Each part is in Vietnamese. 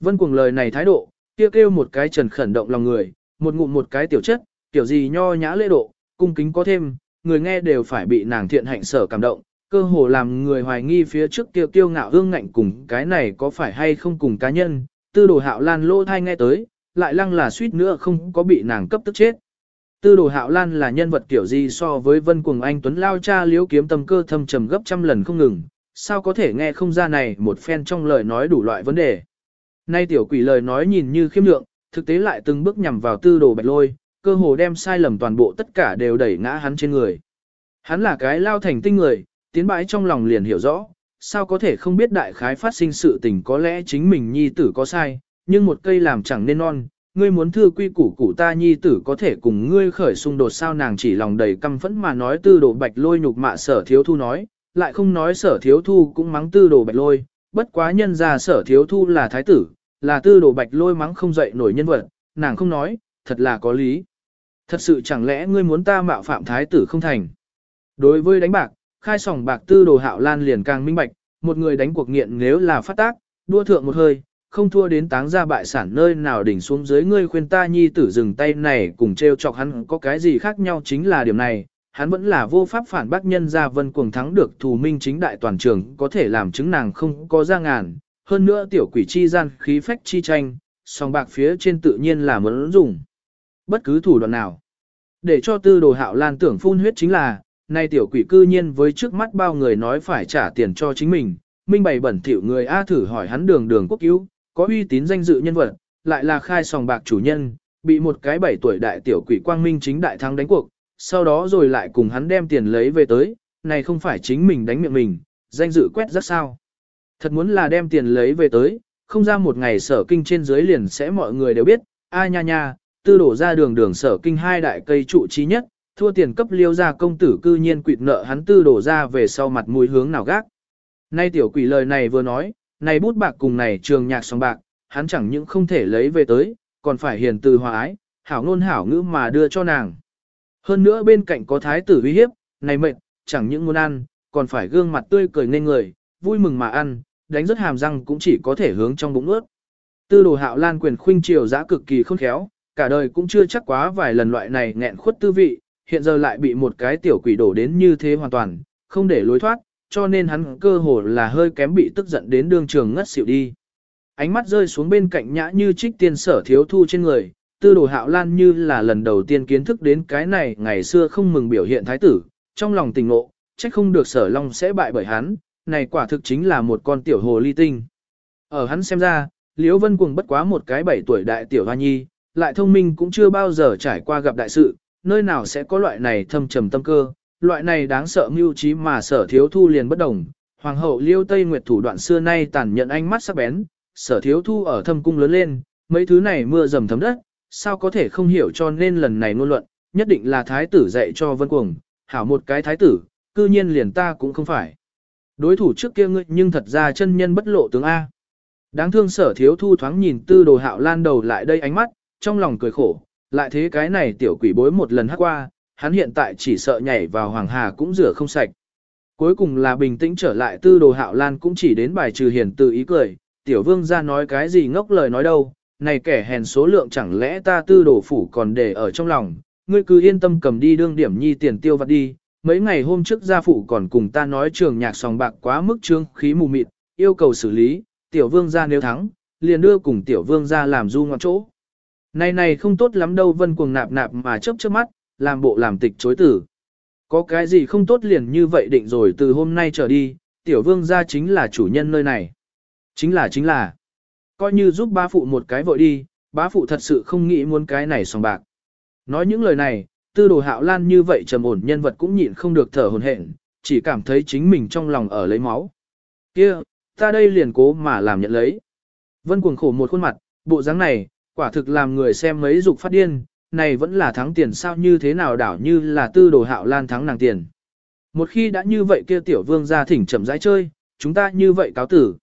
Vân cuồng lời này thái độ, kia kêu, một cái trần khẩn động lòng người, một ngụm một cái tiểu chất, kiểu gì nho nhã lễ độ, cung kính có thêm, người nghe đều phải bị nàng thiện hạnh sở cảm động, cơ hồ làm người hoài nghi phía trước kia kiêu ngạo hương ngạnh cùng cái này có phải hay không cùng cá nhân, tư đồ hạo lan lô thai nghe tới, lại lăng là suýt nữa không có bị nàng cấp tức chết. Tư đồ hạo lan là nhân vật kiểu gì so với vân cuồng anh Tuấn Lao cha liếu kiếm tâm cơ thâm trầm gấp trăm lần không ngừng, sao có thể nghe không ra này một phen trong lời nói đủ loại vấn đề. Nay tiểu quỷ lời nói nhìn như khiêm lượng, thực tế lại từng bước nhằm vào tư đồ bạch lôi, cơ hồ đem sai lầm toàn bộ tất cả đều đẩy ngã hắn trên người. Hắn là cái lao thành tinh người, tiến bãi trong lòng liền hiểu rõ, sao có thể không biết đại khái phát sinh sự tình có lẽ chính mình nhi tử có sai, nhưng một cây làm chẳng nên non, ngươi muốn thưa quy củ củ ta nhi tử có thể cùng ngươi khởi xung đột sao nàng chỉ lòng đầy căm phẫn mà nói tư đồ bạch lôi nhục mạ sở thiếu thu nói, lại không nói sở thiếu thu cũng mắng tư đồ bạch lôi, bất quá nhân ra sở thiếu thu là thái tử, là tư đồ bạch lôi mắng không dậy nổi nhân vật, nàng không nói, thật là có lý. Thật sự chẳng lẽ ngươi muốn ta mạo phạm thái tử không thành. Đối với đánh bạc, khai sòng bạc tư đồ hạo lan liền càng minh bạch, một người đánh cuộc nghiện nếu là phát tác, đua thượng một hơi, không thua đến táng ra bại sản nơi nào đỉnh xuống dưới ngươi khuyên ta nhi tử dừng tay này cùng treo chọc hắn có cái gì khác nhau chính là điểm này, hắn vẫn là vô pháp phản bác nhân ra vân cuồng thắng được thù minh chính đại toàn trường có thể làm chứng nàng không có ra ngàn, hơn nữa tiểu quỷ chi gian khí phách chi tranh, song bạc phía trên tự nhiên là muốn dùng. Bất cứ thủ đoạn nào. Để cho tư đồ hạo lan tưởng phun huyết chính là, nay tiểu quỷ cư nhiên với trước mắt bao người nói phải trả tiền cho chính mình, minh bày bẩn thỉu người A thử hỏi hắn đường đường quốc cứu, có uy tín danh dự nhân vật, lại là khai sòng bạc chủ nhân, bị một cái bảy tuổi đại tiểu quỷ quang minh chính đại thắng đánh cuộc, sau đó rồi lại cùng hắn đem tiền lấy về tới, này không phải chính mình đánh miệng mình, danh dự quét rất sao. Thật muốn là đem tiền lấy về tới, không ra một ngày sở kinh trên dưới liền sẽ mọi người đều biết, a nha nha, tư đổ ra đường đường sở kinh hai đại cây trụ trí nhất, thua tiền cấp liêu ra công tử cư nhiên quỵt nợ hắn tư đổ ra về sau mặt mũi hướng nào gác. Nay tiểu quỷ lời này vừa nói, này bút bạc cùng này trường nhạc song bạc, hắn chẳng những không thể lấy về tới, còn phải hiền từ hòa ái, hảo ngôn hảo ngữ mà đưa cho nàng. Hơn nữa bên cạnh có thái tử uy hiếp, này mệt, chẳng những muốn ăn, còn phải gương mặt tươi cười nên người, vui mừng mà ăn, đánh rất hàm răng cũng chỉ có thể hướng trong bụng ướt. Tư đồ hạo lan quyền khuynh triều giã cực kỳ khôn khéo, cả đời cũng chưa chắc quá vài lần loại này nghẹn khuất tư vị, hiện giờ lại bị một cái tiểu quỷ đổ đến như thế hoàn toàn, không để lối thoát, cho nên hắn cơ hồ là hơi kém bị tức giận đến đường trường ngất xỉu đi. Ánh mắt rơi xuống bên cạnh nhã như trích tiên sở thiếu thu trên người, tư đồ hạo lan như là lần đầu tiên kiến thức đến cái này ngày xưa không mừng biểu hiện thái tử, trong lòng tình ngộ, trách không được sở long sẽ bại bởi hắn, này quả thực chính là một con tiểu hồ ly tinh. Ở hắn xem ra, Liễu Vân Cuồng bất quá một cái bảy tuổi đại tiểu hoa nhi, lại thông minh cũng chưa bao giờ trải qua gặp đại sự, nơi nào sẽ có loại này thâm trầm tâm cơ, loại này đáng sợ mưu trí mà sở thiếu thu liền bất đồng. Hoàng hậu Liêu Tây Nguyệt thủ đoạn xưa nay tàn nhận ánh mắt sắc bén, sở thiếu thu ở thâm cung lớn lên, mấy thứ này mưa dầm thấm đất, sao có thể không hiểu cho nên lần này ngôn luận, nhất định là thái tử dạy cho Vân Cuồng, hảo một cái thái tử, cư nhiên liền ta cũng không phải. Đối thủ trước kia ngươi nhưng thật ra chân nhân bất lộ tướng A. Đáng thương sở thiếu thu thoáng nhìn tư đồ hạo lan đầu lại đây ánh mắt, trong lòng cười khổ, lại thế cái này tiểu quỷ bối một lần hát qua, hắn hiện tại chỉ sợ nhảy vào hoàng hà cũng rửa không sạch. Cuối cùng là bình tĩnh trở lại tư đồ hạo lan cũng chỉ đến bài trừ hiền tự ý cười, tiểu vương ra nói cái gì ngốc lời nói đâu, này kẻ hèn số lượng chẳng lẽ ta tư đồ phủ còn để ở trong lòng, ngươi cứ yên tâm cầm đi đương điểm nhi tiền tiêu vặt đi, mấy ngày hôm trước gia phụ còn cùng ta nói trường nhạc sòng bạc quá mức trương khí mù mịt, yêu cầu xử lý, tiểu vương gia nếu thắng, liền đưa cùng tiểu vương gia làm du ngoạn chỗ. Này này không tốt lắm đâu vân cuồng nạp nạp mà chớp chớp mắt, làm bộ làm tịch chối tử. Có cái gì không tốt liền như vậy định rồi từ hôm nay trở đi, tiểu vương gia chính là chủ nhân nơi này. Chính là chính là. Coi như giúp bá phụ một cái vội đi, bá phụ thật sự không nghĩ muốn cái này sòng bạc. Nói những lời này, tư đồ hạo lan như vậy trầm ổn nhân vật cũng nhịn không được thở hồn hển, chỉ cảm thấy chính mình trong lòng ở lấy máu. kia ta đây liền cố mà làm nhận lấy. Vân cuồng khổ một khuôn mặt, bộ dáng này, quả thực làm người xem mấy dục phát điên, này vẫn là thắng tiền sao như thế nào đảo như là tư đồ hạo lan thắng nàng tiền. Một khi đã như vậy kia tiểu vương ra thỉnh chậm rãi chơi, chúng ta như vậy cáo tử.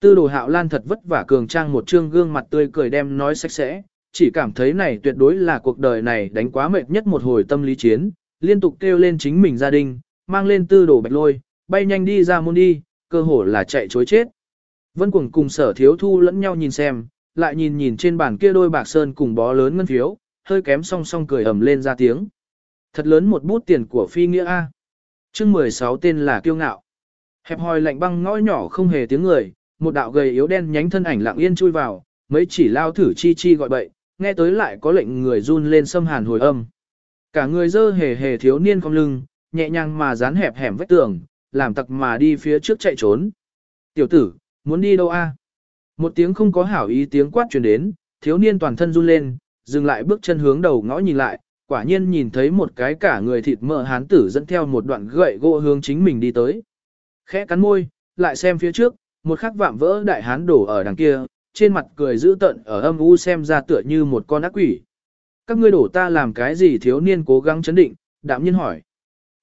Tư đồ hạo lan thật vất vả cường trang một trương gương mặt tươi cười đem nói sạch sẽ, chỉ cảm thấy này tuyệt đối là cuộc đời này đánh quá mệt nhất một hồi tâm lý chiến, liên tục kêu lên chính mình gia đình, mang lên tư đồ bạch lôi, bay nhanh đi ra môn đi, cơ hồ là chạy chối chết. Vân Cuồng cùng sở thiếu thu lẫn nhau nhìn xem, lại nhìn nhìn trên bàn kia đôi bạc sơn cùng bó lớn ngân phiếu, hơi kém song song cười ầm lên ra tiếng. Thật lớn một bút tiền của phi nghĩa A. chương 16 tên là kiêu ngạo. Hẹp hòi lạnh băng ngõ nhỏ không hề tiếng người, một đạo gầy yếu đen nhánh thân ảnh lặng yên chui vào, mấy chỉ lao thử chi chi gọi bậy, nghe tới lại có lệnh người run lên xâm hàn hồi âm. Cả người dơ hề hề thiếu niên cong lưng, nhẹ nhàng mà dán hẹp hẻm vách tường, làm tặc mà đi phía trước chạy trốn. Tiểu tử, muốn đi đâu a? Một tiếng không có hảo ý tiếng quát truyền đến, thiếu niên toàn thân run lên, dừng lại bước chân hướng đầu ngõ nhìn lại, quả nhiên nhìn thấy một cái cả người thịt mỡ hán tử dẫn theo một đoạn gậy gỗ hướng chính mình đi tới. Khẽ cắn môi, lại xem phía trước, một khắc vạm vỡ đại hán đổ ở đằng kia, trên mặt cười dữ tận ở âm u xem ra tựa như một con ác quỷ. Các ngươi đổ ta làm cái gì thiếu niên cố gắng chấn định, đạm nhiên hỏi.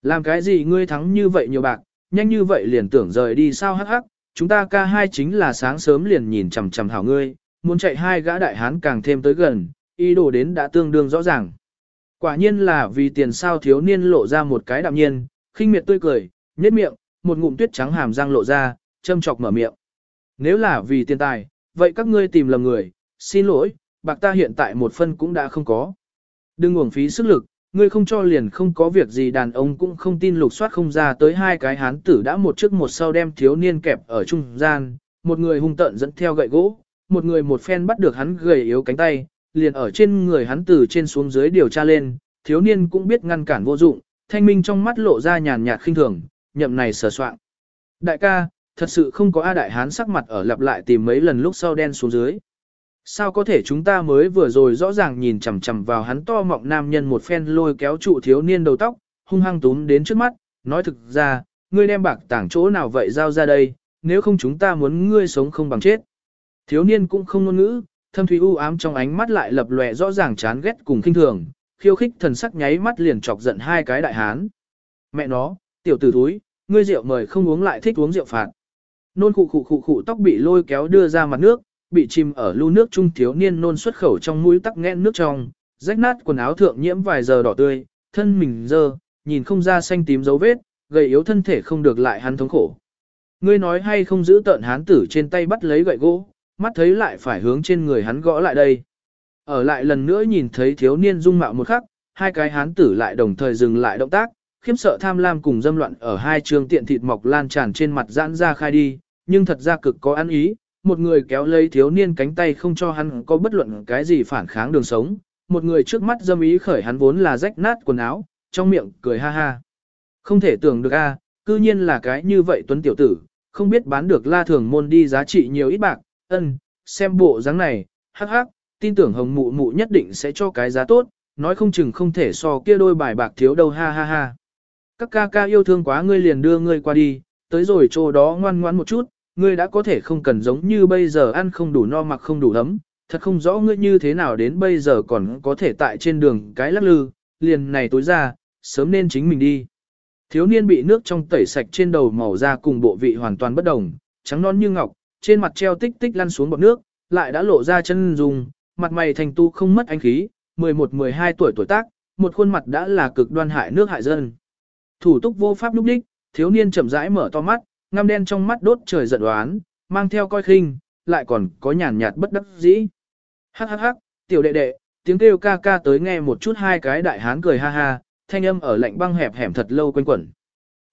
Làm cái gì ngươi thắng như vậy nhiều bạc, nhanh như vậy liền tưởng rời đi sao hắc hắc, chúng ta ca hai chính là sáng sớm liền nhìn chằm chằm hảo ngươi, muốn chạy hai gã đại hán càng thêm tới gần, ý đồ đến đã tương đương rõ ràng. Quả nhiên là vì tiền sao thiếu niên lộ ra một cái đạm nhiên, khinh miệt tươi cười, nhếch miệng, một ngụm tuyết trắng hàm răng lộ ra, châm chọc mở miệng. Nếu là vì tiền tài, vậy các ngươi tìm lầm người, xin lỗi, bạc ta hiện tại một phân cũng đã không có. Đừng uổng phí sức lực, ngươi không cho liền không có việc gì đàn ông cũng không tin lục soát không ra tới hai cái hán tử đã một trước một sau đem thiếu niên kẹp ở trung gian, một người hung tợn dẫn theo gậy gỗ, một người một phen bắt được hắn gầy yếu cánh tay, liền ở trên người hắn từ trên xuống dưới điều tra lên, thiếu niên cũng biết ngăn cản vô dụng, thanh minh trong mắt lộ ra nhàn nhạt khinh thường, nhậm này sờ soạn. Đại ca, thật sự không có A đại hán sắc mặt ở lặp lại tìm mấy lần lúc sau đen xuống dưới. Sao có thể chúng ta mới vừa rồi rõ ràng nhìn chằm chằm vào hắn to mọng nam nhân một phen lôi kéo trụ thiếu niên đầu tóc, hung hăng túm đến trước mắt, nói thực ra, ngươi đem bạc tảng chỗ nào vậy giao ra đây, nếu không chúng ta muốn ngươi sống không bằng chết. Thiếu niên cũng không ngôn ngữ, thâm thủy u ám trong ánh mắt lại lập lòe rõ ràng chán ghét cùng kinh thường, khiêu khích thần sắc nháy mắt liền chọc giận hai cái đại hán. Mẹ nó, tiểu tử thúi, ngươi rượu mời không uống lại thích uống rượu phạt. Nôn khụ khụ khụ khụ tóc bị lôi kéo đưa ra mặt nước, bị chìm ở lưu nước trung thiếu niên nôn xuất khẩu trong mũi tắc nghẽn nước trong, rách nát quần áo thượng nhiễm vài giờ đỏ tươi, thân mình dơ, nhìn không ra xanh tím dấu vết, gầy yếu thân thể không được lại hắn thống khổ. Ngươi nói hay không giữ tợn hán tử trên tay bắt lấy gậy gỗ, mắt thấy lại phải hướng trên người hắn gõ lại đây. Ở lại lần nữa nhìn thấy thiếu niên dung mạo một khắc, hai cái hán tử lại đồng thời dừng lại động tác, khiếm sợ tham lam cùng dâm loạn ở hai trường tiện thịt mọc lan tràn trên mặt giãn ra khai đi, nhưng thật ra cực có ăn ý, một người kéo lấy thiếu niên cánh tay không cho hắn có bất luận cái gì phản kháng đường sống, một người trước mắt dâm ý khởi hắn vốn là rách nát quần áo, trong miệng cười ha ha. Không thể tưởng được a, cư nhiên là cái như vậy tuấn tiểu tử, không biết bán được la thường môn đi giá trị nhiều ít bạc, ân, xem bộ dáng này, hắc hắc, tin tưởng hồng mụ mụ nhất định sẽ cho cái giá tốt, nói không chừng không thể so kia đôi bài bạc thiếu đâu ha ha ha. Các ca ca yêu thương quá ngươi liền đưa ngươi qua đi, tới rồi chỗ đó ngoan ngoãn một chút, ngươi đã có thể không cần giống như bây giờ ăn không đủ no mặc không đủ ấm, thật không rõ ngươi như thế nào đến bây giờ còn có thể tại trên đường cái lắc lư, liền này tối ra, sớm nên chính mình đi. Thiếu niên bị nước trong tẩy sạch trên đầu màu da cùng bộ vị hoàn toàn bất đồng, trắng non như ngọc, trên mặt treo tích tích lăn xuống bọt nước, lại đã lộ ra chân dùng, mặt mày thành tu không mất ánh khí, 11-12 tuổi tuổi tác, một khuôn mặt đã là cực đoan hại nước hại dân. Thủ túc vô pháp lúc đích, thiếu niên chậm rãi mở to mắt, ngăm đen trong mắt đốt trời giận đoán, mang theo coi khinh, lại còn có nhàn nhạt bất đắc dĩ. Hắc hắc hắc, tiểu đệ đệ, tiếng kêu ca ca tới nghe một chút hai cái đại hán cười ha ha, thanh âm ở lạnh băng hẹp hẻm thật lâu quanh quẩn.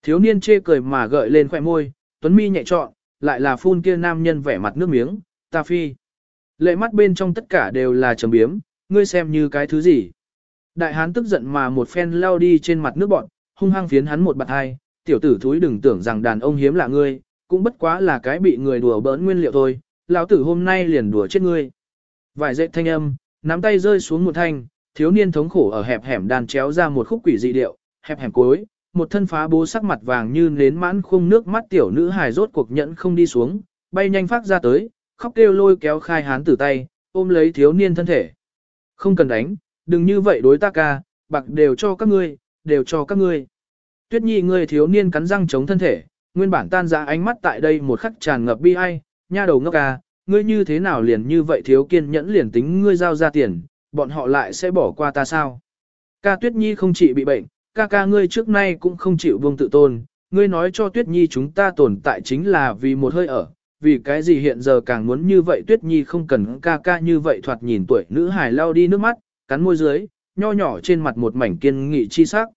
Thiếu niên chê cười mà gợi lên khỏe môi, tuấn mi nhẹ trọn, lại là phun kia nam nhân vẻ mặt nước miếng, ta phi. Lệ mắt bên trong tất cả đều là trầm biếm, ngươi xem như cái thứ gì. Đại hán tức giận mà một phen lao đi trên mặt nước bọn, hung hăng phiến hắn một bạt hai, tiểu tử thúi đừng tưởng rằng đàn ông hiếm lạ ngươi, cũng bất quá là cái bị người đùa bỡn nguyên liệu thôi, lão tử hôm nay liền đùa chết ngươi. Vài dậy thanh âm, nắm tay rơi xuống một thanh, thiếu niên thống khổ ở hẹp hẻm đàn chéo ra một khúc quỷ dị điệu, hẹp hẻm cuối, một thân phá bố sắc mặt vàng như nến mãn khung nước mắt tiểu nữ hài rốt cuộc nhẫn không đi xuống, bay nhanh phát ra tới, khóc kêu lôi kéo khai hán tử tay, ôm lấy thiếu niên thân thể. Không cần đánh, đừng như vậy đối ta ca, bạc đều cho các ngươi, đều cho các ngươi. Tuyết nhi ngươi thiếu niên cắn răng chống thân thể, nguyên bản tan ra ánh mắt tại đây một khắc tràn ngập bi ai, nha đầu ngốc à, ngươi như thế nào liền như vậy thiếu kiên nhẫn liền tính ngươi giao ra tiền, bọn họ lại sẽ bỏ qua ta sao? Ca Tuyết Nhi không chỉ bị bệnh, ca ca ngươi trước nay cũng không chịu buông tự tôn, ngươi nói cho Tuyết Nhi chúng ta tồn tại chính là vì một hơi ở, vì cái gì hiện giờ càng muốn như vậy Tuyết Nhi không cần ca ca như vậy thoạt nhìn tuổi nữ hài lao đi nước mắt, cắn môi dưới, nho nhỏ trên mặt một mảnh kiên nghị chi sắc.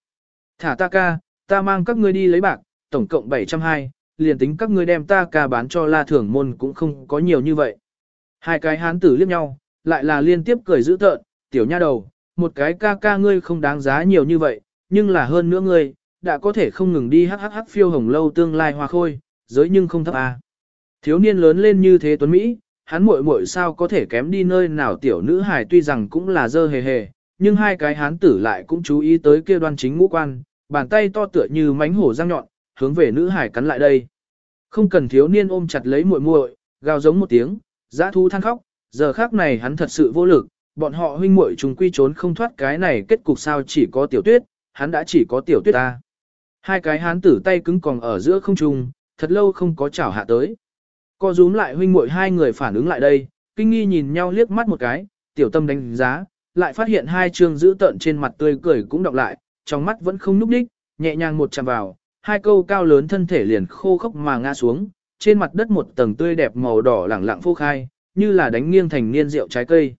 Thả ta ca, ta mang các ngươi đi lấy bạc, tổng cộng 720, liền tính các ngươi đem ta ca bán cho la thưởng môn cũng không có nhiều như vậy. Hai cái hán tử liếc nhau, lại là liên tiếp cười dữ tợn, tiểu nha đầu, một cái ca ca ngươi không đáng giá nhiều như vậy, nhưng là hơn nữa ngươi, đã có thể không ngừng đi hắc hắc hắc phiêu hồng lâu tương lai hoa khôi, giới nhưng không thấp à. Thiếu niên lớn lên như thế tuấn Mỹ, hắn muội muội sao có thể kém đi nơi nào tiểu nữ hài tuy rằng cũng là dơ hề hề, nhưng hai cái hán tử lại cũng chú ý tới kia đoan chính ngũ quan, bàn tay to tựa như mánh hổ răng nhọn, hướng về nữ hải cắn lại đây. Không cần thiếu niên ôm chặt lấy muội muội, gào giống một tiếng, dã thú than khóc, giờ khác này hắn thật sự vô lực, bọn họ huynh muội trùng quy trốn không thoát cái này kết cục sao chỉ có tiểu tuyết, hắn đã chỉ có tiểu tuyết ta. Hai cái hán tử tay cứng còn ở giữa không trung, thật lâu không có chảo hạ tới. Co rúm lại huynh muội hai người phản ứng lại đây, kinh nghi nhìn nhau liếc mắt một cái, tiểu tâm đánh giá, lại phát hiện hai trương giữ tận trên mặt tươi cười cũng đọc lại, trong mắt vẫn không núp đích, nhẹ nhàng một chạm vào, hai câu cao lớn thân thể liền khô khốc mà ngã xuống, trên mặt đất một tầng tươi đẹp màu đỏ lẳng lặng phô khai, như là đánh nghiêng thành niên rượu trái cây.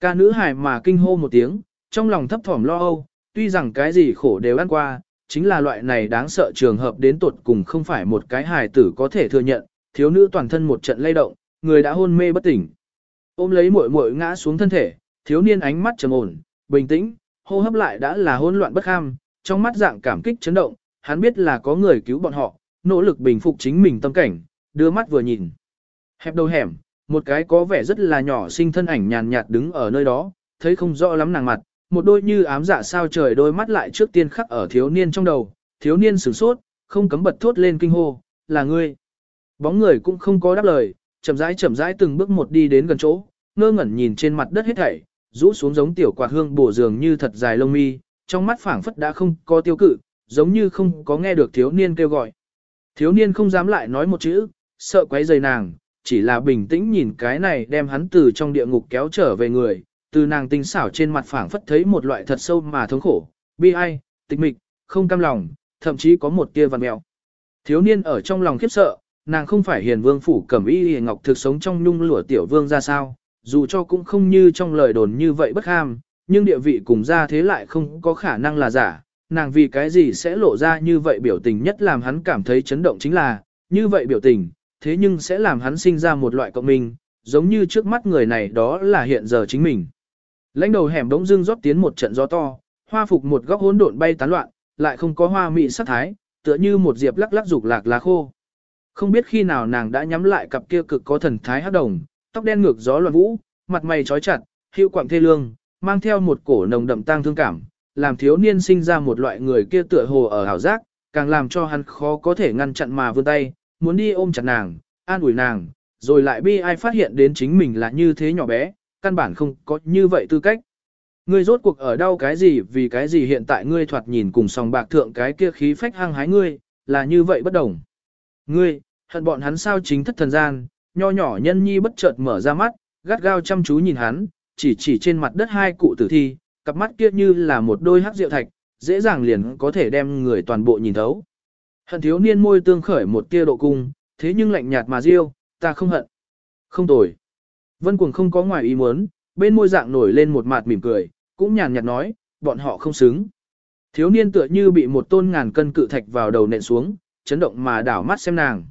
Ca nữ hài mà kinh hô một tiếng, trong lòng thấp thỏm lo âu, tuy rằng cái gì khổ đều ăn qua, chính là loại này đáng sợ trường hợp đến tột cùng không phải một cái hài tử có thể thừa nhận, thiếu nữ toàn thân một trận lay động, người đã hôn mê bất tỉnh. Ôm lấy muội muội ngã xuống thân thể, thiếu niên ánh mắt trầm ổn, bình tĩnh, hô hấp lại đã là hỗn loạn bất ham, trong mắt dạng cảm kích chấn động, hắn biết là có người cứu bọn họ, nỗ lực bình phục chính mình tâm cảnh, đưa mắt vừa nhìn. Hẹp đầu hẻm, một cái có vẻ rất là nhỏ sinh thân ảnh nhàn nhạt đứng ở nơi đó, thấy không rõ lắm nàng mặt, một đôi như ám dạ sao trời đôi mắt lại trước tiên khắc ở thiếu niên trong đầu, thiếu niên sửng sốt, không cấm bật thốt lên kinh hô, là ngươi. Bóng người cũng không có đáp lời, chậm rãi chậm rãi từng bước một đi đến gần chỗ, ngơ ngẩn nhìn trên mặt đất hết thảy, rũ xuống giống tiểu quạt hương bổ dường như thật dài lông mi, trong mắt phảng phất đã không có tiêu cự, giống như không có nghe được thiếu niên kêu gọi. Thiếu niên không dám lại nói một chữ, sợ quấy rầy nàng, chỉ là bình tĩnh nhìn cái này đem hắn từ trong địa ngục kéo trở về người, từ nàng tinh xảo trên mặt phảng phất thấy một loại thật sâu mà thống khổ, bi ai, tịch mịch, không cam lòng, thậm chí có một tia vằn mẹo. Thiếu niên ở trong lòng khiếp sợ, nàng không phải hiền vương phủ cẩm y hề ngọc thực sống trong nhung lụa tiểu vương ra sao, dù cho cũng không như trong lời đồn như vậy bất ham, nhưng địa vị cùng ra thế lại không có khả năng là giả, nàng vì cái gì sẽ lộ ra như vậy biểu tình nhất làm hắn cảm thấy chấn động chính là, như vậy biểu tình, thế nhưng sẽ làm hắn sinh ra một loại cộng minh, giống như trước mắt người này đó là hiện giờ chính mình. Lãnh đầu hẻm đống dưng rót tiến một trận gió to, hoa phục một góc hỗn độn bay tán loạn, lại không có hoa mị sắc thái, tựa như một diệp lắc lắc dục lạc lá khô. Không biết khi nào nàng đã nhắm lại cặp kia cực có thần thái hắc đồng, tóc đen ngược gió loạn vũ, mặt mày trói chặt, hiệu quạng thê lương, mang theo một cổ nồng đậm tang thương cảm, làm thiếu niên sinh ra một loại người kia tựa hồ ở hảo giác, càng làm cho hắn khó có thể ngăn chặn mà vươn tay, muốn đi ôm chặt nàng, an ủi nàng, rồi lại bi ai phát hiện đến chính mình là như thế nhỏ bé, căn bản không có như vậy tư cách. Ngươi rốt cuộc ở đâu cái gì vì cái gì hiện tại ngươi thoạt nhìn cùng sòng bạc thượng cái kia khí phách hăng hái ngươi, là như vậy bất đồng. Ngươi, hận bọn hắn sao chính thất thần gian, nho nhỏ nhân nhi bất chợt mở ra mắt, gắt gao chăm chú nhìn hắn, chỉ chỉ trên mặt đất hai cụ tử thi, cặp mắt kia như là một đôi hắc rượu thạch, dễ dàng liền có thể đem người toàn bộ nhìn thấu. Hận thiếu niên môi tương khởi một tia độ cung, thế nhưng lạnh nhạt mà riêu, ta không hận. Không tồi. Vân cuồng không có ngoài ý muốn, bên môi dạng nổi lên một mặt mỉm cười, cũng nhàn nhạt nói, bọn họ không xứng. Thiếu niên tựa như bị một tôn ngàn cân cự thạch vào đầu nện xuống, chấn động mà đảo mắt xem nàng.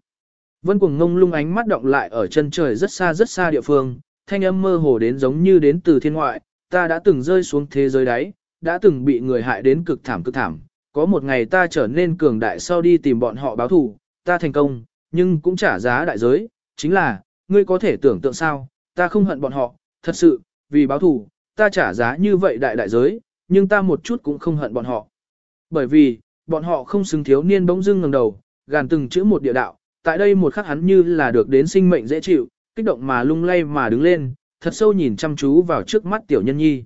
Vân cuồng ngông lung ánh mắt động lại ở chân trời rất xa rất xa địa phương, thanh âm mơ hồ đến giống như đến từ thiên ngoại, ta đã từng rơi xuống thế giới đáy, đã từng bị người hại đến cực thảm cực thảm, có một ngày ta trở nên cường đại sau đi tìm bọn họ báo thù, ta thành công, nhưng cũng trả giá đại giới, chính là, ngươi có thể tưởng tượng sao, ta không hận bọn họ, thật sự, vì báo thù, ta trả giá như vậy đại đại giới, nhưng ta một chút cũng không hận bọn họ. Bởi vì, bọn họ không xứng thiếu niên bỗng dưng ngẩng đầu, gàn từng chữ một địa đạo, tại đây một khắc hắn như là được đến sinh mệnh dễ chịu, kích động mà lung lay mà đứng lên, thật sâu nhìn chăm chú vào trước mắt tiểu nhân nhi.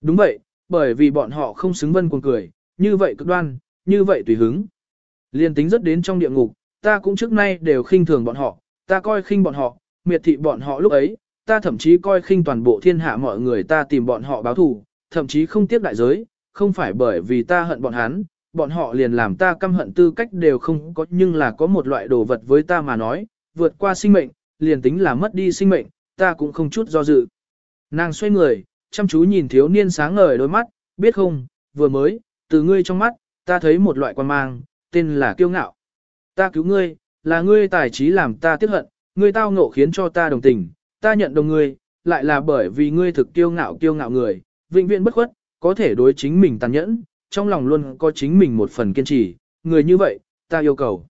Đúng vậy, bởi vì bọn họ không xứng vân cuồng cười, như vậy cực đoan, như vậy tùy hứng. Liên tính rất đến trong địa ngục, ta cũng trước nay đều khinh thường bọn họ, ta coi khinh bọn họ, miệt thị bọn họ lúc ấy, ta thậm chí coi khinh toàn bộ thiên hạ mọi người ta tìm bọn họ báo thù, thậm chí không tiếc đại giới, không phải bởi vì ta hận bọn hắn, bọn họ liền làm ta căm hận tư cách đều không có nhưng là có một loại đồ vật với ta mà nói, vượt qua sinh mệnh, liền tính là mất đi sinh mệnh, ta cũng không chút do dự. Nàng xoay người, chăm chú nhìn thiếu niên sáng ngời đôi mắt, biết không, vừa mới, từ ngươi trong mắt, ta thấy một loại quan mang, tên là kiêu ngạo. Ta cứu ngươi, là ngươi tài trí làm ta tiếc hận, ngươi tao ngộ khiến cho ta đồng tình, ta nhận đồng ngươi, lại là bởi vì ngươi thực kiêu ngạo kiêu ngạo người, vĩnh viễn bất khuất, có thể đối chính mình tàn nhẫn, trong lòng luôn có chính mình một phần kiên trì, người như vậy, ta yêu cầu.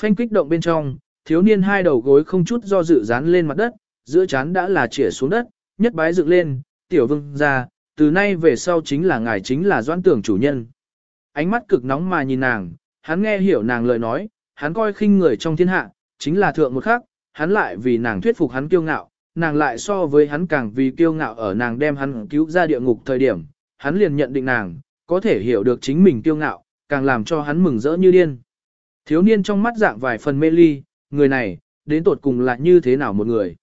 Phanh kích động bên trong, thiếu niên hai đầu gối không chút do dự dán lên mặt đất, giữa chán đã là chĩa xuống đất, nhất bái dựng lên, tiểu vương ra, từ nay về sau chính là ngài chính là doan tưởng chủ nhân. Ánh mắt cực nóng mà nhìn nàng, hắn nghe hiểu nàng lời nói, hắn coi khinh người trong thiên hạ, chính là thượng một khắc, hắn lại vì nàng thuyết phục hắn kiêu ngạo, nàng lại so với hắn càng vì kiêu ngạo ở nàng đem hắn cứu ra địa ngục thời điểm, hắn liền nhận định nàng, có thể hiểu được chính mình kiêu ngạo, càng làm cho hắn mừng rỡ như điên. Thiếu niên trong mắt dạng vài phần mê ly, người này, đến tột cùng là như thế nào một người.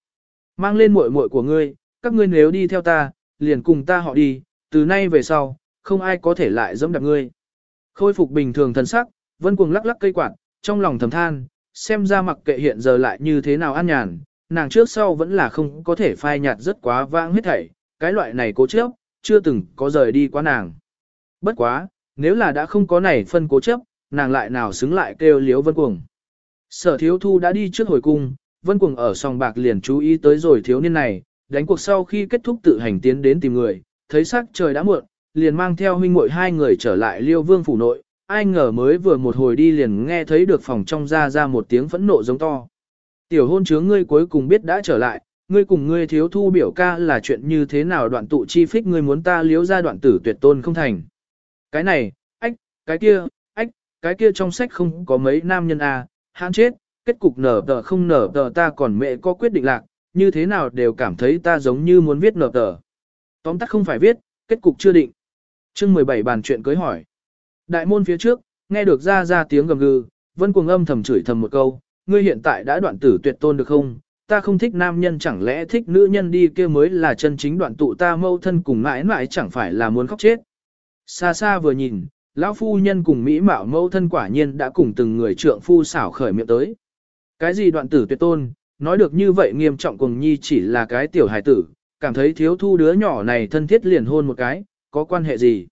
Mang lên muội muội của ngươi, các ngươi nếu đi theo ta, liền cùng ta họ đi, từ nay về sau, không ai có thể lại dẫm đạp ngươi. Khôi phục bình thường thần sắc, vân cuồng lắc lắc cây quạt, trong lòng thầm than, xem ra mặc kệ hiện giờ lại như thế nào an nhàn, nàng trước sau vẫn là không có thể phai nhạt rất quá vãng hết thảy, cái loại này cố chấp, chưa từng có rời đi qua nàng. Bất quá, nếu là đã không có này phân cố chấp, nàng lại nào xứng lại kêu liếu vân cuồng. Sở thiếu thu đã đi trước hồi cung, vân cuồng ở sòng bạc liền chú ý tới rồi thiếu niên này, đánh cuộc sau khi kết thúc tự hành tiến đến tìm người, thấy sắc trời đã muộn, liền mang theo huynh muội hai người trở lại liêu vương phủ nội, ai ngờ mới vừa một hồi đi liền nghe thấy được phòng trong ra ra một tiếng phẫn nộ giống to. Tiểu hôn chướng ngươi cuối cùng biết đã trở lại, ngươi cùng ngươi thiếu thu biểu ca là chuyện như thế nào đoạn tụ chi phích ngươi muốn ta liếu ra đoạn tử tuyệt tôn không thành. Cái này, ách, cái kia, ách, cái kia trong sách không có mấy nam nhân à, hãn chết, kết cục nở tờ không nở tờ ta còn mẹ có quyết định lạc, như thế nào đều cảm thấy ta giống như muốn viết nở tờ. Tóm tắt không phải viết, kết cục chưa định. chương 17 bàn chuyện cưới hỏi. Đại môn phía trước, nghe được ra ra tiếng gầm gừ, vân cuồng âm thầm chửi thầm một câu, ngươi hiện tại đã đoạn tử tuyệt tôn được không? Ta không thích nam nhân chẳng lẽ thích nữ nhân đi kia mới là chân chính đoạn tụ ta mâu thân cùng mãi mãi chẳng phải là muốn khóc chết. Xa xa vừa nhìn, lão phu nhân cùng mỹ mạo mâu thân quả nhiên đã cùng từng người trượng phu xảo khởi miệng tới. Cái gì đoạn tử tuyệt tôn, nói được như vậy nghiêm trọng cùng nhi chỉ là cái tiểu hài tử, cảm thấy thiếu thu đứa nhỏ này thân thiết liền hôn một cái, có quan hệ gì?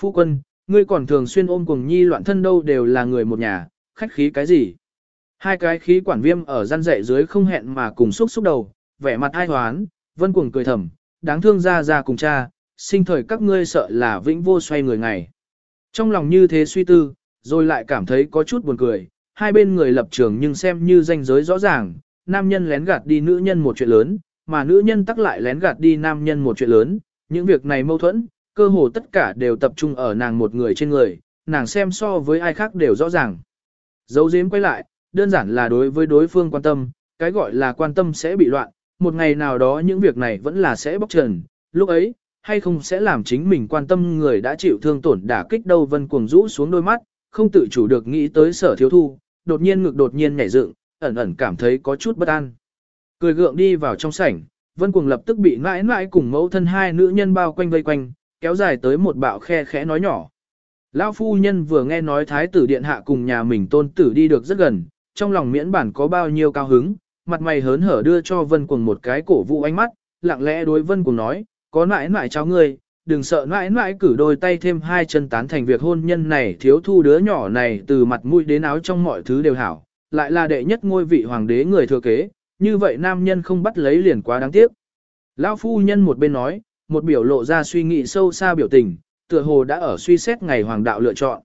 Phu quân, ngươi còn thường xuyên ôm cùng nhi loạn thân đâu đều là người một nhà, khách khí cái gì? Hai cái khí quản viêm ở gian dạy dưới không hẹn mà cùng xúc xúc đầu, vẻ mặt ai hoán, vân cuồng cười thầm, đáng thương ra ra cùng cha, sinh thời các ngươi sợ là vĩnh vô xoay người ngày. Trong lòng như thế suy tư, rồi lại cảm thấy có chút buồn cười, hai bên người lập trường nhưng xem như danh giới rõ ràng, nam nhân lén gạt đi nữ nhân một chuyện lớn, mà nữ nhân tắc lại lén gạt đi nam nhân một chuyện lớn, những việc này mâu thuẫn, cơ hồ tất cả đều tập trung ở nàng một người trên người, nàng xem so với ai khác đều rõ ràng. Dấu diếm quay lại, đơn giản là đối với đối phương quan tâm, cái gọi là quan tâm sẽ bị loạn, một ngày nào đó những việc này vẫn là sẽ bóc trần, lúc ấy, hay không sẽ làm chính mình quan tâm người đã chịu thương tổn đả kích đâu vân cuồng rũ xuống đôi mắt, không tự chủ được nghĩ tới sở thiếu thu, đột nhiên ngực đột nhiên nhảy dựng, ẩn ẩn cảm thấy có chút bất an. Cười gượng đi vào trong sảnh, vân cuồng lập tức bị mãi mãi cùng mẫu thân hai nữ nhân bao quanh vây quanh, kéo dài tới một bạo khe khẽ nói nhỏ. Lão phu nhân vừa nghe nói thái tử điện hạ cùng nhà mình tôn tử đi được rất gần, trong lòng miễn bản có bao nhiêu cao hứng, mặt mày hớn hở đưa cho vân cuồng một cái cổ vũ ánh mắt, lặng lẽ đối vân cuồng nói, có nãi nãi cháu ngươi, đừng sợ nãi nãi cử đôi tay thêm hai chân tán thành việc hôn nhân này thiếu thu đứa nhỏ này từ mặt mũi đến áo trong mọi thứ đều hảo, lại là đệ nhất ngôi vị hoàng đế người thừa kế, như vậy nam nhân không bắt lấy liền quá đáng tiếc. Lão phu nhân một bên nói, một biểu lộ ra suy nghĩ sâu xa biểu tình, tựa hồ đã ở suy xét ngày hoàng đạo lựa chọn.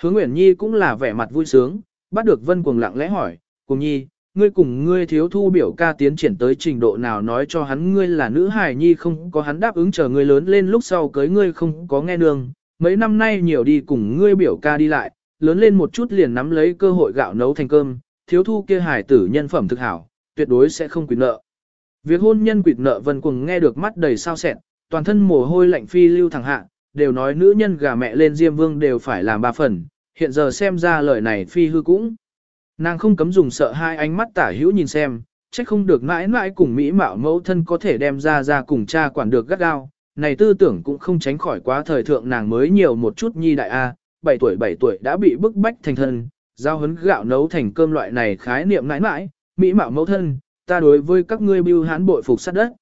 Hướng Nguyễn Nhi cũng là vẻ mặt vui sướng, bắt được Vân Cuồng lặng lẽ hỏi, Cuồng Nhi, ngươi cùng ngươi thiếu thu biểu ca tiến triển tới trình độ nào nói cho hắn ngươi là nữ hài nhi không có hắn đáp ứng chờ ngươi lớn lên lúc sau cưới ngươi không có nghe nương, mấy năm nay nhiều đi cùng ngươi biểu ca đi lại, lớn lên một chút liền nắm lấy cơ hội gạo nấu thành cơm, thiếu thu kia hài tử nhân phẩm thực hảo, tuyệt đối sẽ không quỵt nợ. Việc hôn nhân quỵt nợ Vân cùng nghe được mắt đầy sao sẹn, toàn thân mồ hôi lạnh phi lưu thẳng hạ, đều nói nữ nhân gà mẹ lên Diêm Vương đều phải làm ba phần, hiện giờ xem ra lời này phi hư cũng. Nàng không cấm dùng sợ hai ánh mắt tả hữu nhìn xem, chắc không được mãi mãi cùng mỹ mạo mẫu thân có thể đem ra ra cùng cha quản được gắt gao. Này tư tưởng cũng không tránh khỏi quá thời thượng nàng mới nhiều một chút nhi đại A, 7 tuổi 7 tuổi đã bị bức bách thành thân, giao hấn gạo nấu thành cơm loại này khái niệm mãi mãi, mỹ mạo mẫu thân, ta đối với các ngươi bưu hán bội phục sát đất.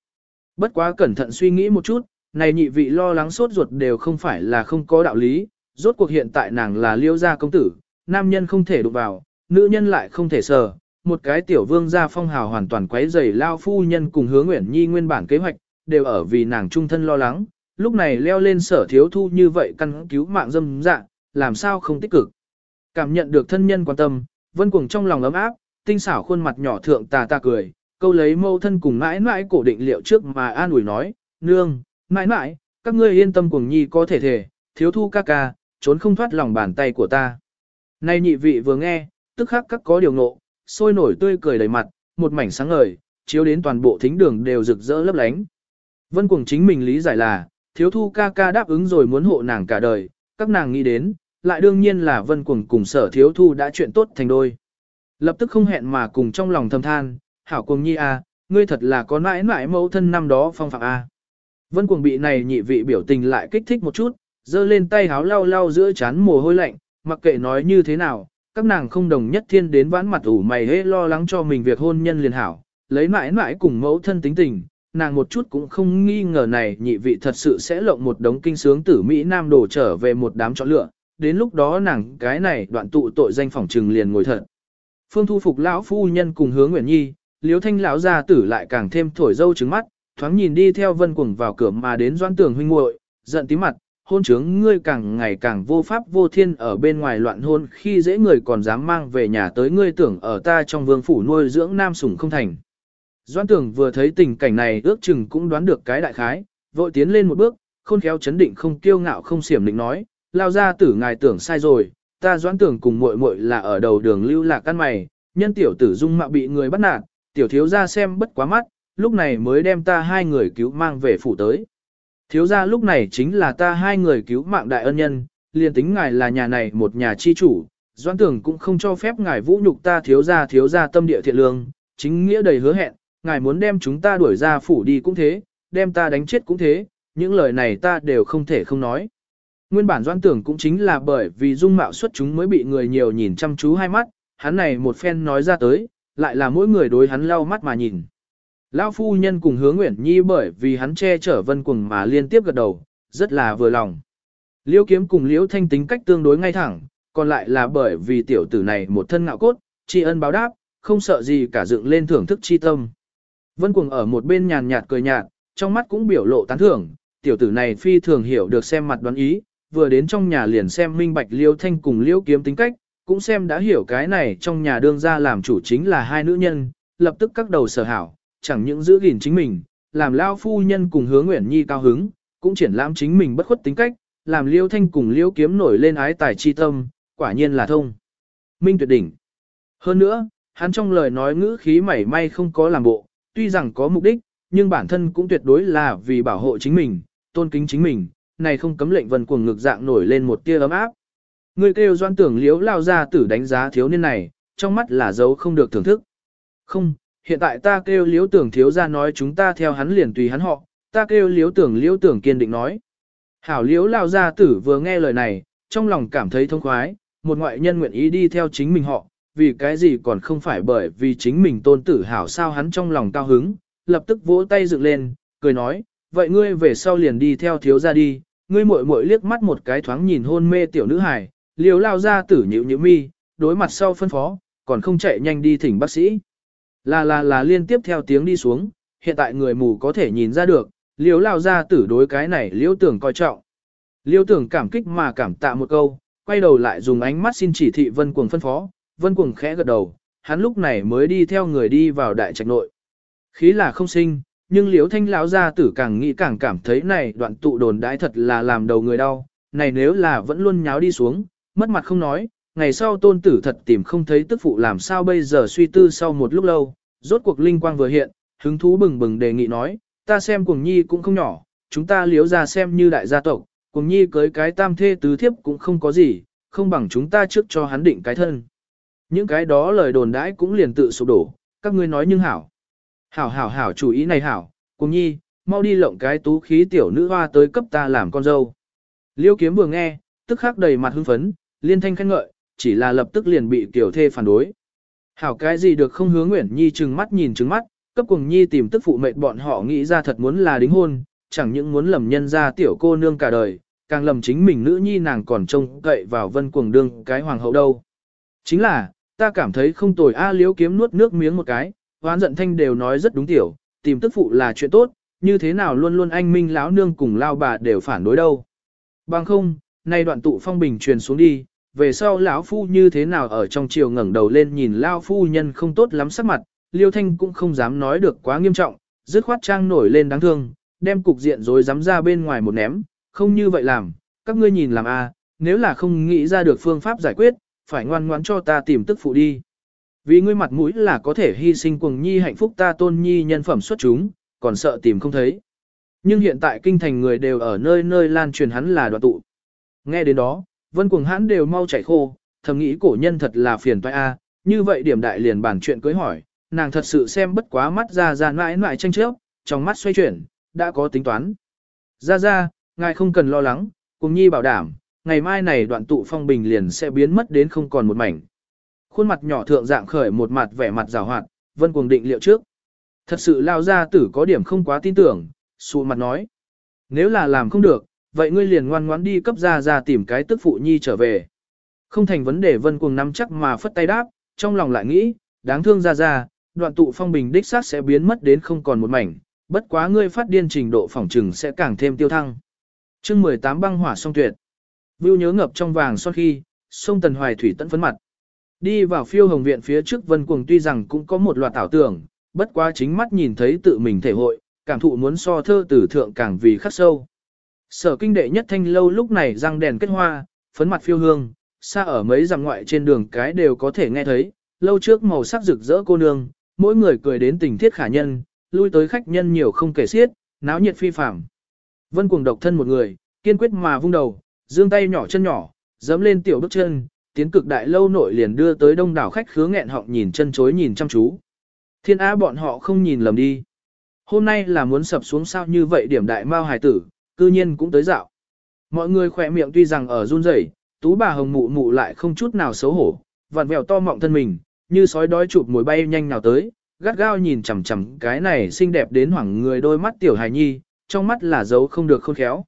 Bất quá cẩn thận suy nghĩ một chút, này nhị vị lo lắng sốt ruột đều không phải là không có đạo lý, rốt cuộc hiện tại nàng là liêu gia công tử, nam nhân không thể đụng vào, nữ nhân lại không thể sờ, một cái tiểu vương gia phong hào hoàn toàn quấy rầy lao phu nhân cùng hứa nguyện nhi nguyên bản kế hoạch, đều ở vì nàng trung thân lo lắng, lúc này leo lên sở thiếu thu như vậy căn cứu mạng dâm dạ, làm sao không tích cực. Cảm nhận được thân nhân quan tâm, vân cuồng trong lòng ấm áp, tinh xảo khuôn mặt nhỏ thượng tà ta cười, câu lấy mâu thân cùng mãi mãi cổ định liệu trước mà an ủi nói, nương, mãi mãi, các ngươi yên tâm cuồng nhi có thể thể, thiếu thu ca ca, trốn không thoát lòng bàn tay của ta. Nay nhị vị vừa nghe, tức khắc các có điều ngộ, sôi nổi tươi cười đầy mặt, một mảnh sáng ngời, chiếu đến toàn bộ thính đường đều rực rỡ lấp lánh. Vân cuồng chính mình lý giải là, thiếu thu ca ca đáp ứng rồi muốn hộ nàng cả đời, các nàng nghĩ đến, lại đương nhiên là vân cuồng cùng sở thiếu thu đã chuyện tốt thành đôi. Lập tức không hẹn mà cùng trong lòng thầm than, hảo cuồng nhi a, à, ngươi thật là có mãi mãi mẫu thân năm đó phong phạm a. À. Vân cuồng bị này nhị vị biểu tình lại kích thích một chút, giơ lên tay háo lau lau giữa chán mồ hôi lạnh, mặc kệ nói như thế nào, các nàng không đồng nhất thiên đến vãn mặt ủ mày hễ lo lắng cho mình việc hôn nhân liền hảo, lấy mãi mãi cùng mẫu thân tính tình, nàng một chút cũng không nghi ngờ này nhị vị thật sự sẽ lộng một đống kinh sướng tử Mỹ Nam đổ trở về một đám chọn lựa, đến lúc đó nàng cái này đoạn tụ tội danh phỏng trừng liền ngồi thật. Phương thu phục lão phu nhân cùng hướng Nguyễn Nhi, liếu thanh lão gia tử lại càng thêm thổi dâu trứng mắt, thoáng nhìn đi theo vân cuồng vào cửa mà đến doan tường huynh muội giận tí mặt, hôn trướng ngươi càng ngày càng vô pháp vô thiên ở bên ngoài loạn hôn khi dễ người còn dám mang về nhà tới ngươi tưởng ở ta trong vương phủ nuôi dưỡng nam sủng không thành. Doan tưởng vừa thấy tình cảnh này ước chừng cũng đoán được cái đại khái, vội tiến lên một bước, khôn khéo chấn định không kiêu ngạo không xiểm định nói, lao ra tử ngài tưởng sai rồi, ta doãn tưởng cùng muội muội là ở đầu đường lưu lạc căn mày, nhân tiểu tử dung mạo bị người bắt nạt, tiểu thiếu ra xem bất quá mắt, lúc này mới đem ta hai người cứu mang về phủ tới. Thiếu gia lúc này chính là ta hai người cứu mạng đại ân nhân, liền tính ngài là nhà này một nhà chi chủ, doãn tưởng cũng không cho phép ngài vũ nhục ta thiếu gia, thiếu gia tâm địa thiện lương, chính nghĩa đầy hứa hẹn, ngài muốn đem chúng ta đuổi ra phủ đi cũng thế, đem ta đánh chết cũng thế, những lời này ta đều không thể không nói. Nguyên bản doan tưởng cũng chính là bởi vì dung mạo xuất chúng mới bị người nhiều nhìn chăm chú hai mắt, hắn này một phen nói ra tới, lại là mỗi người đối hắn lau mắt mà nhìn. Lão phu nhân cùng hướng Nguyễn Nhi bởi vì hắn che chở vân cuồng mà liên tiếp gật đầu, rất là vừa lòng. Liễu kiếm cùng liễu thanh tính cách tương đối ngay thẳng, còn lại là bởi vì tiểu tử này một thân ngạo cốt, tri ân báo đáp, không sợ gì cả dựng lên thưởng thức chi tâm. Vân cuồng ở một bên nhàn nhạt cười nhạt, trong mắt cũng biểu lộ tán thưởng, tiểu tử này phi thường hiểu được xem mặt đoán ý, vừa đến trong nhà liền xem minh bạch liêu thanh cùng Liễu kiếm tính cách, cũng xem đã hiểu cái này trong nhà đương ra làm chủ chính là hai nữ nhân, lập tức các đầu sở hảo, chẳng những giữ gìn chính mình, làm lao phu nhân cùng hướng nguyện nhi cao hứng, cũng triển lãm chính mình bất khuất tính cách, làm liêu thanh cùng liêu kiếm nổi lên ái tài chi tâm, quả nhiên là thông. Minh tuyệt đỉnh. Hơn nữa, hắn trong lời nói ngữ khí mảy may không có làm bộ, tuy rằng có mục đích, nhưng bản thân cũng tuyệt đối là vì bảo hộ chính mình, tôn kính chính mình, này không cấm lệnh vần cuồng ngực dạng nổi lên một tia ấm áp. Người kêu doan tưởng liếu lao ra tử đánh giá thiếu niên này, trong mắt là dấu không được thưởng thức. Không, hiện tại ta kêu liếu tưởng thiếu ra nói chúng ta theo hắn liền tùy hắn họ, ta kêu liếu tưởng liếu tưởng kiên định nói. Hảo liếu lao gia tử vừa nghe lời này, trong lòng cảm thấy thông khoái, một ngoại nhân nguyện ý đi theo chính mình họ, vì cái gì còn không phải bởi vì chính mình tôn tử hảo sao hắn trong lòng cao hứng, lập tức vỗ tay dựng lên, cười nói, vậy ngươi về sau liền đi theo thiếu gia đi, ngươi muội muội liếc mắt một cái thoáng nhìn hôn mê tiểu nữ hài, liếu lao gia tử nhịu nhịu mi, đối mặt sau phân phó, còn không chạy nhanh đi thỉnh bác sĩ. Là là là liên tiếp theo tiếng đi xuống, hiện tại người mù có thể nhìn ra được, liếu lao ra tử đối cái này Liễu tưởng coi trọng. Liêu tưởng cảm kích mà cảm tạ một câu, quay đầu lại dùng ánh mắt xin chỉ thị vân cuồng phân phó, vân cuồng khẽ gật đầu, hắn lúc này mới đi theo người đi vào đại trạch nội. Khí là không sinh, nhưng liếu thanh lão gia tử càng nghĩ càng cảm thấy này đoạn tụ đồn đãi thật là làm đầu người đau, này nếu là vẫn luôn nháo đi xuống, mất mặt không nói, ngày sau tôn tử thật tìm không thấy tức phụ làm sao bây giờ suy tư sau một lúc lâu, rốt cuộc linh quang vừa hiện, hứng thú bừng bừng đề nghị nói, ta xem cuồng nhi cũng không nhỏ, chúng ta liếu ra xem như đại gia tộc, cuồng nhi cưới cái tam thê tứ thiếp cũng không có gì, không bằng chúng ta trước cho hắn định cái thân. Những cái đó lời đồn đãi cũng liền tự sụp đổ, các ngươi nói nhưng hảo. Hảo hảo hảo chủ ý này hảo, cuồng nhi, mau đi lộng cái tú khí tiểu nữ hoa tới cấp ta làm con dâu. Liêu kiếm vừa nghe, tức khắc đầy mặt hưng phấn, liên thanh khen ngợi, chỉ là lập tức liền bị tiểu thê phản đối. Hảo cái gì được không hướng Nguyễn Nhi trừng mắt nhìn trừng mắt, cấp cùng nhi tìm tức phụ mệt bọn họ nghĩ ra thật muốn là đính hôn, chẳng những muốn lầm nhân ra tiểu cô nương cả đời, càng lầm chính mình nữ nhi nàng còn trông cậy vào vân cuồng đương cái hoàng hậu đâu. Chính là, ta cảm thấy không tồi A liếu kiếm nuốt nước miếng một cái, hoán giận thanh đều nói rất đúng tiểu, tìm tức phụ là chuyện tốt, như thế nào luôn luôn anh minh lão nương cùng lao bà đều phản đối đâu. Bằng không, nay đoạn tụ phong bình truyền xuống đi, về sau lão phu như thế nào ở trong chiều ngẩng đầu lên nhìn lao phu nhân không tốt lắm sắc mặt, liêu thanh cũng không dám nói được quá nghiêm trọng, dứt khoát trang nổi lên đáng thương, đem cục diện rồi dám ra bên ngoài một ném, không như vậy làm, các ngươi nhìn làm a, nếu là không nghĩ ra được phương pháp giải quyết, phải ngoan ngoãn cho ta tìm tức phụ đi. Vì ngươi mặt mũi là có thể hy sinh cuồng nhi hạnh phúc ta tôn nhi nhân phẩm xuất chúng, còn sợ tìm không thấy. Nhưng hiện tại kinh thành người đều ở nơi nơi lan truyền hắn là đoạn tụ. Nghe đến đó, vân cuồng hãn đều mau chảy khô, thầm nghĩ cổ nhân thật là phiền toái a, như vậy điểm đại liền bản chuyện cưới hỏi, nàng thật sự xem bất quá mắt ra ra mãi mãi tranh trước, trong mắt xoay chuyển, đã có tính toán. Ra ra, ngài không cần lo lắng, cùng nhi bảo đảm, ngày mai này đoạn tụ phong bình liền sẽ biến mất đến không còn một mảnh. Khuôn mặt nhỏ thượng dạng khởi một mặt vẻ mặt rào hoạt, vân cuồng định liệu trước. Thật sự lao ra tử có điểm không quá tin tưởng, sụ mặt nói. Nếu là làm không được, vậy ngươi liền ngoan ngoãn đi cấp ra ra tìm cái tức phụ nhi trở về. Không thành vấn đề vân cuồng nắm chắc mà phất tay đáp, trong lòng lại nghĩ, đáng thương ra ra, đoạn tụ phong bình đích xác sẽ biến mất đến không còn một mảnh, bất quá ngươi phát điên trình độ phỏng trừng sẽ càng thêm tiêu thăng. chương 18 băng hỏa song tuyệt. Vưu nhớ ngập trong vàng son khi, sông Tần Hoài Thủy tận phấn mặt. Đi vào phiêu hồng viện phía trước vân cuồng tuy rằng cũng có một loạt ảo tưởng, bất quá chính mắt nhìn thấy tự mình thể hội, cảm thụ muốn so thơ tử thượng càng vì khắc sâu. Sở kinh đệ nhất thanh lâu lúc này răng đèn kết hoa, phấn mặt phiêu hương, xa ở mấy dặm ngoại trên đường cái đều có thể nghe thấy, lâu trước màu sắc rực rỡ cô nương, mỗi người cười đến tình thiết khả nhân, lui tới khách nhân nhiều không kể xiết, náo nhiệt phi phạm. Vân cuồng độc thân một người, kiên quyết mà vung đầu, dương tay nhỏ chân nhỏ, dẫm lên tiểu bước chân, tiến cực đại lâu nội liền đưa tới đông đảo khách khứa nghẹn họng nhìn chân chối nhìn chăm chú. Thiên á bọn họ không nhìn lầm đi. Hôm nay là muốn sập xuống sao như vậy điểm đại mao hài tử, cư nhiên cũng tới dạo. Mọi người khỏe miệng tuy rằng ở run rẩy, tú bà hồng mụ mụ lại không chút nào xấu hổ, vặn vẹo to mọng thân mình, như sói đói chụp mồi bay nhanh nào tới, gắt gao nhìn chằm chằm cái này xinh đẹp đến hoảng người đôi mắt tiểu hài nhi, trong mắt là dấu không được khôn khéo.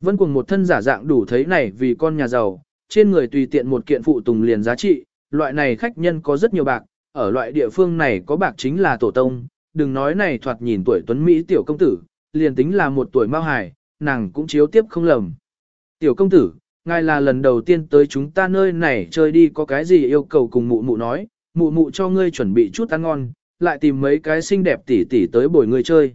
Vân cuồng một thân giả dạng đủ thấy này vì con nhà giàu, trên người tùy tiện một kiện phụ tùng liền giá trị, loại này khách nhân có rất nhiều bạc, ở loại địa phương này có bạc chính là tổ tông, đừng nói này thoạt nhìn tuổi tuấn Mỹ tiểu công tử, liền tính là một tuổi mao hài, nàng cũng chiếu tiếp không lầm. Tiểu công tử, ngài là lần đầu tiên tới chúng ta nơi này chơi đi có cái gì yêu cầu cùng mụ mụ nói, mụ mụ cho ngươi chuẩn bị chút ăn ngon, lại tìm mấy cái xinh đẹp tỉ tỉ tới bồi ngươi chơi.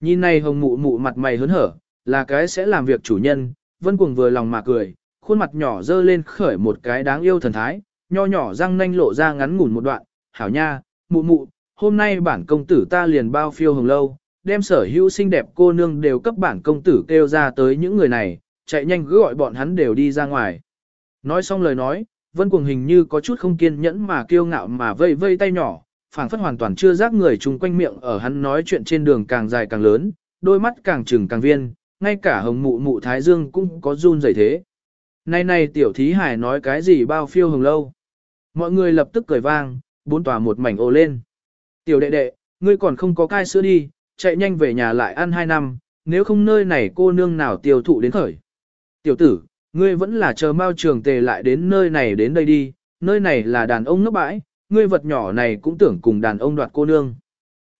Nhìn này hồng mụ mụ mặt mày hớn hở, là cái sẽ làm việc chủ nhân, vân cuồng vừa lòng mà cười, khuôn mặt nhỏ dơ lên khởi một cái đáng yêu thần thái, nho nhỏ răng nanh lộ ra ngắn ngủn một đoạn, hảo nha, mụ mụ, hôm nay bản công tử ta liền bao phiêu hồng lâu, đem sở hữu xinh đẹp cô nương đều cấp bản công tử kêu ra tới những người này, chạy nhanh cứ gọi bọn hắn đều đi ra ngoài. Nói xong lời nói, vân cuồng hình như có chút không kiên nhẫn mà kiêu ngạo mà vây vây tay nhỏ, phảng phất hoàn toàn chưa giác người chung quanh miệng ở hắn nói chuyện trên đường càng dài càng lớn, đôi mắt càng trừng càng viên, ngay cả hồng mụ mụ thái dương cũng có run rẩy thế. Nay này tiểu thí hải nói cái gì bao phiêu hồng lâu. Mọi người lập tức cười vang, bốn tòa một mảnh ô lên. Tiểu đệ đệ, ngươi còn không có cai sữa đi, chạy nhanh về nhà lại ăn hai năm, nếu không nơi này cô nương nào tiêu thụ đến khởi. Tiểu tử, ngươi vẫn là chờ mao trường tề lại đến nơi này đến đây đi, nơi này là đàn ông nấp bãi, ngươi vật nhỏ này cũng tưởng cùng đàn ông đoạt cô nương.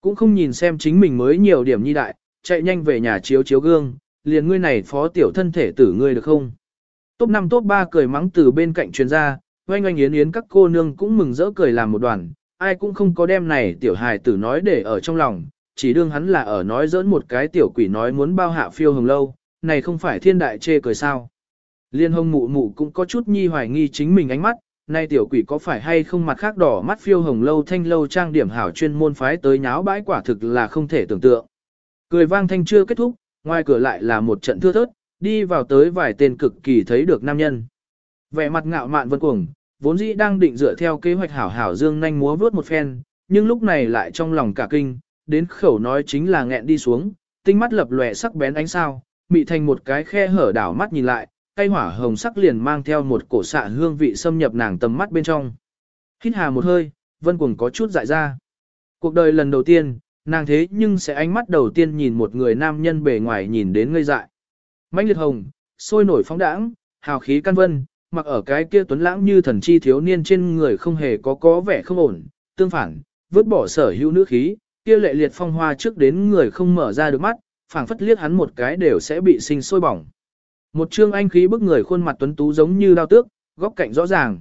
Cũng không nhìn xem chính mình mới nhiều điểm nhi đại, chạy nhanh về nhà chiếu chiếu gương, liền ngươi này phó tiểu thân thể tử ngươi được không? Top 5 top 3 cười mắng từ bên cạnh chuyên gia, oanh oanh yến yến các cô nương cũng mừng rỡ cười làm một đoàn, ai cũng không có đem này tiểu hài tử nói để ở trong lòng, chỉ đương hắn là ở nói dỡn một cái tiểu quỷ nói muốn bao hạ phiêu hồng lâu, này không phải thiên đại chê cười sao. Liên hồng mụ mụ cũng có chút nhi hoài nghi chính mình ánh mắt, nay tiểu quỷ có phải hay không mặt khác đỏ mắt phiêu hồng lâu thanh lâu trang điểm hảo chuyên môn phái tới nháo bãi quả thực là không thể tưởng tượng. Cười vang thanh chưa kết thúc, ngoài cửa lại là một trận thưa thớt, đi vào tới vài tên cực kỳ thấy được nam nhân. Vẻ mặt ngạo mạn vân cuồng, vốn dĩ đang định dựa theo kế hoạch hảo hảo dương nhanh múa vướt một phen, nhưng lúc này lại trong lòng cả kinh, đến khẩu nói chính là nghẹn đi xuống, tinh mắt lập lòe sắc bén ánh sao, mị thành một cái khe hở đảo mắt nhìn lại, cây hỏa hồng sắc liền mang theo một cổ xạ hương vị xâm nhập nàng tầm mắt bên trong. Hít hà một hơi, vân cuồng có chút dại ra. Cuộc đời lần đầu tiên, nàng thế nhưng sẽ ánh mắt đầu tiên nhìn một người nam nhân bề ngoài nhìn đến ngây dại. Mãnh liệt hồng, sôi nổi phóng đãng, hào khí căn vân, mặc ở cái kia tuấn lãng như thần chi thiếu niên trên người không hề có có vẻ không ổn, tương phản, vứt bỏ sở hữu nữ khí, kia lệ liệt phong hoa trước đến người không mở ra được mắt, phảng phất liếc hắn một cái đều sẽ bị sinh sôi bỏng. Một trương anh khí bức người khuôn mặt tuấn tú giống như đao tước, góc cạnh rõ ràng.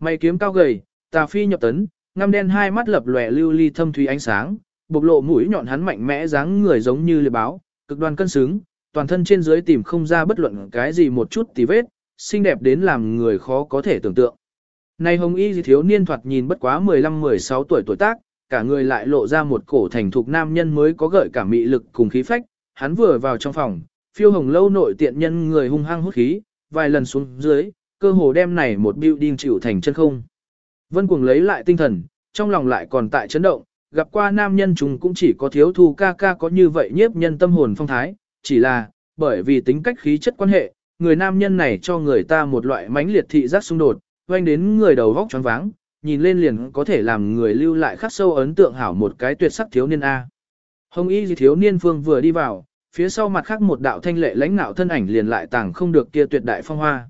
Mày kiếm cao gầy, tà phi nhập tấn, ngăm đen hai mắt lập lòe lưu ly thâm thúy ánh sáng, bộc lộ mũi nhọn hắn mạnh mẽ dáng người giống như liệp báo, cực đoan cân xứng, toàn thân trên dưới tìm không ra bất luận cái gì một chút tí vết, xinh đẹp đến làm người khó có thể tưởng tượng. Này hồng y thiếu niên thoạt nhìn bất quá 15-16 tuổi tuổi tác, cả người lại lộ ra một cổ thành thục nam nhân mới có gợi cả mị lực cùng khí phách, hắn vừa vào trong phòng, phiêu hồng lâu nội tiện nhân người hung hăng hút khí, vài lần xuống dưới, cơ hồ đem này một building chịu thành chân không. Vân cuồng lấy lại tinh thần, trong lòng lại còn tại chấn động, gặp qua nam nhân chúng cũng chỉ có thiếu thu ca ca có như vậy nhiếp nhân tâm hồn phong thái, chỉ là, bởi vì tính cách khí chất quan hệ, người nam nhân này cho người ta một loại mãnh liệt thị giác xung đột, doanh đến người đầu vóc choáng váng, nhìn lên liền có thể làm người lưu lại khắc sâu ấn tượng hảo một cái tuyệt sắc thiếu niên A. Hồng y thiếu niên phương vừa đi vào, phía sau mặt khác một đạo thanh lệ lãnh nạo thân ảnh liền lại tàng không được kia tuyệt đại phong hoa.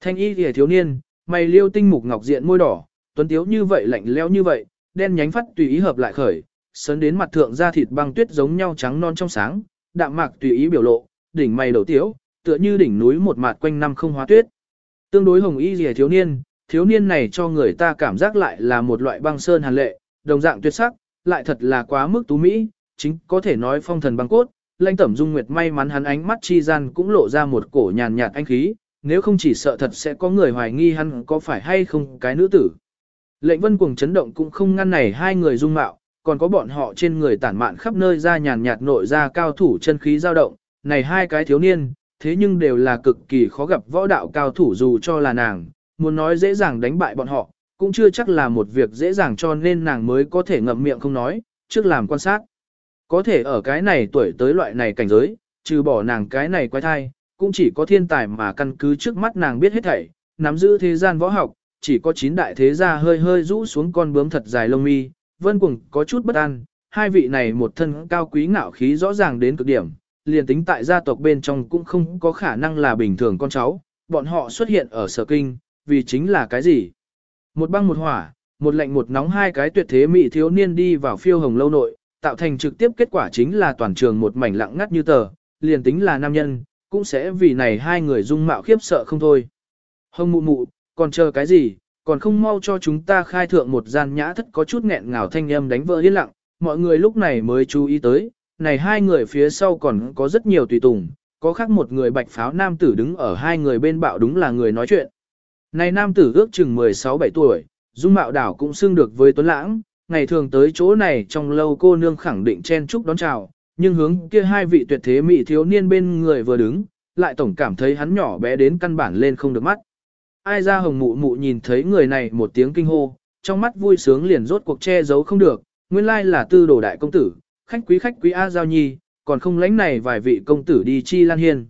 Thanh y thì thiếu niên, mày liêu tinh mục ngọc diện môi đỏ, tuấn tiếu như vậy lạnh lẽo như vậy, đen nhánh phát tùy ý hợp lại khởi, sấn đến mặt thượng da thịt băng tuyết giống nhau trắng non trong sáng, đạm mạc tùy ý biểu lộ, đỉnh mày đầu tiếu, tựa như đỉnh núi một mặt quanh năm không hóa tuyết. Tương đối hồng y rìa thiếu niên, thiếu niên này cho người ta cảm giác lại là một loại băng sơn hàn lệ, đồng dạng tuyệt sắc, lại thật là quá mức tú mỹ, chính có thể nói phong thần băng cốt. lãnh tẩm dung nguyệt may mắn hắn ánh mắt chi gian cũng lộ ra một cổ nhàn nhạt anh khí, nếu không chỉ sợ thật sẽ có người hoài nghi hắn có phải hay không cái nữ tử. Lệnh vân cuồng chấn động cũng không ngăn này hai người dung mạo, còn có bọn họ trên người tản mạn khắp nơi ra nhàn nhạt nội ra cao thủ chân khí dao động, này hai cái thiếu niên, thế nhưng đều là cực kỳ khó gặp võ đạo cao thủ dù cho là nàng, muốn nói dễ dàng đánh bại bọn họ, cũng chưa chắc là một việc dễ dàng cho nên nàng mới có thể ngậm miệng không nói, trước làm quan sát. Có thể ở cái này tuổi tới loại này cảnh giới, trừ bỏ nàng cái này quái thai, cũng chỉ có thiên tài mà căn cứ trước mắt nàng biết hết thảy, nắm giữ thế gian võ học, chỉ có chín đại thế gia hơi hơi rũ xuống con bướm thật dài lông mi, vân cùng có chút bất an, hai vị này một thân cao quý ngạo khí rõ ràng đến cực điểm, liền tính tại gia tộc bên trong cũng không có khả năng là bình thường con cháu, bọn họ xuất hiện ở sở kinh, vì chính là cái gì? Một băng một hỏa, một lạnh một nóng hai cái tuyệt thế mỹ thiếu niên đi vào phiêu hồng lâu nội, tạo thành trực tiếp kết quả chính là toàn trường một mảnh lặng ngắt như tờ, liền tính là nam nhân, cũng sẽ vì này hai người dung mạo khiếp sợ không thôi. Hồng mụ mụ, còn chờ cái gì, còn không mau cho chúng ta khai thượng một gian nhã thất có chút nghẹn ngào thanh âm đánh vỡ yên lặng, mọi người lúc này mới chú ý tới, này hai người phía sau còn có rất nhiều tùy tùng, có khác một người bạch pháo nam tử đứng ở hai người bên bạo đúng là người nói chuyện. Này nam tử ước chừng 16-17 tuổi, dung mạo đảo cũng xưng được với Tuấn Lãng, ngày thường tới chỗ này trong lâu cô nương khẳng định chen chúc đón chào, nhưng hướng kia hai vị tuyệt thế mỹ thiếu niên bên người vừa đứng, lại tổng cảm thấy hắn nhỏ bé đến căn bản lên không được mắt. Ai ra hồng mụ mụ nhìn thấy người này một tiếng kinh hô, trong mắt vui sướng liền rốt cuộc che giấu không được, nguyên lai là tư đồ đại công tử, khách quý khách quý A Giao Nhi, còn không lánh này vài vị công tử đi chi lan hiên.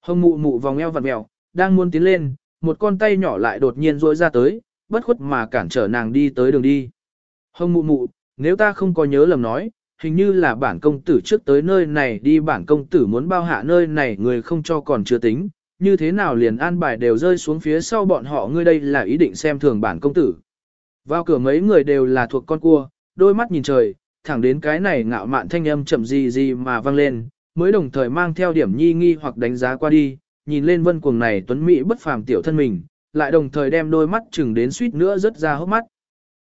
Hồng mụ mụ vòng eo vặn mèo, đang muốn tiến lên, một con tay nhỏ lại đột nhiên rỗi ra tới, bất khuất mà cản trở nàng đi tới đường đi. Hồng mụ mụ, nếu ta không có nhớ lầm nói, hình như là bản công tử trước tới nơi này đi bản công tử muốn bao hạ nơi này người không cho còn chưa tính, như thế nào liền an bài đều rơi xuống phía sau bọn họ ngươi đây là ý định xem thường bản công tử. Vào cửa mấy người đều là thuộc con cua, đôi mắt nhìn trời, thẳng đến cái này ngạo mạn thanh âm chậm gì gì mà vang lên, mới đồng thời mang theo điểm nhi nghi hoặc đánh giá qua đi, nhìn lên vân cuồng này tuấn mỹ bất phàm tiểu thân mình, lại đồng thời đem đôi mắt chừng đến suýt nữa rất ra hốc mắt.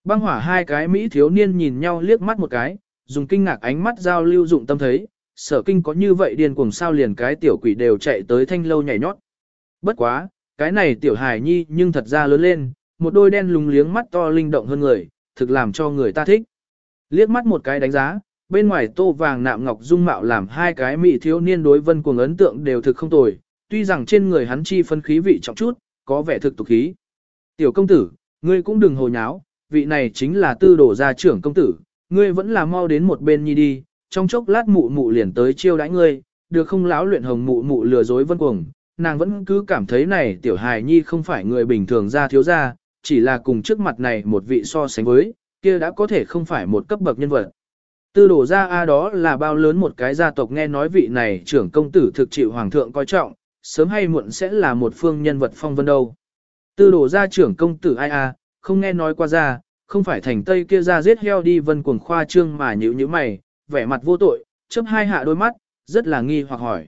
Băng hỏa hai cái mỹ thiếu niên nhìn nhau liếc mắt một cái, dùng kinh ngạc ánh mắt giao lưu dụng tâm thấy, sở kinh có như vậy điên cuồng sao liền cái tiểu quỷ đều chạy tới thanh lâu nhảy nhót. Bất quá, cái này tiểu hài nhi nhưng thật ra lớn lên, một đôi đen lùng liếng mắt to linh động hơn người, thực làm cho người ta thích. Liếc mắt một cái đánh giá, bên ngoài tô vàng nạm ngọc dung mạo làm hai cái mỹ thiếu niên đối vân cuồng ấn tượng đều thực không tồi, tuy rằng trên người hắn chi phân khí vị trọng chút, có vẻ thực tục khí. Tiểu công tử, ngươi cũng đừng hồ nháo, vị này chính là tư đổ gia trưởng công tử, ngươi vẫn là mau đến một bên nhi đi, trong chốc lát mụ mụ liền tới chiêu đãi ngươi, được không láo luyện hồng mụ mụ lừa dối vân cuồng, nàng vẫn cứ cảm thấy này tiểu hài nhi không phải người bình thường ra thiếu gia, chỉ là cùng trước mặt này một vị so sánh với, kia đã có thể không phải một cấp bậc nhân vật. Tư đổ ra A đó là bao lớn một cái gia tộc nghe nói vị này trưởng công tử thực chịu hoàng thượng coi trọng, sớm hay muộn sẽ là một phương nhân vật phong vân đâu. Tư đổ ra trưởng công tử ai a, không nghe nói qua ra, không phải thành tây kia ra giết heo đi vân cuồng khoa trương mà nhữ như mày, vẻ mặt vô tội, chớp hai hạ đôi mắt, rất là nghi hoặc hỏi.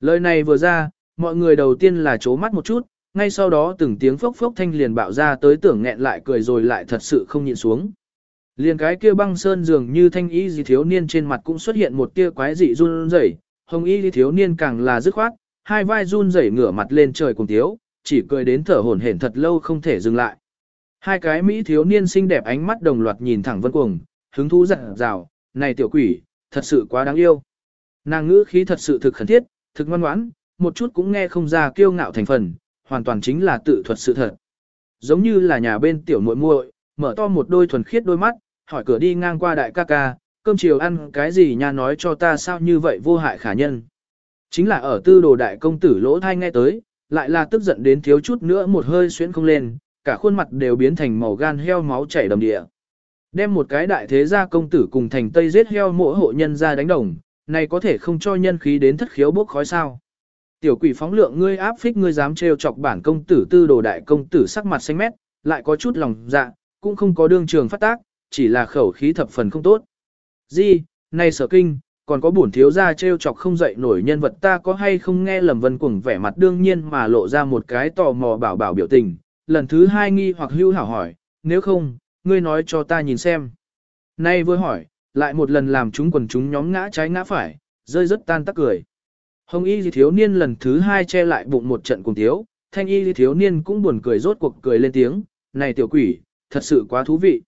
Lời này vừa ra, mọi người đầu tiên là chố mắt một chút, ngay sau đó từng tiếng phốc phốc thanh liền bạo ra tới tưởng nghẹn lại cười rồi lại thật sự không nhịn xuống. Liền cái kia băng sơn dường như thanh y gì thiếu niên trên mặt cũng xuất hiện một tia quái dị run rẩy, hồng y gì thiếu niên càng là dứt khoát, hai vai run rẩy ngửa mặt lên trời cùng tiếu, chỉ cười đến thở hổn hển thật lâu không thể dừng lại. Hai cái Mỹ thiếu niên xinh đẹp ánh mắt đồng loạt nhìn thẳng vân cuồng, hứng thú dặn rào, này tiểu quỷ, thật sự quá đáng yêu. Nàng ngữ khí thật sự thực khẩn thiết, thực ngoan ngoãn, một chút cũng nghe không ra kiêu ngạo thành phần, hoàn toàn chính là tự thuật sự thật. Giống như là nhà bên tiểu muội muội, mở to một đôi thuần khiết đôi mắt, hỏi cửa đi ngang qua đại ca ca, cơm chiều ăn cái gì nha nói cho ta sao như vậy vô hại khả nhân. Chính là ở tư đồ đại công tử lỗ thai nghe tới, lại là tức giận đến thiếu chút nữa một hơi xuyến không lên, cả khuôn mặt đều biến thành màu gan heo máu chảy đầm địa. Đem một cái đại thế gia công tử cùng thành tây giết heo mỗi hộ nhân ra đánh đồng, này có thể không cho nhân khí đến thất khiếu bốc khói sao. Tiểu quỷ phóng lượng ngươi áp phích ngươi dám trêu chọc bản công tử tư đồ đại công tử sắc mặt xanh mét, lại có chút lòng dạ, cũng không có đương trường phát tác, chỉ là khẩu khí thập phần không tốt. Di, này sở kinh, còn có bổn thiếu gia trêu chọc không dậy nổi nhân vật ta có hay không nghe lầm vân cuồng vẻ mặt đương nhiên mà lộ ra một cái tò mò bảo bảo biểu tình, lần thứ hai nghi hoặc hưu hảo hỏi, nếu không, ngươi nói cho ta nhìn xem. Nay vừa hỏi, lại một lần làm chúng quần chúng nhóm ngã trái ngã phải, rơi rất tan tắc cười. Hồng y thiếu niên lần thứ hai che lại bụng một trận cùng thiếu, thanh y thiếu niên cũng buồn cười rốt cuộc cười lên tiếng, này tiểu quỷ, thật sự quá thú vị.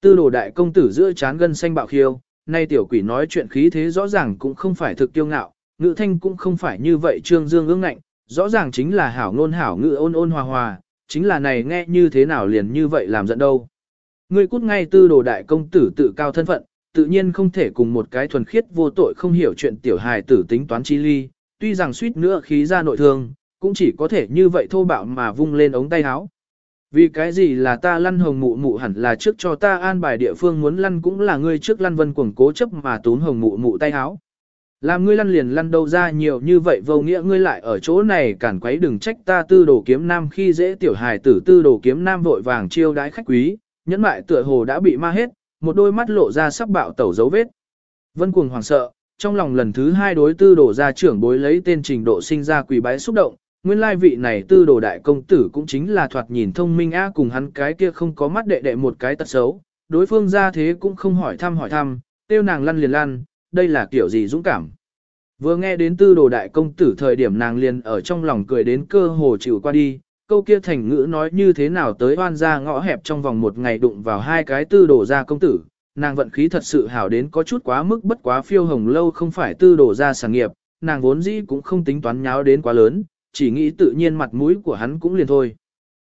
Tư đồ đại công tử giữa chán gân xanh bạo khiêu, nay tiểu quỷ nói chuyện khí thế rõ ràng cũng không phải thực tiêu ngạo, ngữ thanh cũng không phải như vậy trương dương ương ngạnh, rõ ràng chính là hảo ngôn hảo ngữ ôn ôn hòa hòa, chính là này nghe như thế nào liền như vậy làm giận đâu. Ngươi cút ngay tư đồ đại công tử tự cao thân phận, tự nhiên không thể cùng một cái thuần khiết vô tội không hiểu chuyện tiểu hài tử tính toán chi ly, tuy rằng suýt nữa khí ra nội thương, cũng chỉ có thể như vậy thô bạo mà vung lên ống tay áo. Vì cái gì là ta lăn hồng mụ mụ hẳn là trước cho ta an bài địa phương muốn lăn cũng là ngươi trước lăn vân cuồng cố chấp mà tốn hồng mụ mụ tay áo. Làm ngươi lăn liền lăn đâu ra nhiều như vậy vô nghĩa ngươi lại ở chỗ này cản quấy đừng trách ta tư đồ kiếm nam khi dễ tiểu hài tử tư đồ kiếm nam vội vàng chiêu đái khách quý, nhẫn mại tựa hồ đã bị ma hết, một đôi mắt lộ ra sắc bạo tẩu dấu vết. Vân cuồng hoảng sợ, trong lòng lần thứ hai đối tư đồ ra trưởng bối lấy tên trình độ sinh ra quỷ bái xúc động, nguyên lai vị này tư đồ đại công tử cũng chính là thoạt nhìn thông minh a cùng hắn cái kia không có mắt đệ đệ một cái tật xấu, đối phương ra thế cũng không hỏi thăm hỏi thăm, tiêu nàng lăn liền lăn, đây là kiểu gì dũng cảm. Vừa nghe đến tư đồ đại công tử thời điểm nàng liền ở trong lòng cười đến cơ hồ chịu qua đi, câu kia thành ngữ nói như thế nào tới oan ra ngõ hẹp trong vòng một ngày đụng vào hai cái tư đồ ra công tử, nàng vận khí thật sự hảo đến có chút quá mức bất quá phiêu hồng lâu không phải tư đồ ra sản nghiệp, nàng vốn dĩ cũng không tính toán nháo đến quá lớn, chỉ nghĩ tự nhiên mặt mũi của hắn cũng liền thôi.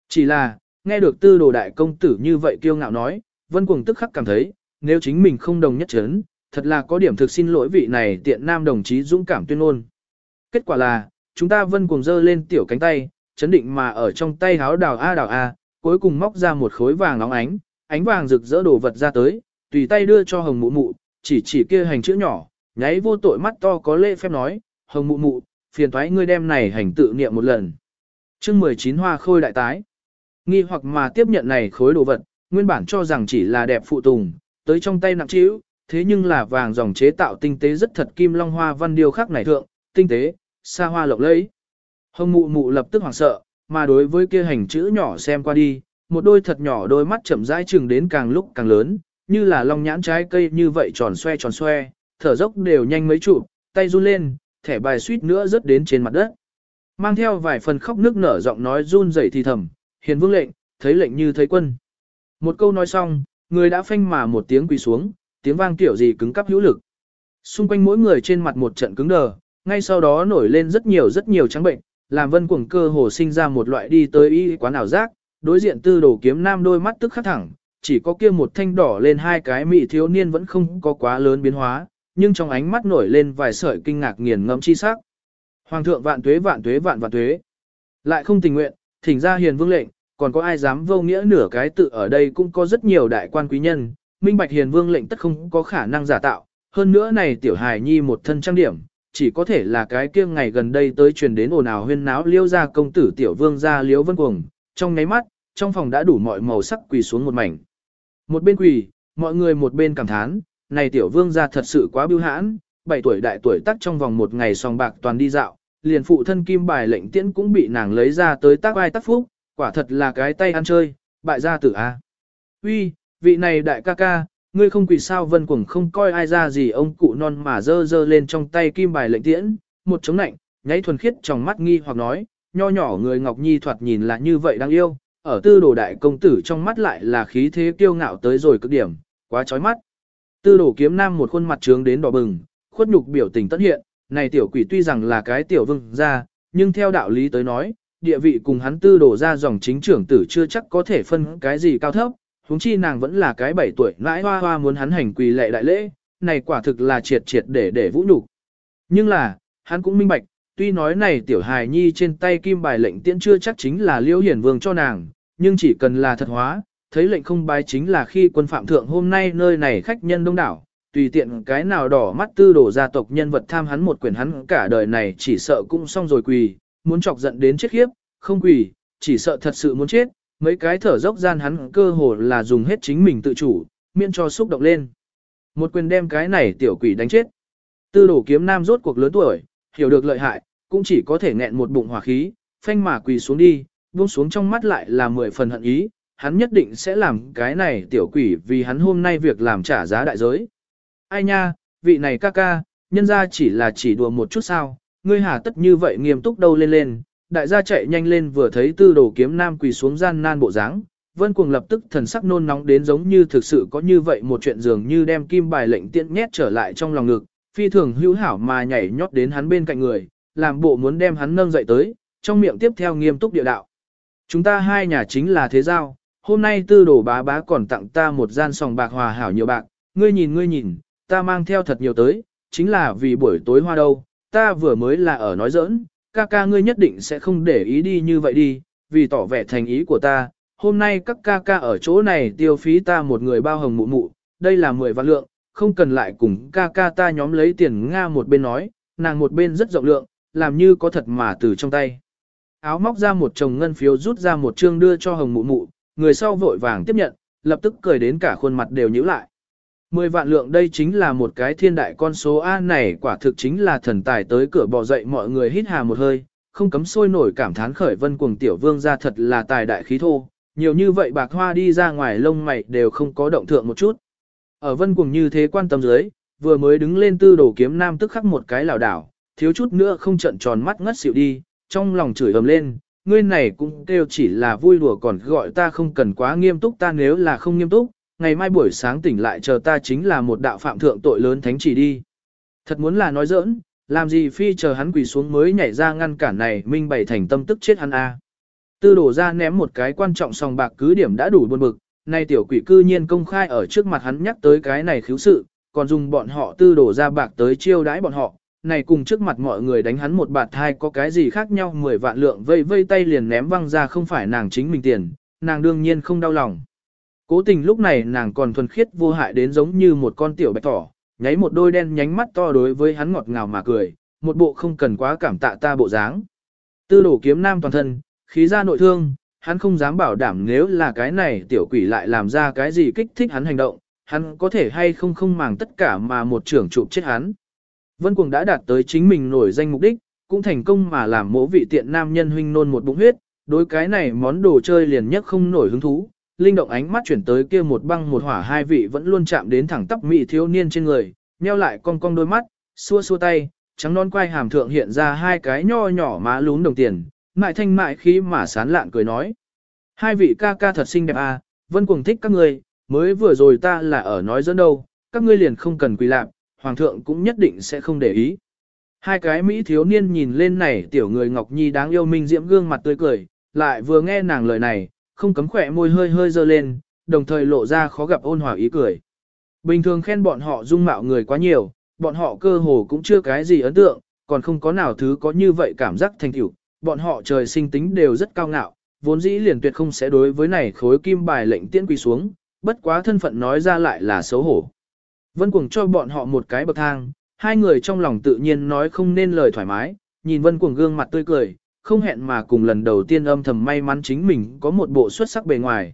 Chỉ là, nghe được tư đồ đại công tử như vậy kiêu ngạo nói, vân cuồng tức khắc cảm thấy, nếu chính mình không đồng nhất chấn, thật là có điểm thực xin lỗi vị này tiện nam đồng chí dũng cảm tuyên ngôn. Kết quả là, chúng ta vân cuồng dơ lên tiểu cánh tay, chấn định mà ở trong tay háo đào A đào A, cuối cùng móc ra một khối vàng nóng ánh, ánh vàng rực rỡ đồ vật ra tới, tùy tay đưa cho hồng mụ mụ, chỉ chỉ kia hành chữ nhỏ, nháy vô tội mắt to có lễ phép nói, hồng mụ mụ, phiền thoái ngươi đem này hành tự niệm một lần. chương 19 hoa khôi đại tái. Nghi hoặc mà tiếp nhận này khối đồ vật, nguyên bản cho rằng chỉ là đẹp phụ tùng, tới trong tay nặng trĩu, thế nhưng là vàng dòng chế tạo tinh tế rất thật kim long hoa văn điêu khắc này thượng, tinh tế, xa hoa lộng lẫy. Hồng mụ mụ lập tức hoảng sợ, mà đối với kia hành chữ nhỏ xem qua đi, một đôi thật nhỏ đôi mắt chậm rãi chừng đến càng lúc càng lớn, như là long nhãn trái cây như vậy tròn xoe tròn xoe, thở dốc đều nhanh mấy chụp, tay run lên, thẻ bài suýt nữa rớt đến trên mặt đất. Mang theo vài phần khóc nước nở giọng nói run rẩy thì thầm, hiền vương lệnh, thấy lệnh như thấy quân. Một câu nói xong, người đã phanh mà một tiếng quỳ xuống, tiếng vang kiểu gì cứng cắp hữu lực. Xung quanh mỗi người trên mặt một trận cứng đờ, ngay sau đó nổi lên rất nhiều rất nhiều trắng bệnh, làm vân cuồng cơ hồ sinh ra một loại đi tới y quán ảo giác, đối diện tư đồ kiếm nam đôi mắt tức khắc thẳng, chỉ có kia một thanh đỏ lên hai cái mị thiếu niên vẫn không có quá lớn biến hóa, nhưng trong ánh mắt nổi lên vài sợi kinh ngạc nghiền ngẫm chi sắc. Hoàng thượng vạn tuế vạn tuế vạn vạn tuế. Lại không tình nguyện, thỉnh ra hiền vương lệnh, còn có ai dám vô nghĩa nửa cái tự ở đây cũng có rất nhiều đại quan quý nhân, minh bạch hiền vương lệnh tất không có khả năng giả tạo, hơn nữa này tiểu hài nhi một thân trang điểm, chỉ có thể là cái kia ngày gần đây tới truyền đến ồn ào huyên náo liêu ra công tử tiểu vương ra liêu vân cuồng, trong ngáy mắt, trong phòng đã đủ mọi màu sắc quỳ xuống một mảnh. Một bên quỳ, mọi người một bên cảm thán, này tiểu vương gia thật sự quá biêu hãn, 7 tuổi đại tuổi tắc trong vòng một ngày song bạc toàn đi dạo, liền phụ thân kim bài lệnh tiễn cũng bị nàng lấy ra tới tác vai tác phúc, quả thật là cái tay ăn chơi, bại gia tử a. Uy, vị này đại ca ca, ngươi không quỳ sao vân cuồng không coi ai ra gì ông cụ non mà dơ dơ lên trong tay kim bài lệnh tiễn, một chống nạnh, nháy thuần khiết trong mắt nghi hoặc nói, nho nhỏ người Ngọc Nhi thoạt nhìn là như vậy đáng yêu, ở tư đồ đại công tử trong mắt lại là khí thế kiêu ngạo tới rồi cực điểm, quá chói mắt. Tư đổ kiếm nam một khuôn mặt trướng đến đỏ bừng, khuất nhục biểu tình tất hiện, này tiểu quỷ tuy rằng là cái tiểu vương gia, nhưng theo đạo lý tới nói, địa vị cùng hắn tư đổ ra dòng chính trưởng tử chưa chắc có thể phân cái gì cao thấp, huống chi nàng vẫn là cái bảy tuổi nãi hoa hoa muốn hắn hành quỳ lệ đại lễ, này quả thực là triệt triệt để để vũ nhục. Nhưng là, hắn cũng minh bạch, tuy nói này tiểu hài nhi trên tay kim bài lệnh tiễn chưa chắc chính là liễu hiển vương cho nàng, nhưng chỉ cần là thật hóa, thấy lệnh không bái chính là khi quân phạm thượng hôm nay nơi này khách nhân đông đảo, tùy tiện cái nào đỏ mắt tư đổ gia tộc nhân vật tham hắn một quyền hắn cả đời này chỉ sợ cũng xong rồi quỳ, muốn chọc giận đến chết khiếp, không quỳ, chỉ sợ thật sự muốn chết, mấy cái thở dốc gian hắn cơ hồ là dùng hết chính mình tự chủ, miễn cho xúc động lên. Một quyền đem cái này tiểu quỷ đánh chết. Tư đổ kiếm nam rốt cuộc lớn tuổi, hiểu được lợi hại, cũng chỉ có thể nghẹn một bụng hỏa khí, phanh mà quỳ xuống đi, buông xuống trong mắt lại là mười phần hận ý, hắn nhất định sẽ làm cái này tiểu quỷ vì hắn hôm nay việc làm trả giá đại giới. Ai nha, vị này ca ca, nhân ra chỉ là chỉ đùa một chút sao, ngươi hà tất như vậy nghiêm túc đâu lên lên, đại gia chạy nhanh lên vừa thấy tư đồ kiếm nam quỳ xuống gian nan bộ dáng, vân cuồng lập tức thần sắc nôn nóng đến giống như thực sự có như vậy một chuyện dường như đem kim bài lệnh tiện nhét trở lại trong lòng ngực, phi thường hữu hảo mà nhảy nhót đến hắn bên cạnh người, làm bộ muốn đem hắn nâng dậy tới, trong miệng tiếp theo nghiêm túc địa đạo. Chúng ta hai nhà chính là thế giao, hôm nay tư đồ bá bá còn tặng ta một gian sòng bạc hòa hảo nhiều bạc, ngươi nhìn ngươi nhìn, ta mang theo thật nhiều tới, chính là vì buổi tối hoa đâu, ta vừa mới là ở nói giỡn, ca ca ngươi nhất định sẽ không để ý đi như vậy đi, vì tỏ vẻ thành ý của ta, hôm nay các ca ca ở chỗ này tiêu phí ta một người bao hồng mụ mụ, đây là 10 vạn lượng, không cần lại cùng ca ca ta nhóm lấy tiền Nga một bên nói, nàng một bên rất rộng lượng, làm như có thật mà từ trong tay. Áo móc ra một chồng ngân phiếu rút ra một chương đưa cho hồng mụ mụ, người sau vội vàng tiếp nhận, lập tức cười đến cả khuôn mặt đều nhíu lại. Mười vạn lượng đây chính là một cái thiên đại con số A này quả thực chính là thần tài tới cửa bò dậy mọi người hít hà một hơi, không cấm sôi nổi cảm thán khởi vân cuồng tiểu vương ra thật là tài đại khí thô, nhiều như vậy bạc hoa đi ra ngoài lông mày đều không có động thượng một chút. Ở vân cuồng như thế quan tâm dưới, vừa mới đứng lên tư đồ kiếm nam tức khắc một cái lảo đảo, thiếu chút nữa không trận tròn mắt ngất xỉu đi, trong lòng chửi ầm lên, ngươi này cũng kêu chỉ là vui đùa còn gọi ta không cần quá nghiêm túc ta nếu là không nghiêm túc, ngày mai buổi sáng tỉnh lại chờ ta chính là một đạo phạm thượng tội lớn thánh chỉ đi. Thật muốn là nói giỡn, làm gì phi chờ hắn quỳ xuống mới nhảy ra ngăn cản này minh bày thành tâm tức chết hắn a. Tư đổ ra ném một cái quan trọng sòng bạc cứ điểm đã đủ buồn bực, nay tiểu quỷ cư nhiên công khai ở trước mặt hắn nhắc tới cái này khiếu sự, còn dùng bọn họ tư đổ ra bạc tới chiêu đãi bọn họ, này cùng trước mặt mọi người đánh hắn một bạt hai có cái gì khác nhau 10 vạn lượng vây vây tay liền ném văng ra không phải nàng chính mình tiền, nàng đương nhiên không đau lòng. Cố tình lúc này nàng còn thuần khiết vô hại đến giống như một con tiểu bạch thỏ, nháy một đôi đen nhánh mắt to đối với hắn ngọt ngào mà cười, một bộ không cần quá cảm tạ ta bộ dáng. Tư đổ kiếm nam toàn thân, khí ra nội thương, hắn không dám bảo đảm nếu là cái này tiểu quỷ lại làm ra cái gì kích thích hắn hành động, hắn có thể hay không không màng tất cả mà một trưởng chụp chết hắn. Vân Cuồng đã đạt tới chính mình nổi danh mục đích, cũng thành công mà làm mỗ vị tiện nam nhân huynh nôn một bụng huyết, đối cái này món đồ chơi liền nhất không nổi hứng thú, linh động ánh mắt chuyển tới kia một băng một hỏa hai vị vẫn luôn chạm đến thẳng tắp mị thiếu niên trên người, nheo lại cong cong đôi mắt, xua xua tay, trắng non quay hàm thượng hiện ra hai cái nho nhỏ má lún đồng tiền, mại thanh mại khí mà sán lạn cười nói. Hai vị ca ca thật xinh đẹp à, vân cuồng thích các ngươi, mới vừa rồi ta là ở nói dẫn đâu, các ngươi liền không cần quỳ lạp, hoàng thượng cũng nhất định sẽ không để ý. Hai cái Mỹ thiếu niên nhìn lên này tiểu người Ngọc Nhi đáng yêu minh diễm gương mặt tươi cười, lại vừa nghe nàng lời này, không cấm khỏe môi hơi hơi dơ lên, đồng thời lộ ra khó gặp ôn hòa ý cười. Bình thường khen bọn họ dung mạo người quá nhiều, bọn họ cơ hồ cũng chưa cái gì ấn tượng, còn không có nào thứ có như vậy cảm giác thành tựu. Bọn họ trời sinh tính đều rất cao ngạo, vốn dĩ liền tuyệt không sẽ đối với này khối kim bài lệnh tiễn quỳ xuống, bất quá thân phận nói ra lại là xấu hổ. Vân Cuồng cho bọn họ một cái bậc thang, hai người trong lòng tự nhiên nói không nên lời thoải mái, nhìn Vân Cuồng gương mặt tươi cười, không hẹn mà cùng lần đầu tiên âm thầm may mắn chính mình có một bộ xuất sắc bề ngoài.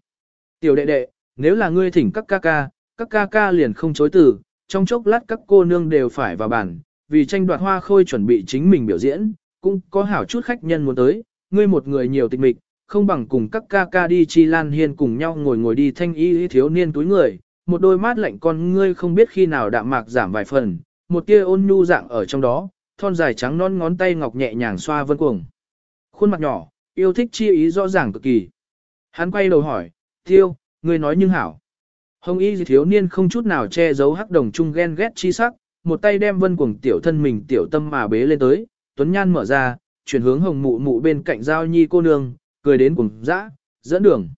Tiểu đệ đệ, nếu là ngươi thỉnh các ca ca, các ca ca liền không chối từ, trong chốc lát các cô nương đều phải vào bàn, vì tranh đoạt hoa khôi chuẩn bị chính mình biểu diễn, cũng có hảo chút khách nhân muốn tới, ngươi một người nhiều tịch mịch, không bằng cùng các ca ca đi chi lan hiên cùng nhau ngồi ngồi đi thanh y thiếu niên túi người, một đôi mắt lạnh con ngươi không biết khi nào đạm mạc giảm vài phần, một tia ôn nhu dạng ở trong đó, thon dài trắng non ngón tay ngọc nhẹ nhàng xoa vân cuồng. Khuôn mặt nhỏ, yêu thích chi ý rõ ràng cực kỳ. Hắn quay đầu hỏi, tiêu, ngươi nói nhưng hảo. Hồng y thiếu niên không chút nào che giấu hắc đồng trung ghen ghét chi sắc, một tay đem vân cuồng tiểu thân mình tiểu tâm mà bế lên tới, tuấn nhan mở ra, chuyển hướng hồng mụ mụ bên cạnh giao nhi cô nương, cười đến cùng dã, dẫn đường.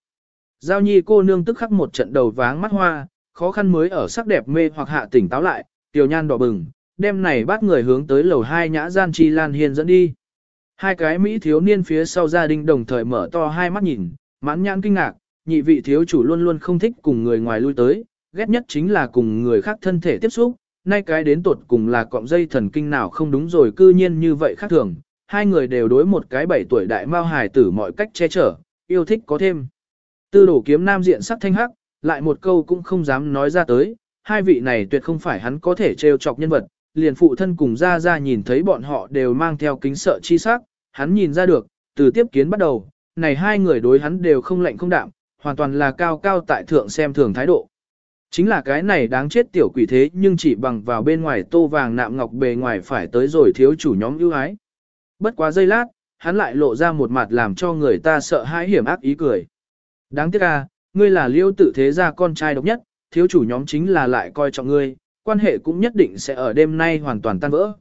Giao nhi cô nương tức khắc một trận đầu váng mắt hoa, khó khăn mới ở sắc đẹp mê hoặc hạ tỉnh táo lại, tiểu nhan đỏ bừng, đem này bắt người hướng tới lầu hai nhã gian chi lan hiên dẫn đi. Hai cái Mỹ thiếu niên phía sau gia đình đồng thời mở to hai mắt nhìn, mãn nhãn kinh ngạc, nhị vị thiếu chủ luôn luôn không thích cùng người ngoài lui tới, ghét nhất chính là cùng người khác thân thể tiếp xúc, nay cái đến tột cùng là cọng dây thần kinh nào không đúng rồi cư nhiên như vậy khác thường, hai người đều đối một cái bảy tuổi đại mao hài tử mọi cách che chở, yêu thích có thêm. Tư đổ kiếm nam diện sắc thanh hắc, lại một câu cũng không dám nói ra tới, hai vị này tuyệt không phải hắn có thể trêu chọc nhân vật, liền phụ thân cùng ra ra nhìn thấy bọn họ đều mang theo kính sợ chi sắc, hắn nhìn ra được, từ tiếp kiến bắt đầu, này hai người đối hắn đều không lạnh không đạm, hoàn toàn là cao cao tại thượng xem thường thái độ. Chính là cái này đáng chết tiểu quỷ thế nhưng chỉ bằng vào bên ngoài tô vàng nạm ngọc bề ngoài phải tới rồi thiếu chủ nhóm ưu ái. Bất quá giây lát, hắn lại lộ ra một mặt làm cho người ta sợ hãi hiểm ác ý cười. Đáng tiếc à, ngươi là liêu tự thế gia con trai độc nhất, thiếu chủ nhóm chính là lại coi trọng ngươi, quan hệ cũng nhất định sẽ ở đêm nay hoàn toàn tan vỡ.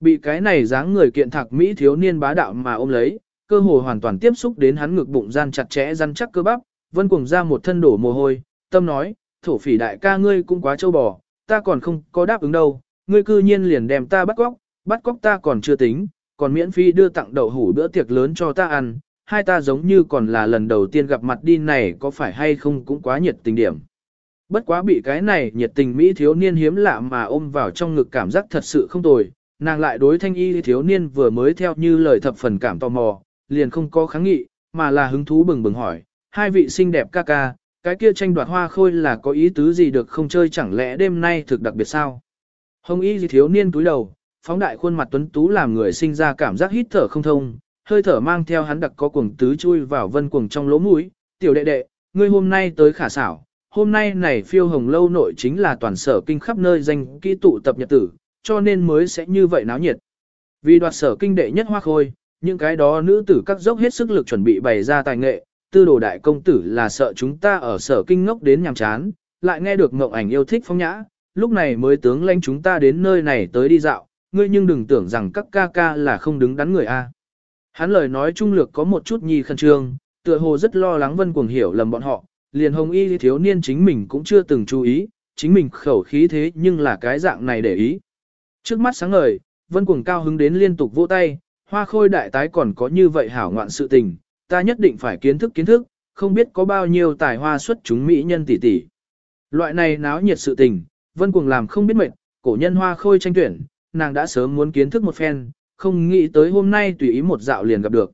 Bị cái này dáng người kiện thạc Mỹ thiếu niên bá đạo mà ôm lấy, cơ hồ hoàn toàn tiếp xúc đến hắn ngực bụng gian chặt chẽ răn chắc cơ bắp, vân cùng ra một thân đổ mồ hôi, tâm nói, thổ phỉ đại ca ngươi cũng quá trâu bò, ta còn không có đáp ứng đâu, ngươi cư nhiên liền đem ta bắt cóc, bắt cóc ta còn chưa tính, còn miễn phí đưa tặng đậu hủ bữa tiệc lớn cho ta ăn, hai ta giống như còn là lần đầu tiên gặp mặt đi này có phải hay không cũng quá nhiệt tình điểm. Bất quá bị cái này nhiệt tình Mỹ thiếu niên hiếm lạ mà ôm vào trong ngực cảm giác thật sự không tồi, nàng lại đối thanh y thiếu niên vừa mới theo như lời thập phần cảm tò mò, liền không có kháng nghị, mà là hứng thú bừng bừng hỏi, hai vị xinh đẹp ca ca, cái kia tranh đoạt hoa khôi là có ý tứ gì được không chơi chẳng lẽ đêm nay thực đặc biệt sao? Hồng y thiếu niên túi đầu, phóng đại khuôn mặt tuấn tú làm người sinh ra cảm giác hít thở không thông, hơi thở mang theo hắn đặc có cuồng tứ chui vào vân cuồng trong lỗ mũi, tiểu đệ đệ, ngươi hôm nay tới khả xảo, hôm nay này phiêu hồng lâu nội chính là toàn sở kinh khắp nơi danh kỹ tụ tập nhật tử, cho nên mới sẽ như vậy náo nhiệt. Vì đoạt sở kinh đệ nhất hoa khôi, những cái đó nữ tử các dốc hết sức lực chuẩn bị bày ra tài nghệ, tư đồ đại công tử là sợ chúng ta ở sở kinh ngốc đến nhàm chán, lại nghe được mộng ảnh yêu thích phong nhã, lúc này mới tướng lãnh chúng ta đến nơi này tới đi dạo, ngươi nhưng đừng tưởng rằng các ca ca là không đứng đắn người a. Hắn lời nói trung lược có một chút nhi khẩn trương, tựa hồ rất lo lắng vân cuồng hiểu lầm bọn họ, liền hồng y thiếu niên chính mình cũng chưa từng chú ý, chính mình khẩu khí thế nhưng là cái dạng này để ý. Trước mắt sáng ngời, vân cuồng cao hứng đến liên tục vỗ tay, hoa khôi đại tái còn có như vậy hảo ngoạn sự tình, ta nhất định phải kiến thức kiến thức, không biết có bao nhiêu tài hoa xuất chúng mỹ nhân tỷ tỷ. Loại này náo nhiệt sự tình, vân cuồng làm không biết mệt, cổ nhân hoa khôi tranh tuyển, nàng đã sớm muốn kiến thức một phen, không nghĩ tới hôm nay tùy ý một dạo liền gặp được.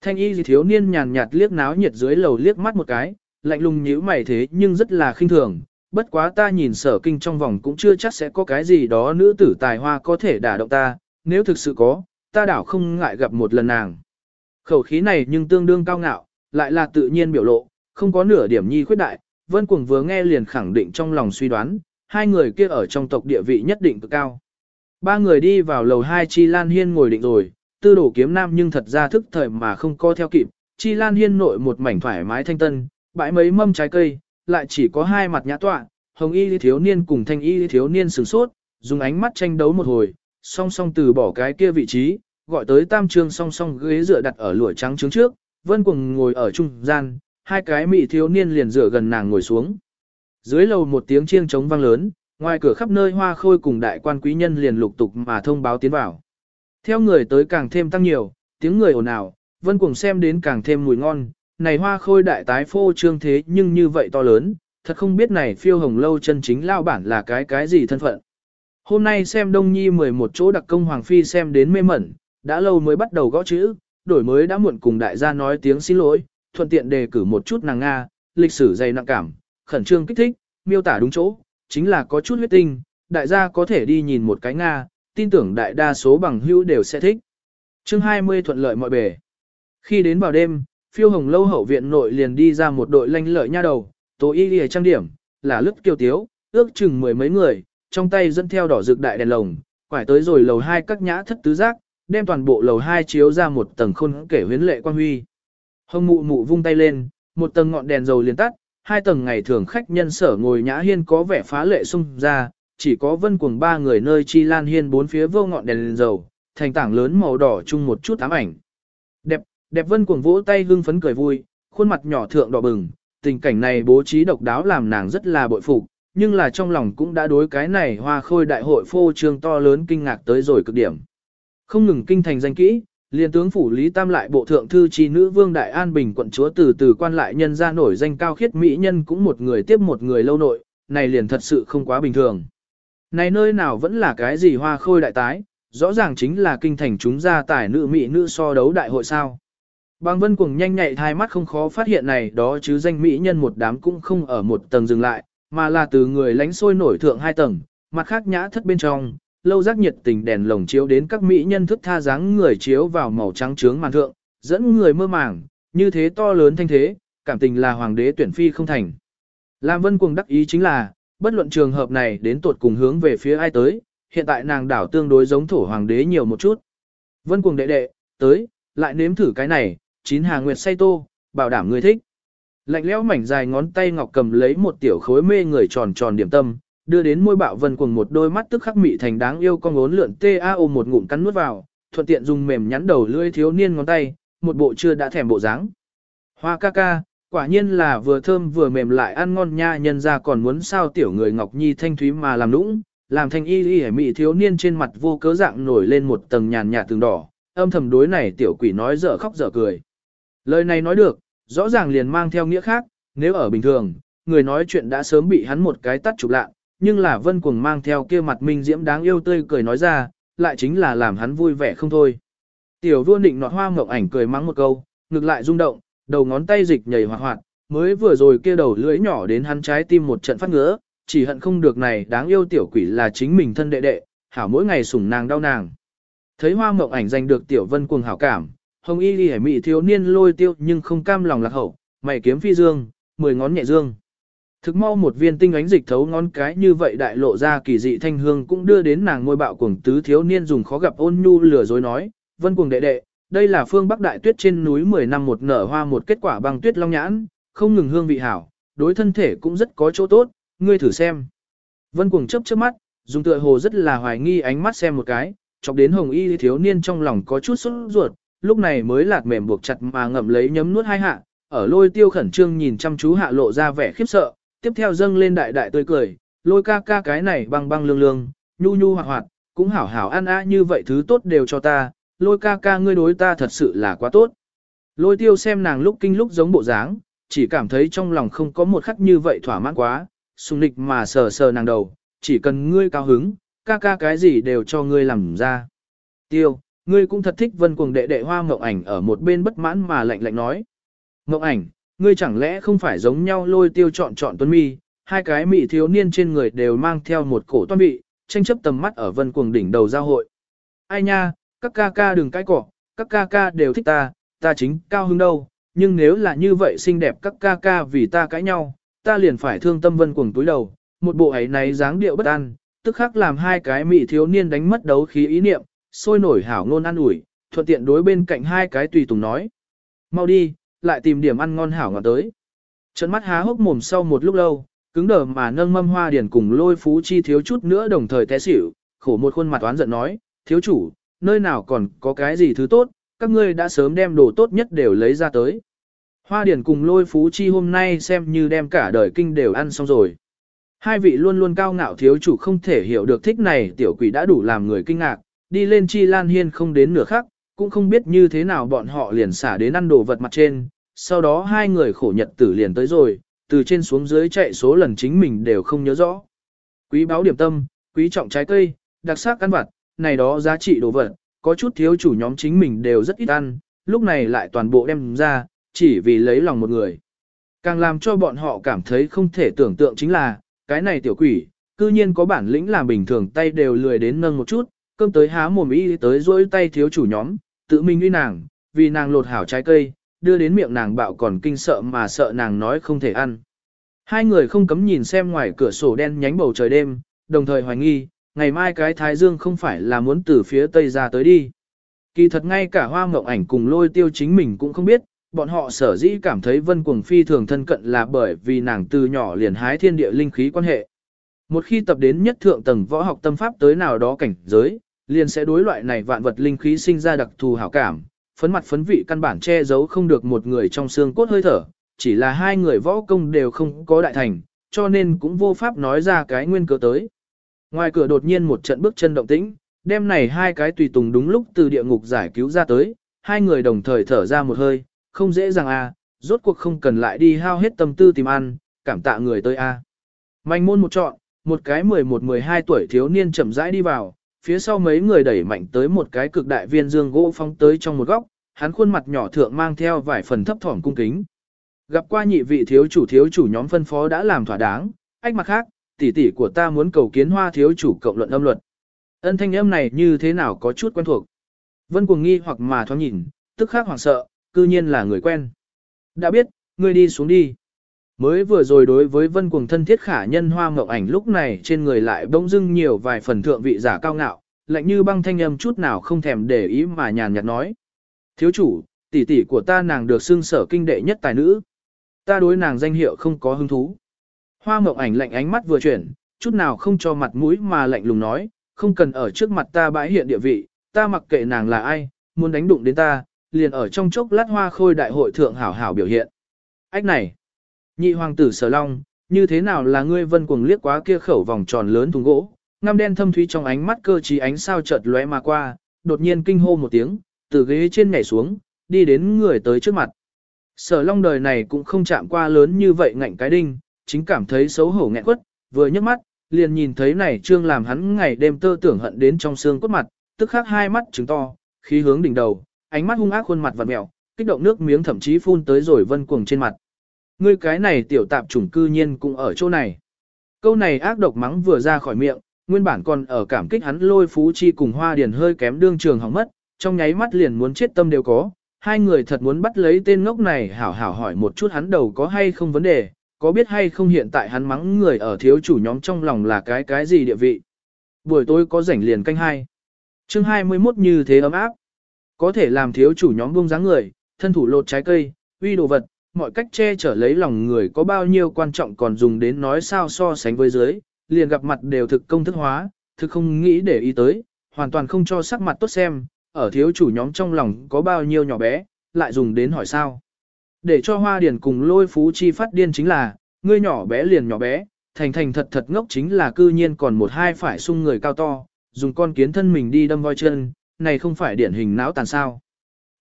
Thanh y gì thiếu niên nhàn nhạt liếc náo nhiệt dưới lầu liếc mắt một cái, lạnh lùng nhíu mày thế nhưng rất là khinh thường, bất quá ta nhìn sở kinh trong vòng cũng chưa chắc sẽ có cái gì đó nữ tử tài hoa có thể đả động ta, nếu thực sự có, ta đảo không ngại gặp một lần nàng. Khẩu khí này nhưng tương đương cao ngạo, lại là tự nhiên biểu lộ, không có nửa điểm nhi khuyết đại, vân cuồng vừa nghe liền khẳng định trong lòng suy đoán, hai người kia ở trong tộc địa vị nhất định cực cao. Ba người đi vào lầu hai Chi Lan Hiên ngồi định rồi, tư đổ kiếm nam nhưng thật ra thức thời mà không co theo kịp, Chi Lan Hiên nội một mảnh thoải mái thanh tân, bãi mấy mâm trái cây, lại chỉ có hai mặt nhã tọa, hồng y thiếu niên cùng thanh y thiếu niên sửng sốt, dùng ánh mắt tranh đấu một hồi, song song từ bỏ cái kia vị trí, gọi tới tam trương song song ghế dựa đặt ở lụa trắng trứng trước, vân cùng ngồi ở trung gian, hai cái mỹ thiếu niên liền dựa gần nàng ngồi xuống. Dưới lầu một tiếng chiêng trống vang lớn, ngoài cửa khắp nơi hoa khôi cùng đại quan quý nhân liền lục tục mà thông báo tiến vào. Theo người tới càng thêm tăng nhiều, tiếng người ồn ào, vân cùng xem đến càng thêm mùi ngon, này hoa khôi đại tái phô trương thế nhưng như vậy to lớn, thật không biết này phiêu hồng lâu chân chính lao bản là cái cái gì thân phận. Hôm nay xem Đông Nhi 11 chỗ đặc công Hoàng Phi xem đến mê mẩn, đã lâu mới bắt đầu gõ chữ, đổi mới đã muộn cùng đại gia nói tiếng xin lỗi, thuận tiện đề cử một chút nàng Nga, lịch sử dày nặng cảm, khẩn trương kích thích, miêu tả đúng chỗ, chính là có chút huyết tinh, đại gia có thể đi nhìn một cái Nga, tin tưởng đại đa số bằng hữu đều sẽ thích. Chương 20 thuận lợi mọi bề. Khi đến vào đêm, phiêu hồng lâu hậu viện nội liền đi ra một đội lanh lợi nha đầu, tố y lìa trang điểm, là lức kiều tiếu, ước chừng mười mấy người, trong tay dẫn theo đỏ rực đại đèn lồng, quải tới rồi lầu hai các nhã thất tứ giác, đem toàn bộ lầu hai chiếu ra một tầng khôn kể huyến lệ quan huy. Hồng mụ mụ vung tay lên, một tầng ngọn đèn dầu liền tắt, hai tầng ngày thường khách nhân sở ngồi nhã hiên có vẻ phá lệ sung ra, chỉ có vân cuồng ba người nơi chi lan hiên bốn phía vô ngọn đèn lên dầu, thành tảng lớn màu đỏ chung một chút ám ảnh. Đẹp, đẹp vân cuồng vỗ tay hưng phấn cười vui, khuôn mặt nhỏ thượng đỏ bừng, tình cảnh này bố trí độc đáo làm nàng rất là bội phục, nhưng là trong lòng cũng đã đối cái này hoa khôi đại hội phô trương to lớn kinh ngạc tới rồi cực điểm. Không ngừng kinh thành danh kỹ, liền tướng phủ Lý Tam lại bộ thượng thư chi nữ vương Đại An Bình quận chúa từ từ quan lại nhân ra nổi danh cao khiết mỹ nhân cũng một người tiếp một người lâu nội, này liền thật sự không quá bình thường. Này nơi nào vẫn là cái gì hoa khôi đại tái, rõ ràng chính là kinh thành chúng gia tài nữ mỹ nữ so đấu đại hội sao. Bang Vân cùng nhanh nhạy thai mắt không khó phát hiện này đó chứ danh mỹ nhân một đám cũng không ở một tầng dừng lại, mà là từ người lánh sôi nổi thượng hai tầng, mặt khác nhã thất bên trong, lâu giác nhiệt tình đèn lồng chiếu đến các mỹ nhân thức tha dáng người chiếu vào màu trắng trướng màn thượng, dẫn người mơ màng, như thế to lớn thanh thế, cảm tình là hoàng đế tuyển phi không thành. Lam Vân cuồng đắc ý chính là, bất luận trường hợp này đến tuột cùng hướng về phía ai tới, hiện tại nàng đảo tương đối giống thổ hoàng đế nhiều một chút. Vân cuồng đệ đệ, tới, lại nếm thử cái này, chín hà nguyệt say tô, bảo đảm người thích. Lạnh lẽo mảnh dài ngón tay ngọc cầm lấy một tiểu khối mê người tròn tròn điểm tâm, đưa đến môi bạo vân cuồng một đôi mắt tức khắc mị thành đáng yêu con ngốn lượn tao một ngụm cắn nuốt vào, thuận tiện dùng mềm nhắn đầu lưỡi thiếu niên ngón tay, một bộ chưa đã thèm bộ dáng. Hoa ca ca, quả nhiên là vừa thơm vừa mềm lại ăn ngon nha nhân ra còn muốn sao tiểu người ngọc nhi thanh thúy mà làm nũng, làm thanh y y mị thiếu niên trên mặt vô cớ dạng nổi lên một tầng nhàn nhạt tường đỏ, âm thầm đối này tiểu quỷ nói dở khóc dở cười. Lời này nói được, rõ ràng liền mang theo nghĩa khác, nếu ở bình thường, người nói chuyện đã sớm bị hắn một cái tắt chụp lạ, nhưng là vân cuồng mang theo kia mặt minh diễm đáng yêu tươi cười nói ra, lại chính là làm hắn vui vẻ không thôi. Tiểu vua định nọt hoa ngọc ảnh cười mắng một câu, ngực lại rung động, đầu ngón tay dịch nhảy hoạt hoạt, mới vừa rồi kia đầu lưỡi nhỏ đến hắn trái tim một trận phát ngứa, chỉ hận không được này đáng yêu tiểu quỷ là chính mình thân đệ đệ, hảo mỗi ngày sủng nàng đau nàng. Thấy hoa ngọc ảnh giành được tiểu vân cuồng hảo cảm, hồng y ghi mị thiếu niên lôi tiêu nhưng không cam lòng lạc hậu, mày kiếm phi dương, mười ngón nhẹ dương. Thực mau một viên tinh ánh dịch thấu ngón cái như vậy đại lộ ra kỳ dị thanh hương cũng đưa đến nàng ngôi bạo cuồng tứ thiếu niên dùng khó gặp ôn nhu lừa dối nói, vân cuồng đệ đệ, đây là phương bắc đại tuyết trên núi 10 năm một nở hoa một kết quả băng tuyết long nhãn, không ngừng hương vị hảo, đối thân thể cũng rất có chỗ tốt, ngươi thử xem. Vân cuồng chớp chớp mắt, dùng tựa hồ rất là hoài nghi ánh mắt xem một cái, chọc đến hồng y thiếu niên trong lòng có chút sốt ruột, lúc này mới lạt mềm buộc chặt mà ngậm lấy nhấm nuốt hai hạ, ở lôi tiêu khẩn trương nhìn chăm chú hạ lộ ra vẻ khiếp sợ, tiếp theo dâng lên đại đại tươi cười, lôi ca ca cái này băng băng lương lương, nhu nhu hoạt hoạt, cũng hảo hảo ăn á như vậy thứ tốt đều cho ta, lôi ca ca ngươi đối ta thật sự là quá tốt. Lôi tiêu xem nàng lúc kinh lúc giống bộ dáng, chỉ cảm thấy trong lòng không có một khắc như vậy thỏa mãn quá, sung nịch mà sờ sờ nàng đầu, chỉ cần ngươi cao hứng, ca ca cái gì đều cho ngươi làm ra. Tiêu, ngươi cũng thật thích vân cuồng đệ đệ hoa mộng ảnh ở một bên bất mãn mà lạnh lạnh nói. Mộng ảnh, ngươi chẳng lẽ không phải giống nhau lôi tiêu chọn chọn tuấn mi, hai cái mỹ thiếu niên trên người đều mang theo một cổ toan bị, tranh chấp tầm mắt ở vân cuồng đỉnh đầu giao hội. Ai nha, các ca ca đừng cãi cỏ, các ca ca đều thích ta, ta chính cao hứng đâu, nhưng nếu là như vậy xinh đẹp các ca ca vì ta cãi nhau, ta liền phải thương tâm vân cuồng túi đầu, một bộ ấy này dáng điệu bất an, tức khắc làm hai cái mỹ thiếu niên đánh mất đấu khí ý niệm, sôi nổi hảo ngôn ăn ủi, thuận tiện đối bên cạnh hai cái tùy tùng nói. Mau đi, lại tìm điểm ăn ngon hảo ngọt tới. Trận mắt há hốc mồm sau một lúc lâu, cứng đờ mà nâng mâm hoa điển cùng lôi phú chi thiếu chút nữa đồng thời té xỉu, khổ một khuôn mặt oán giận nói, thiếu chủ, nơi nào còn có cái gì thứ tốt, các ngươi đã sớm đem đồ tốt nhất đều lấy ra tới. Hoa điển cùng lôi phú chi hôm nay xem như đem cả đời kinh đều ăn xong rồi. Hai vị luôn luôn cao ngạo thiếu chủ không thể hiểu được thích này tiểu quỷ đã đủ làm người kinh ngạc, đi lên chi lan hiên không đến nửa khắc, cũng không biết như thế nào bọn họ liền xả đến ăn đồ vật mặt trên, sau đó hai người khổ nhật tử liền tới rồi, từ trên xuống dưới chạy số lần chính mình đều không nhớ rõ. Quý báo điểm tâm, quý trọng trái cây, đặc sắc ăn vặt, này đó giá trị đồ vật, có chút thiếu chủ nhóm chính mình đều rất ít ăn, lúc này lại toàn bộ đem ra, chỉ vì lấy lòng một người. Càng làm cho bọn họ cảm thấy không thể tưởng tượng chính là, cái này tiểu quỷ, cư nhiên có bản lĩnh làm bình thường tay đều lười đến nâng một chút, cơm tới há mồm y tới rỗi tay thiếu chủ nhóm, tự mình uy nàng, vì nàng lột hảo trái cây, đưa đến miệng nàng bạo còn kinh sợ mà sợ nàng nói không thể ăn. Hai người không cấm nhìn xem ngoài cửa sổ đen nhánh bầu trời đêm, đồng thời hoài nghi, ngày mai cái thái dương không phải là muốn từ phía tây ra tới đi. Kỳ thật ngay cả hoa mộng ảnh cùng lôi tiêu chính mình cũng không biết, bọn họ sở dĩ cảm thấy vân cuồng phi thường thân cận là bởi vì nàng từ nhỏ liền hái thiên địa linh khí quan hệ. Một khi tập đến nhất thượng tầng võ học tâm pháp tới nào đó cảnh giới, liền sẽ đối loại này vạn vật linh khí sinh ra đặc thù hảo cảm, phấn mặt phấn vị căn bản che giấu không được một người trong xương cốt hơi thở, chỉ là hai người võ công đều không có đại thành, cho nên cũng vô pháp nói ra cái nguyên cớ tới. Ngoài cửa đột nhiên một trận bước chân động tĩnh, đêm này hai cái tùy tùng đúng lúc từ địa ngục giải cứu ra tới, hai người đồng thời thở ra một hơi, không dễ dàng à, rốt cuộc không cần lại đi hao hết tâm tư tìm ăn, cảm tạ người tới a. À. Manh môn một chọn, một cái 11-12 tuổi thiếu niên chậm rãi đi vào, phía sau mấy người đẩy mạnh tới một cái cực đại viên dương gỗ phóng tới trong một góc, hắn khuôn mặt nhỏ thượng mang theo vài phần thấp thỏm cung kính. Gặp qua nhị vị thiếu chủ thiếu chủ nhóm phân phó đã làm thỏa đáng, ách mặt khác, tỷ tỷ của ta muốn cầu kiến hoa thiếu chủ cộng luận âm luật. Ân thanh âm này như thế nào có chút quen thuộc. Vân cuồng nghi hoặc mà thoáng nhìn, tức khác hoảng sợ, cư nhiên là người quen. Đã biết, ngươi đi xuống đi. Mới vừa rồi đối với vân cuồng thân thiết khả nhân hoa mộng ảnh lúc này trên người lại bỗng dưng nhiều vài phần thượng vị giả cao ngạo, lạnh như băng thanh âm chút nào không thèm để ý mà nhàn nhạt nói. Thiếu chủ, tỷ tỷ của ta nàng được xưng sở kinh đệ nhất tài nữ. Ta đối nàng danh hiệu không có hứng thú. Hoa mộng ảnh lạnh ánh mắt vừa chuyển, chút nào không cho mặt mũi mà lạnh lùng nói, không cần ở trước mặt ta bãi hiện địa vị, ta mặc kệ nàng là ai, muốn đánh đụng đến ta, liền ở trong chốc lát hoa khôi đại hội thượng hảo hảo biểu hiện. Ách này, nhị hoàng tử sở long, như thế nào là ngươi vân cuồng liếc quá kia khẩu vòng tròn lớn thùng gỗ, ngăm đen thâm thúy trong ánh mắt cơ trí ánh sao chợt lóe mà qua, đột nhiên kinh hô một tiếng, từ ghế trên nhảy xuống, đi đến người tới trước mặt. Sở long đời này cũng không chạm qua lớn như vậy ngạnh cái đinh, chính cảm thấy xấu hổ nghẹn quất, vừa nhấc mắt, liền nhìn thấy này trương làm hắn ngày đêm tơ tưởng hận đến trong xương cốt mặt, tức khắc hai mắt trứng to, khí hướng đỉnh đầu, ánh mắt hung ác khuôn mặt vặn mèo, kích động nước miếng thậm chí phun tới rồi vân cuồng trên mặt. Ngươi cái này tiểu tạp chủng cư nhiên cũng ở chỗ này. Câu này ác độc mắng vừa ra khỏi miệng, nguyên bản còn ở cảm kích hắn lôi phú chi cùng hoa điền hơi kém đương trường hỏng mất, trong nháy mắt liền muốn chết tâm đều có. Hai người thật muốn bắt lấy tên ngốc này hảo hảo hỏi một chút hắn đầu có hay không vấn đề, có biết hay không hiện tại hắn mắng người ở thiếu chủ nhóm trong lòng là cái cái gì địa vị. Buổi tối có rảnh liền canh hai. chương 21 như thế ấm áp. Có thể làm thiếu chủ nhóm buông dáng người, thân thủ lột trái cây, uy đồ vật, mọi cách che chở lấy lòng người có bao nhiêu quan trọng còn dùng đến nói sao so sánh với dưới, liền gặp mặt đều thực công thức hóa, thực không nghĩ để ý tới, hoàn toàn không cho sắc mặt tốt xem, ở thiếu chủ nhóm trong lòng có bao nhiêu nhỏ bé, lại dùng đến hỏi sao. Để cho hoa điển cùng lôi phú chi phát điên chính là, ngươi nhỏ bé liền nhỏ bé, thành thành thật thật ngốc chính là cư nhiên còn một hai phải sung người cao to, dùng con kiến thân mình đi đâm voi chân, này không phải điển hình não tàn sao.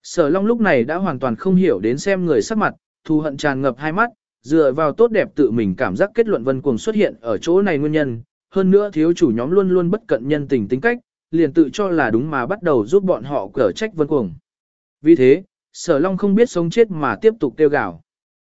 Sở Long lúc này đã hoàn toàn không hiểu đến xem người sắc mặt, thù hận tràn ngập hai mắt, dựa vào tốt đẹp tự mình cảm giác kết luận vân cuồng xuất hiện ở chỗ này nguyên nhân, hơn nữa thiếu chủ nhóm luôn luôn bất cận nhân tình tính cách, liền tự cho là đúng mà bắt đầu giúp bọn họ cở trách vân cuồng. Vì thế, sở long không biết sống chết mà tiếp tục tiêu gạo.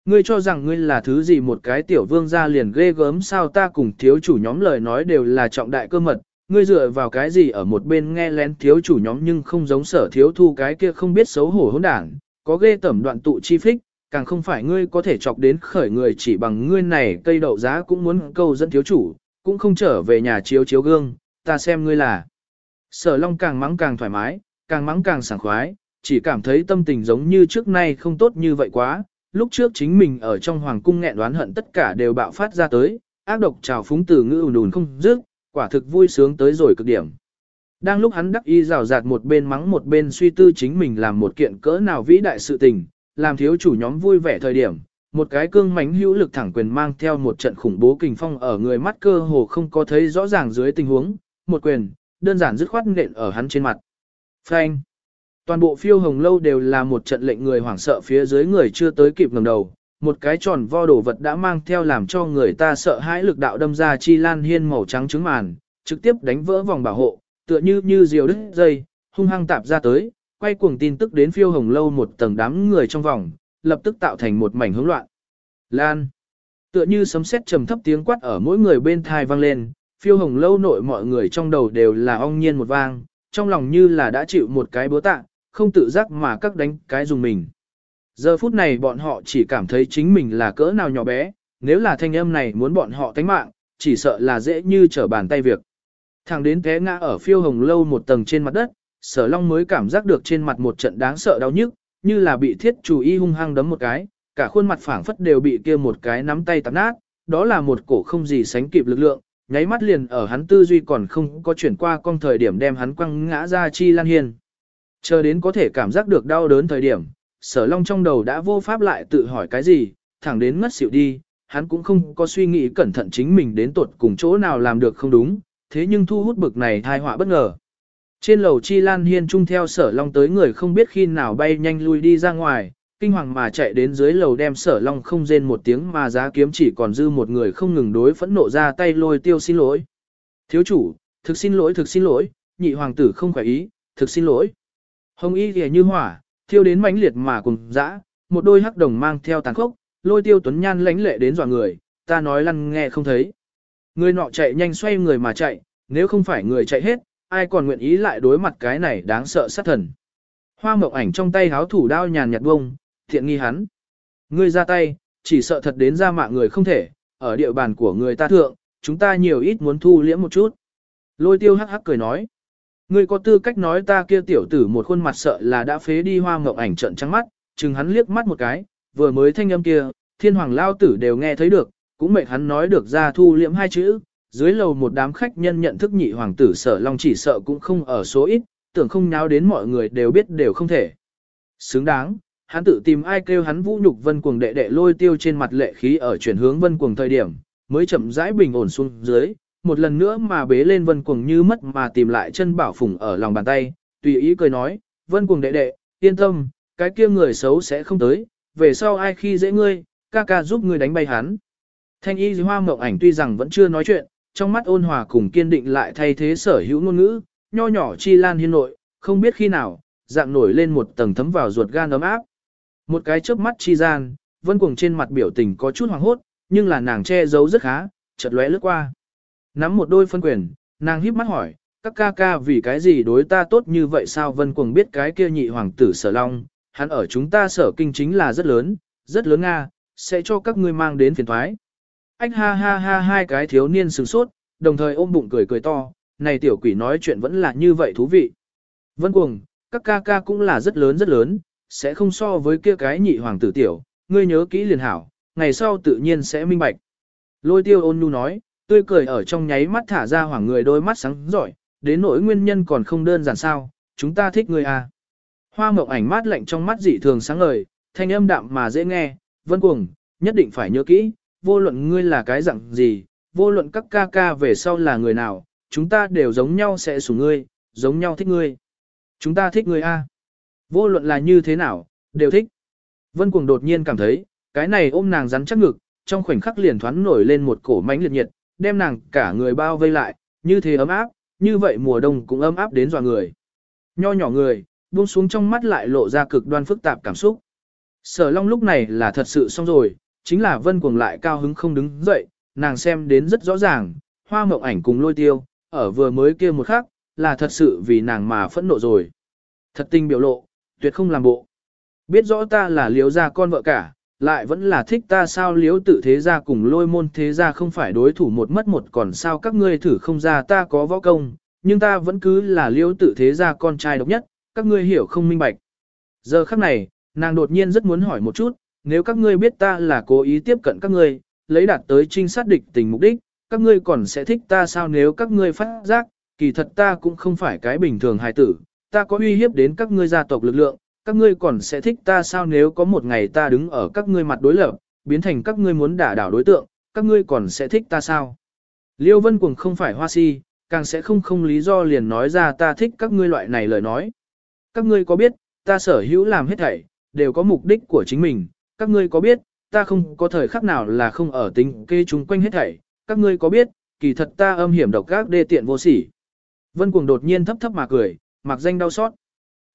Ngươi cho rằng ngươi là thứ gì một cái tiểu vương gia liền ghê gớm sao ta cùng thiếu chủ nhóm lời nói đều là trọng đại cơ mật, ngươi dựa vào cái gì ở một bên nghe lén thiếu chủ nhóm nhưng không giống sở thiếu thu cái kia không biết xấu hổ hỗn đảng, có ghê tẩm đoạn tụ chi phích, càng không phải ngươi có thể chọc đến khởi người chỉ bằng ngươi này cây đậu giá cũng muốn câu dẫn thiếu chủ, cũng không trở về nhà chiếu chiếu gương, ta xem ngươi là. Sở Long càng mắng càng thoải mái, càng mắng càng sảng khoái, chỉ cảm thấy tâm tình giống như trước nay không tốt như vậy quá, lúc trước chính mình ở trong hoàng cung nghẹn đoán hận tất cả đều bạo phát ra tới, ác độc trào phúng từ ngữ ùn ùn không dứt, quả thực vui sướng tới rồi cực điểm. Đang lúc hắn đắc y rào rạt một bên mắng một bên suy tư chính mình làm một kiện cỡ nào vĩ đại sự tình, làm thiếu chủ nhóm vui vẻ thời điểm, một cái cương mánh hữu lực thẳng quyền mang theo một trận khủng bố kình phong ở người mắt cơ hồ không có thấy rõ ràng dưới tình huống, một quyền, đơn giản dứt khoát nện ở hắn trên mặt. Phanh. Toàn bộ phiêu hồng lâu đều là một trận lệnh người hoảng sợ phía dưới người chưa tới kịp ngẩng đầu, một cái tròn vo đồ vật đã mang theo làm cho người ta sợ hãi lực đạo đâm ra chi lan hiên màu trắng trứng màn, trực tiếp đánh vỡ vòng bảo hộ, tựa như như diều đứt dây, hung hăng tạp ra tới, quay cuồng tin tức đến phiêu hồng lâu một tầng đám người trong vòng, lập tức tạo thành một mảnh hỗn loạn. Lan. Tựa như sấm sét trầm thấp tiếng quát ở mỗi người bên thai vang lên, phiêu hồng lâu nội mọi người trong đầu đều là ong nhiên một vang, trong lòng như là đã chịu một cái búa tạ, không tự giác mà các đánh cái dùng mình. Giờ phút này bọn họ chỉ cảm thấy chính mình là cỡ nào nhỏ bé, nếu là thanh âm này muốn bọn họ tánh mạng, chỉ sợ là dễ như trở bàn tay việc. Thằng đến té ngã ở phiêu hồng lâu một tầng trên mặt đất, sở long mới cảm giác được trên mặt một trận đáng sợ đau nhức, như là bị thiết chủ y hung hăng đấm một cái, cả khuôn mặt phảng phất đều bị kia một cái nắm tay tạp nát, đó là một cổ không gì sánh kịp lực lượng, nháy mắt liền ở hắn tư duy còn không có chuyển qua con thời điểm đem hắn quăng ngã ra chi lan hiên. Chờ đến có thể cảm giác được đau đớn thời điểm, sở long trong đầu đã vô pháp lại tự hỏi cái gì, thẳng đến ngất xỉu đi, hắn cũng không có suy nghĩ cẩn thận chính mình đến tuột cùng chỗ nào làm được không đúng, thế nhưng thu hút bực này thai họa bất ngờ. Trên lầu chi lan hiên chung theo sở long tới người không biết khi nào bay nhanh lui đi ra ngoài, kinh hoàng mà chạy đến dưới lầu đem sở long không rên một tiếng mà giá kiếm chỉ còn dư một người không ngừng đối phẫn nộ ra tay lôi tiêu xin lỗi. Thiếu chủ, thực xin lỗi thực xin lỗi, nhị hoàng tử không khỏe ý, thực xin lỗi. Hồng y ghề như hỏa, thiêu đến mãnh liệt mà cùng dã, một đôi hắc đồng mang theo tàn khốc, lôi tiêu tuấn nhan lãnh lệ đến dọa người, ta nói lăn nghe không thấy. Người nọ chạy nhanh xoay người mà chạy, nếu không phải người chạy hết, ai còn nguyện ý lại đối mặt cái này đáng sợ sát thần. Hoa mộng ảnh trong tay háo thủ đao nhàn nhạt bông, thiện nghi hắn. Ngươi ra tay, chỉ sợ thật đến ra mạng người không thể, ở địa bàn của người ta thượng, chúng ta nhiều ít muốn thu liễm một chút. Lôi tiêu hắc hắc cười nói. Ngươi có tư cách nói ta kia tiểu tử một khuôn mặt sợ là đã phế đi hoa ngọc ảnh trận trắng mắt, chừng hắn liếc mắt một cái, vừa mới thanh âm kia, thiên hoàng lao tử đều nghe thấy được, cũng mệnh hắn nói được ra thu liễm hai chữ. Dưới lầu một đám khách nhân nhận thức nhị hoàng tử sở long chỉ sợ cũng không ở số ít, tưởng không nháo đến mọi người đều biết đều không thể. Xứng đáng, hắn tự tìm ai kêu hắn vũ nhục vân cuồng đệ đệ lôi tiêu trên mặt lệ khí ở chuyển hướng vân cuồng thời điểm, mới chậm rãi bình ổn xuống dưới, một lần nữa mà bế lên vân cuồng như mất mà tìm lại chân bảo phùng ở lòng bàn tay, tùy ý cười nói, vân cuồng đệ đệ, yên tâm, cái kia người xấu sẽ không tới, về sau ai khi dễ ngươi, ca ca giúp ngươi đánh bay hắn. Thanh y hoa mộng ảnh tuy rằng vẫn chưa nói chuyện, trong mắt ôn hòa cùng kiên định lại thay thế sở hữu ngôn ngữ, nho nhỏ chi lan hiên nội, không biết khi nào, dạng nổi lên một tầng thấm vào ruột gan ấm áp. Một cái chớp mắt chi gian, vân cuồng trên mặt biểu tình có chút hoàng hốt, nhưng là nàng che giấu rất khá, chợt lóe lướt qua. Nắm một đôi phân quyền, nàng híp mắt hỏi, các ca ca vì cái gì đối ta tốt như vậy sao vân cuồng biết cái kia nhị hoàng tử sở long, hắn ở chúng ta sở kinh chính là rất lớn, rất lớn Nga, sẽ cho các ngươi mang đến phiền thoái. Anh ha ha ha hai cái thiếu niên sừng sốt, đồng thời ôm bụng cười cười to, này tiểu quỷ nói chuyện vẫn là như vậy thú vị. Vân cuồng, các ca ca cũng là rất lớn rất lớn, sẽ không so với kia cái nhị hoàng tử tiểu, ngươi nhớ kỹ liền hảo, ngày sau tự nhiên sẽ minh bạch. Lôi tiêu ôn nhu nói, tươi cười ở trong nháy mắt thả ra hoàng người đôi mắt sáng giỏi, đến nỗi nguyên nhân còn không đơn giản sao, chúng ta thích ngươi à. Hoa mộng ảnh mát lạnh trong mắt dị thường sáng ngời, thanh âm đạm mà dễ nghe, vân cuồng, nhất định phải nhớ kỹ, vô luận ngươi là cái dạng gì, vô luận các ca ca về sau là người nào, chúng ta đều giống nhau sẽ sủng ngươi, giống nhau thích ngươi. Chúng ta thích ngươi a. À. Vô luận là như thế nào, đều thích. Vân cuồng đột nhiên cảm thấy, cái này ôm nàng rắn chắc ngực, trong khoảnh khắc liền thoáng nổi lên một cổ mánh liệt nhiệt, đem nàng cả người bao vây lại, như thế ấm áp, như vậy mùa đông cũng ấm áp đến dọa người. Nho nhỏ người, buông xuống trong mắt lại lộ ra cực đoan phức tạp cảm xúc. Sở Long lúc này là thật sự xong rồi, chính là Vân Cuồng lại cao hứng không đứng dậy, nàng xem đến rất rõ ràng, hoa mộng ảnh cùng lôi tiêu, ở vừa mới kia một khắc, là thật sự vì nàng mà phẫn nộ rồi. Thật tình biểu lộ, tuyệt không làm bộ. Biết rõ ta là liếu gia con vợ cả, lại vẫn là thích ta sao liếu tự thế gia cùng lôi môn thế gia không phải đối thủ một mất một còn sao các ngươi thử không ra ta có võ công, nhưng ta vẫn cứ là liếu tự thế gia con trai độc nhất, các ngươi hiểu không minh bạch. Giờ khắc này, nàng đột nhiên rất muốn hỏi một chút, nếu các ngươi biết ta là cố ý tiếp cận các ngươi, lấy đạt tới trinh sát địch tình mục đích, các ngươi còn sẽ thích ta sao nếu các ngươi phát giác, kỳ thật ta cũng không phải cái bình thường hài tử, ta có uy hiếp đến các ngươi gia tộc lực lượng, các ngươi còn sẽ thích ta sao nếu có một ngày ta đứng ở các ngươi mặt đối lập, biến thành các ngươi muốn đả đảo đối tượng, các ngươi còn sẽ thích ta sao? Liêu Vân Cuồng không phải hoa si, càng sẽ không không lý do liền nói ra ta thích các ngươi loại này lời nói. Các ngươi có biết, ta sở hữu làm hết thảy, đều có mục đích của chính mình, các ngươi có biết, ta không có thời khắc nào là không ở tính kê chúng quanh hết thảy, các ngươi có biết, kỳ thật ta âm hiểm độc ác đê tiện vô sỉ. Vân Cuồng đột nhiên thấp thấp mà cười, mặc danh đau xót.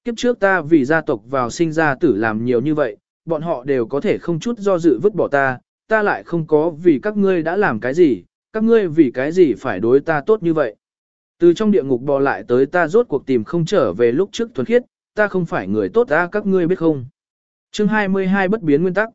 Kiếp trước ta vì gia tộc vào sinh ra tử làm nhiều như vậy, bọn họ đều có thể không chút do dự vứt bỏ ta, ta lại không có vì các ngươi đã làm cái gì, các ngươi vì cái gì phải đối ta tốt như vậy. Từ trong địa ngục bò lại tới ta rốt cuộc tìm không trở về lúc trước thuần khiết, ta không phải người tốt ta các ngươi biết không. Chương 22 bất biến nguyên tắc.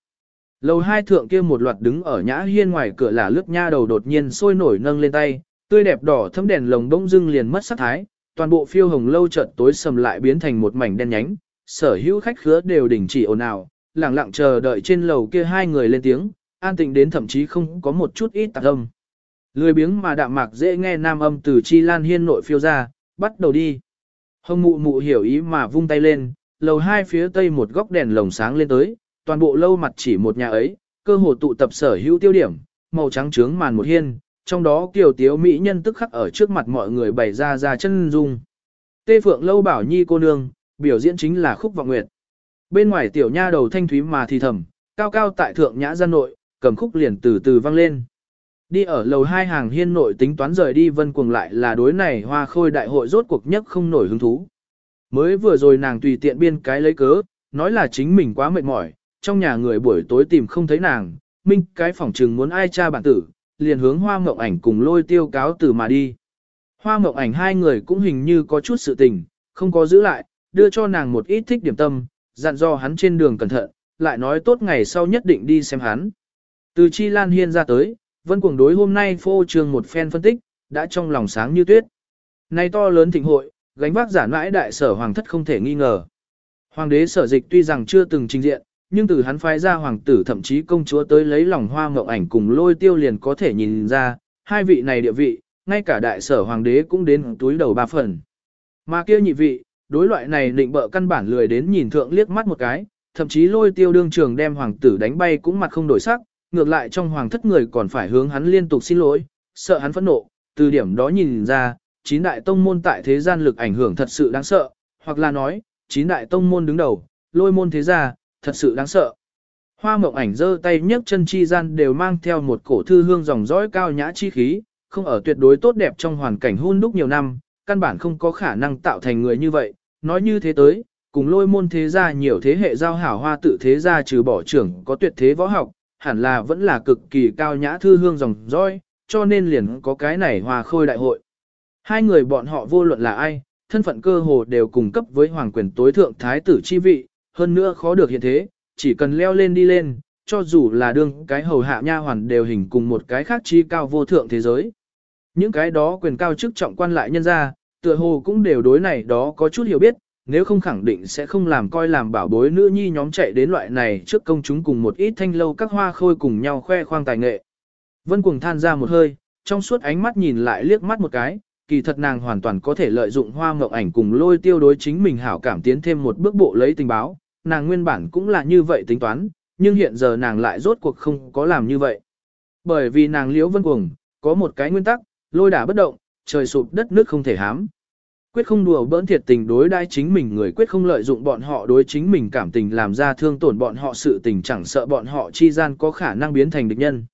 Lầu hai thượng kia một loạt đứng ở nhã hiên ngoài cửa là lướt nha đầu đột nhiên sôi nổi nâng lên tay, tươi đẹp đỏ thấm đèn lồng bỗng dưng liền mất sắc thái, toàn bộ phiêu hồng lâu chợt tối sầm lại biến thành một mảnh đen nhánh, sở hữu khách khứa đều đình chỉ ồn ào, lặng lặng chờ đợi trên lầu kia hai người lên tiếng, an tĩnh đến thậm chí không có một chút ít tạp âm. Lười biếng mà đạm mạc dễ nghe nam âm từ chi lan hiên nội phiêu ra, bắt đầu đi. Hồng mụ mụ hiểu ý mà vung tay lên, lầu hai phía tây một góc đèn lồng sáng lên tới, toàn bộ lâu mặt chỉ một nhà ấy, cơ hồ tụ tập sở hữu tiêu điểm, màu trắng trướng màn một hiên, trong đó kiểu tiếu mỹ nhân tức khắc ở trước mặt mọi người bày ra ra chân dung. Tê Phượng lâu bảo nhi cô nương, biểu diễn chính là khúc vọng nguyệt. Bên ngoài tiểu nha đầu thanh thúy mà thì thầm, cao cao tại thượng nhã gian nội, cầm khúc liền từ từ vang lên. Đi ở lầu hai hàng hiên nội tính toán rời đi vân cuồng lại là đối này hoa khôi đại hội rốt cuộc nhất không nổi hứng thú. Mới vừa rồi nàng tùy tiện biên cái lấy cớ, nói là chính mình quá mệt mỏi, trong nhà người buổi tối tìm không thấy nàng, minh cái phỏng trừng muốn ai cha bản tử, liền hướng hoa mộng ảnh cùng lôi tiêu cáo từ mà đi. Hoa mộng ảnh hai người cũng hình như có chút sự tình, không có giữ lại, đưa cho nàng một ít thích điểm tâm, dặn do hắn trên đường cẩn thận, lại nói tốt ngày sau nhất định đi xem hắn. Từ Chi Lan Hiên ra tới, Vân Cuồng đối hôm nay phô trường một phen phân tích, đã trong lòng sáng như tuyết. Nay to lớn thịnh hội, gánh vác giả mãi đại sở hoàng thất không thể nghi ngờ. Hoàng đế sở dịch tuy rằng chưa từng trình diện, nhưng từ hắn phái ra hoàng tử thậm chí công chúa tới lấy lòng hoa ngậu ảnh cùng lôi tiêu liền có thể nhìn ra, hai vị này địa vị, ngay cả đại sở hoàng đế cũng đến túi đầu ba phần. Mà kia nhị vị, đối loại này định bợ căn bản lười đến nhìn thượng liếc mắt một cái, thậm chí lôi tiêu đương trường đem hoàng tử đánh bay cũng mặt không đổi sắc, ngược lại trong hoàng thất người còn phải hướng hắn liên tục xin lỗi, sợ hắn phẫn nộ, từ điểm đó nhìn ra, chín đại tông môn tại thế gian lực ảnh hưởng thật sự đáng sợ, hoặc là nói, chín đại tông môn đứng đầu, lôi môn thế gia, thật sự đáng sợ. Hoa mộng ảnh giơ tay nhấc chân chi gian đều mang theo một cổ thư hương dòng dõi cao nhã chi khí, không ở tuyệt đối tốt đẹp trong hoàn cảnh hôn đúc nhiều năm, căn bản không có khả năng tạo thành người như vậy. Nói như thế tới, cùng lôi môn thế gia nhiều thế hệ giao hảo hoa tự thế gia trừ bỏ trưởng có tuyệt thế võ học, hẳn là vẫn là cực kỳ cao nhã thư hương dòng dõi, cho nên liền có cái này hòa khôi đại hội. Hai người bọn họ vô luận là ai, thân phận cơ hồ đều cùng cấp với hoàng quyền tối thượng thái tử chi vị, hơn nữa khó được hiện thế, chỉ cần leo lên đi lên, cho dù là đương cái hầu hạ nha hoàn đều hình cùng một cái khác chi cao vô thượng thế giới. Những cái đó quyền cao chức trọng quan lại nhân ra, tựa hồ cũng đều đối này đó có chút hiểu biết, nếu không khẳng định sẽ không làm coi làm bảo bối nữ nhi nhóm chạy đến loại này trước công chúng cùng một ít thanh lâu các hoa khôi cùng nhau khoe khoang tài nghệ. Vân cuồng than ra một hơi, trong suốt ánh mắt nhìn lại liếc mắt một cái, kỳ thật nàng hoàn toàn có thể lợi dụng hoa mộng ảnh cùng lôi tiêu đối chính mình hảo cảm tiến thêm một bước bộ lấy tình báo, nàng nguyên bản cũng là như vậy tính toán, nhưng hiện giờ nàng lại rốt cuộc không có làm như vậy. Bởi vì nàng liễu vân cuồng, có một cái nguyên tắc, lôi đả bất động, trời sụp đất nước không thể hám. Quyết không đùa bỡn thiệt tình đối đai chính mình người quyết không lợi dụng bọn họ đối chính mình cảm tình làm ra thương tổn bọn họ sự tình chẳng sợ bọn họ chi gian có khả năng biến thành địch nhân.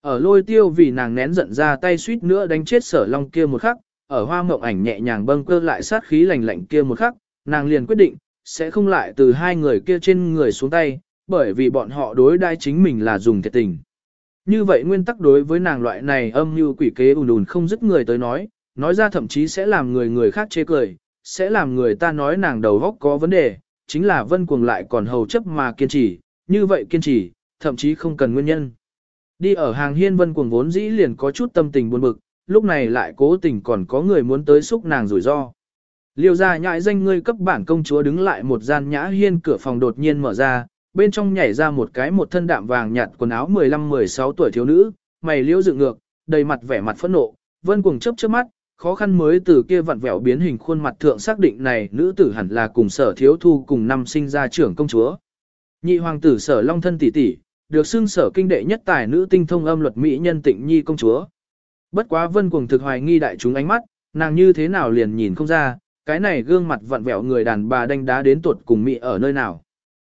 Ở lôi tiêu vì nàng nén giận ra tay suýt nữa đánh chết sở long kia một khắc, ở hoa mộng ảnh nhẹ nhàng bâng cơ lại sát khí lạnh lạnh kia một khắc, nàng liền quyết định, sẽ không lại từ hai người kia trên người xuống tay, bởi vì bọn họ đối đai chính mình là dùng thiệt tình. Như vậy nguyên tắc đối với nàng loại này âm như quỷ kế ùn ùn không dứt người tới nói, nói ra thậm chí sẽ làm người người khác chê cười, sẽ làm người ta nói nàng đầu góc có vấn đề, chính là vân cuồng lại còn hầu chấp mà kiên trì, như vậy kiên trì, thậm chí không cần nguyên nhân. Đi ở hàng hiên vân cuồng vốn dĩ liền có chút tâm tình buồn bực, lúc này lại cố tình còn có người muốn tới xúc nàng rủi ro. Liêu ra nhãi danh ngươi cấp bản công chúa đứng lại một gian nhã hiên cửa phòng đột nhiên mở ra, bên trong nhảy ra một cái một thân đạm vàng nhạt quần áo 15-16 tuổi thiếu nữ, mày liêu dựng ngược, đầy mặt vẻ mặt phẫn nộ, vân cuồng chớp chớp mắt, khó khăn mới từ kia vặn vẹo biến hình khuôn mặt thượng xác định này nữ tử hẳn là cùng sở thiếu thu cùng năm sinh ra trưởng công chúa. Nhị hoàng tử sở long thân tỷ tỷ, được xưng sở kinh đệ nhất tài nữ tinh thông âm luật mỹ nhân tịnh nhi công chúa. Bất quá vân cuồng thực hoài nghi đại chúng ánh mắt, nàng như thế nào liền nhìn không ra, cái này gương mặt vặn vẹo người đàn bà đánh đá đến tuột cùng mị ở nơi nào.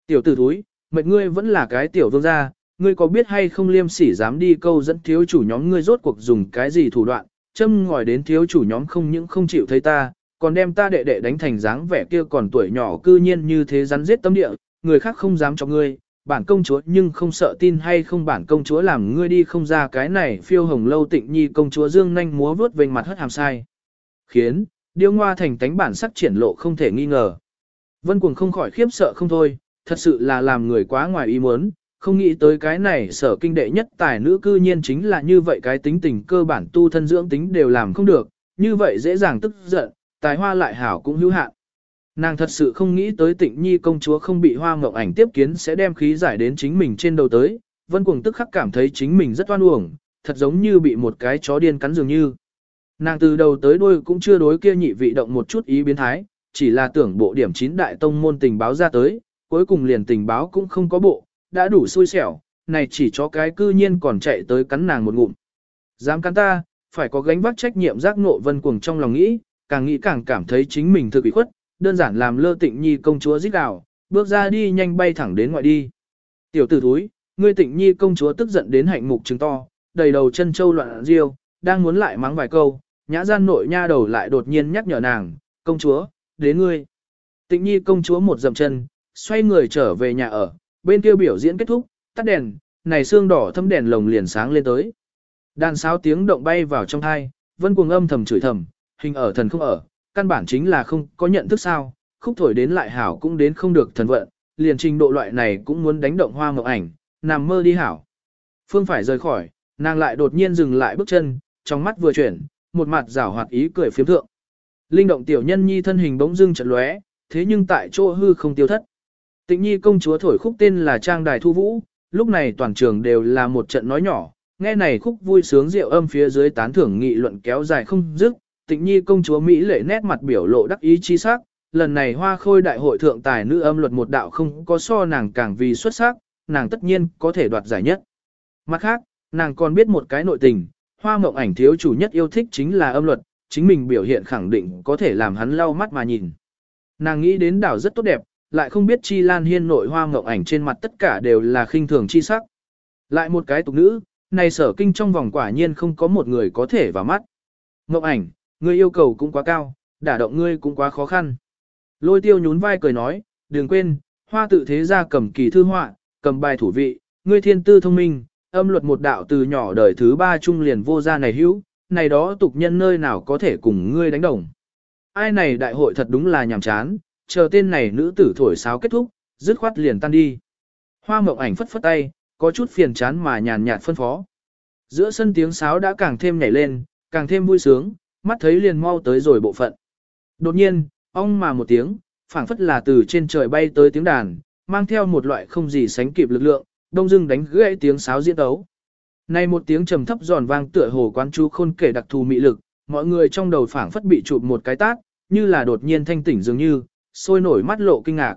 Tiểu tử thúi, mệt ngươi vẫn là cái tiểu vương gia, ngươi có biết hay không liêm sỉ dám đi câu dẫn thiếu chủ nhóm ngươi rốt cuộc dùng cái gì thủ đoạn, châm ngòi đến thiếu chủ nhóm không những không chịu thấy ta, còn đem ta đệ đệ đánh thành dáng vẻ kia còn tuổi nhỏ cư nhiên như thế rắn giết tâm địa, người khác không dám cho ngươi, bản công chúa nhưng không sợ tin hay không bản công chúa làm ngươi đi không ra cái này phiêu hồng lâu tịnh nhi công chúa dương nhanh múa vuốt vênh mặt hất hàm sai. Khiến, điêu ngoa thành tánh bản sắc triển lộ không thể nghi ngờ. Vân cuồng không khỏi khiếp sợ không thôi, thật sự là làm người quá ngoài ý muốn, không nghĩ tới cái này sở kinh đệ nhất tài nữ cư nhiên chính là như vậy cái tính tình cơ bản tu thân dưỡng tính đều làm không được, như vậy dễ dàng tức giận, tài hoa lại hảo cũng hữu hạn. Nàng thật sự không nghĩ tới tịnh nhi công chúa không bị hoa ngọc ảnh tiếp kiến sẽ đem khí giải đến chính mình trên đầu tới, vân cuồng tức khắc cảm thấy chính mình rất oan uổng, thật giống như bị một cái chó điên cắn dường như. Nàng từ đầu tới đuôi cũng chưa đối kia nhị vị động một chút ý biến thái, chỉ là tưởng bộ điểm chín đại tông môn tình báo ra tới, cuối cùng liền tình báo cũng không có bộ, đã đủ xui xẻo, này chỉ chó cái cư nhiên còn chạy tới cắn nàng một ngụm. Dám cắn ta, phải có gánh vác trách nhiệm giác ngộ vân cuồng trong lòng nghĩ, càng nghĩ càng cảm thấy chính mình thực bị khuất, đơn giản làm lơ tịnh nhi công chúa giết đảo, bước ra đi nhanh bay thẳng đến ngoại đi. Tiểu tử thúi, ngươi tịnh nhi công chúa tức giận đến hạnh mục trứng to, đầy đầu chân châu loạn riêu, đang muốn lại mắng vài câu, nhã gian nội nha đầu lại đột nhiên nhắc nhở nàng, công chúa, đến ngươi. Tịnh nhi công chúa một dậm chân, xoay người trở về nhà ở, bên kia biểu diễn kết thúc, tắt đèn, này xương đỏ thâm đèn lồng liền sáng lên tới. Đàn sáo tiếng động bay vào trong thai, vân cuồng âm thầm chửi thầm, hình ở thần không ở, căn bản chính là không có nhận thức sao, khúc thổi đến lại hảo cũng đến không được thần vận, liền trình độ loại này cũng muốn đánh động hoa ngọc ảnh, nằm mơ đi hảo. Phương phải rời khỏi, nàng lại đột nhiên dừng lại bước chân, trong mắt vừa chuyển, một mặt rảo hoạt ý cười phiếm thượng. Linh động tiểu nhân nhi thân hình bỗng dưng chợt lóe, thế nhưng tại chỗ hư không tiêu thất. Tịnh nhi công chúa thổi khúc tên là Trang Đài Thu Vũ, lúc này toàn trường đều là một trận nói nhỏ, nghe này khúc vui sướng rượu âm phía dưới tán thưởng nghị luận kéo dài không dứt, tịnh nhi công chúa Mỹ lệ nét mặt biểu lộ đắc ý chi sắc, lần này hoa khôi đại hội thượng tài nữ âm luật một đạo không có so nàng càng vì xuất sắc, nàng tất nhiên có thể đoạt giải nhất. Mặt khác, nàng còn biết một cái nội tình, hoa mộng ảnh thiếu chủ nhất yêu thích chính là âm luật, chính mình biểu hiện khẳng định có thể làm hắn lau mắt mà nhìn. Nàng nghĩ đến đảo rất tốt đẹp, lại không biết chi lan hiên nội hoa mộng ảnh trên mặt tất cả đều là khinh thường chi sắc. Lại một cái tục nữ, này sở kinh trong vòng quả nhiên không có một người có thể vào mắt. Mộng ảnh, ngươi yêu cầu cũng quá cao, đả động ngươi cũng quá khó khăn. Lôi tiêu nhún vai cười nói, đừng quên, hoa tự thế ra cầm kỳ thư họa, cầm bài thủ vị, ngươi thiên tư thông minh, âm luật một đạo từ nhỏ đời thứ ba trung liền vô gia này hữu, này đó tục nhân nơi nào có thể cùng ngươi đánh đồng. Ai này đại hội thật đúng là nhàm chán, chờ tên này nữ tử thổi sáo kết thúc, dứt khoát liền tan đi. Hoa mộng ảnh phất phất tay, có chút phiền chán mà nhàn nhạt phân phó. Giữa sân tiếng sáo đã càng thêm nhảy lên, càng thêm vui sướng, mắt thấy liền mau tới rồi bộ phận. Đột nhiên, ong mà một tiếng, phảng phất là từ trên trời bay tới tiếng đàn, mang theo một loại không gì sánh kịp lực lượng, đông dưng đánh gãy tiếng sáo diễn đấu. Này một tiếng trầm thấp giòn vang tựa hồ quán chú khôn kể đặc thù mị lực, mọi người trong đầu phảng phất bị chụp một cái tát, như là đột nhiên thanh tỉnh dường như, sôi nổi mắt lộ kinh ngạc.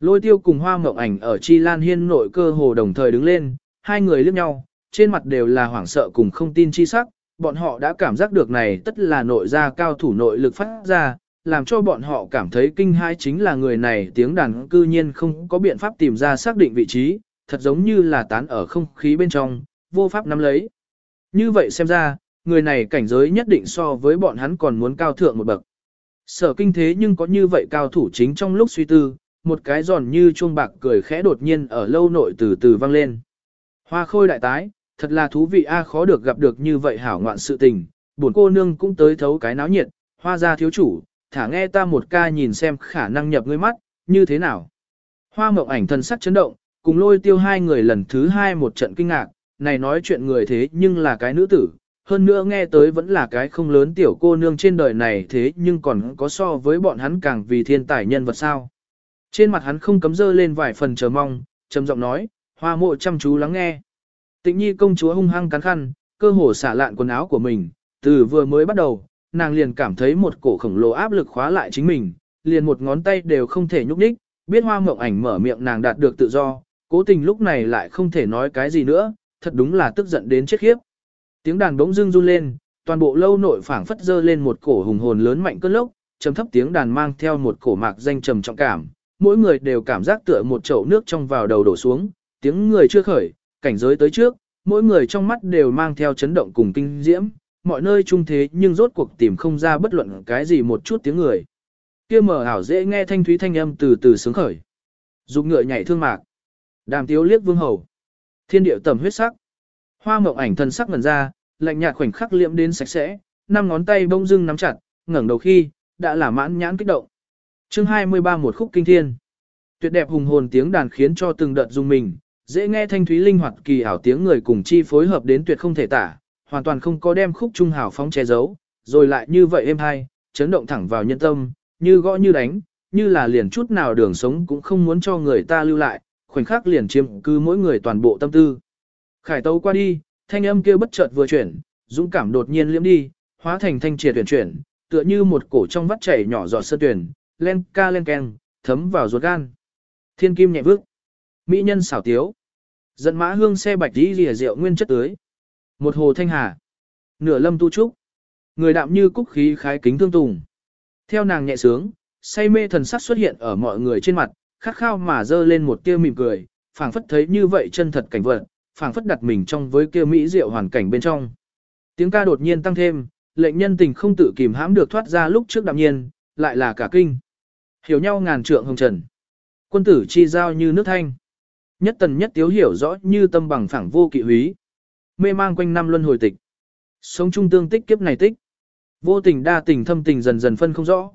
Lôi tiêu cùng hoa mộng ảnh ở Chi Lan Hiên nội cơ hồ đồng thời đứng lên, hai người liếc nhau, trên mặt đều là hoảng sợ cùng không tin chi sắc, bọn họ đã cảm giác được này tất là nội gia cao thủ nội lực phát ra, làm cho bọn họ cảm thấy kinh hãi chính là người này tiếng đàn cư nhiên không có biện pháp tìm ra xác định vị trí, thật giống như là tán ở không khí bên trong, vô pháp nắm lấy. Như vậy xem ra, người này cảnh giới nhất định so với bọn hắn còn muốn cao thượng một bậc. Sở kinh thế nhưng có như vậy cao thủ chính trong lúc suy tư, một cái giòn như chuông bạc cười khẽ đột nhiên ở lâu nội từ từ vang lên. Hoa khôi đại tái, thật là thú vị a à, khó được gặp được như vậy hảo ngoạn sự tình, buồn cô nương cũng tới thấu cái náo nhiệt, hoa ra thiếu chủ, thả nghe ta một ca nhìn xem khả năng nhập ngươi mắt, như thế nào. Hoa mộng ảnh thân sắc chấn động, cùng lôi tiêu hai người lần thứ hai một trận kinh ngạc, này nói chuyện người thế nhưng là cái nữ tử, hơn nữa nghe tới vẫn là cái không lớn tiểu cô nương trên đời này thế nhưng còn có so với bọn hắn càng vì thiên tài nhân vật sao. Trên mặt hắn không cấm dơ lên vài phần chờ mong, trầm giọng nói, hoa mộ chăm chú lắng nghe. Tịnh nhi công chúa hung hăng cắn khăn, cơ hồ xả lạn quần áo của mình, từ vừa mới bắt đầu, nàng liền cảm thấy một cổ khổng lồ áp lực khóa lại chính mình, liền một ngón tay đều không thể nhúc nhích, biết hoa mộng ảnh mở miệng nàng đạt được tự do, cố tình lúc này lại không thể nói cái gì nữa, thật đúng là tức giận đến chết khiếp. Tiếng đàn bỗng dưng run lên, toàn bộ lâu nội phảng phất dơ lên một cổ hùng hồn lớn mạnh cơn lốc, trầm thấp tiếng đàn mang theo một cổ mạc danh trầm trọng cảm, mỗi người đều cảm giác tựa một chậu nước trong vào đầu đổ xuống, tiếng người chưa khởi, cảnh giới tới trước, mỗi người trong mắt đều mang theo chấn động cùng kinh diễm, mọi nơi trung thế nhưng rốt cuộc tìm không ra bất luận cái gì một chút tiếng người. Kia mở ảo dễ nghe thanh thúy thanh âm từ từ sướng khởi. Dục ngựa nhảy thương mạc. Đàm tiếu liếc vương hầu. Thiên điệu tầm huyết sắc. Hoa mộng ảnh thân sắc ngần ra, lạnh nhạt khoảnh khắc liệm đến sạch sẽ, năm ngón tay bông dưng nắm chặt, ngẩng đầu khi, đã là mãn nhãn kích động. chương 23 một khúc kinh thiên. Tuyệt đẹp hùng hồn tiếng đàn khiến cho từng đợt dung mình, dễ nghe thanh thúy linh hoạt kỳ ảo tiếng người cùng chi phối hợp đến tuyệt không thể tả, hoàn toàn không có đem khúc trung hảo phóng che giấu, rồi lại như vậy êm hay, chấn động thẳng vào nhân tâm, như gõ như đánh, như là liền chút nào đường sống cũng không muốn cho người ta lưu lại, khoảnh khắc liền chiếm cứ mỗi người toàn bộ tâm tư. Khải tấu qua đi, thanh âm kia bất chợt vừa chuyển, dũng cảm đột nhiên liễm đi, hóa thành thanh triệt tuyển chuyển, tựa như một cổ trong vắt chảy nhỏ giọt sơn tuyển, len ca len ken, thấm vào ruột gan. Thiên kim nhẹ vước, mỹ nhân xảo tiếu, dẫn mã hương xe bạch đi rìa rượu nguyên chất tưới. Một hồ thanh hà, nửa lâm tu trúc, người đạm như cúc khí khái kính thương tùng. Theo nàng nhẹ sướng, say mê thần sắc xuất hiện ở mọi người trên mặt, khát khao mà dơ lên một tia mỉm cười, phảng phất thấy như vậy chân thật cảnh vật, phảng phất đặt mình trong với kia mỹ diệu hoàn cảnh bên trong. Tiếng ca đột nhiên tăng thêm, lệnh nhân tình không tự kìm hãm được thoát ra lúc trước đạm nhiên, lại là cả kinh. Hiểu nhau ngàn trượng hồng trần. Quân tử chi giao như nước thanh. Nhất tần nhất tiếu hiểu rõ như tâm bằng phẳng vô kỵ húy. Mê mang quanh năm luân hồi tịch. Sống chung tương tích kiếp này tích. Vô tình đa tình thâm tình dần dần phân không rõ.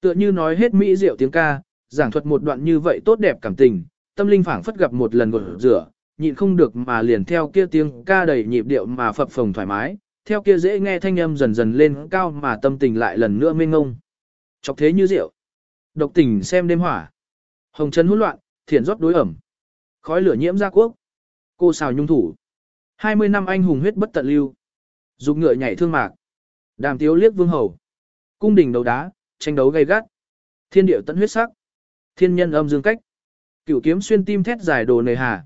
Tựa như nói hết mỹ diệu tiếng ca, giảng thuật một đoạn như vậy tốt đẹp cảm tình, tâm linh phảng phất gặp một lần gột rửa, nhịn không được mà liền theo kia tiếng ca đầy nhịp điệu mà phập phồng thoải mái, theo kia dễ nghe thanh âm dần dần lên cao mà tâm tình lại lần nữa mênh ngông. Chọc thế như rượu. Độc tình xem đêm hỏa. Hồng chân hỗn loạn, thiện rót đối ẩm. Khói lửa nhiễm ra quốc. Cô xào nhung thủ. 20 năm anh hùng huyết bất tận lưu. Dục ngựa nhảy thương mạc. Đàm tiếu liếc vương hầu. Cung đình đấu đá, tranh đấu gay gắt. Thiên điệu tận huyết sắc. Thiên nhân âm dương cách. Cửu kiếm xuyên tim thét dài đồ nề hà.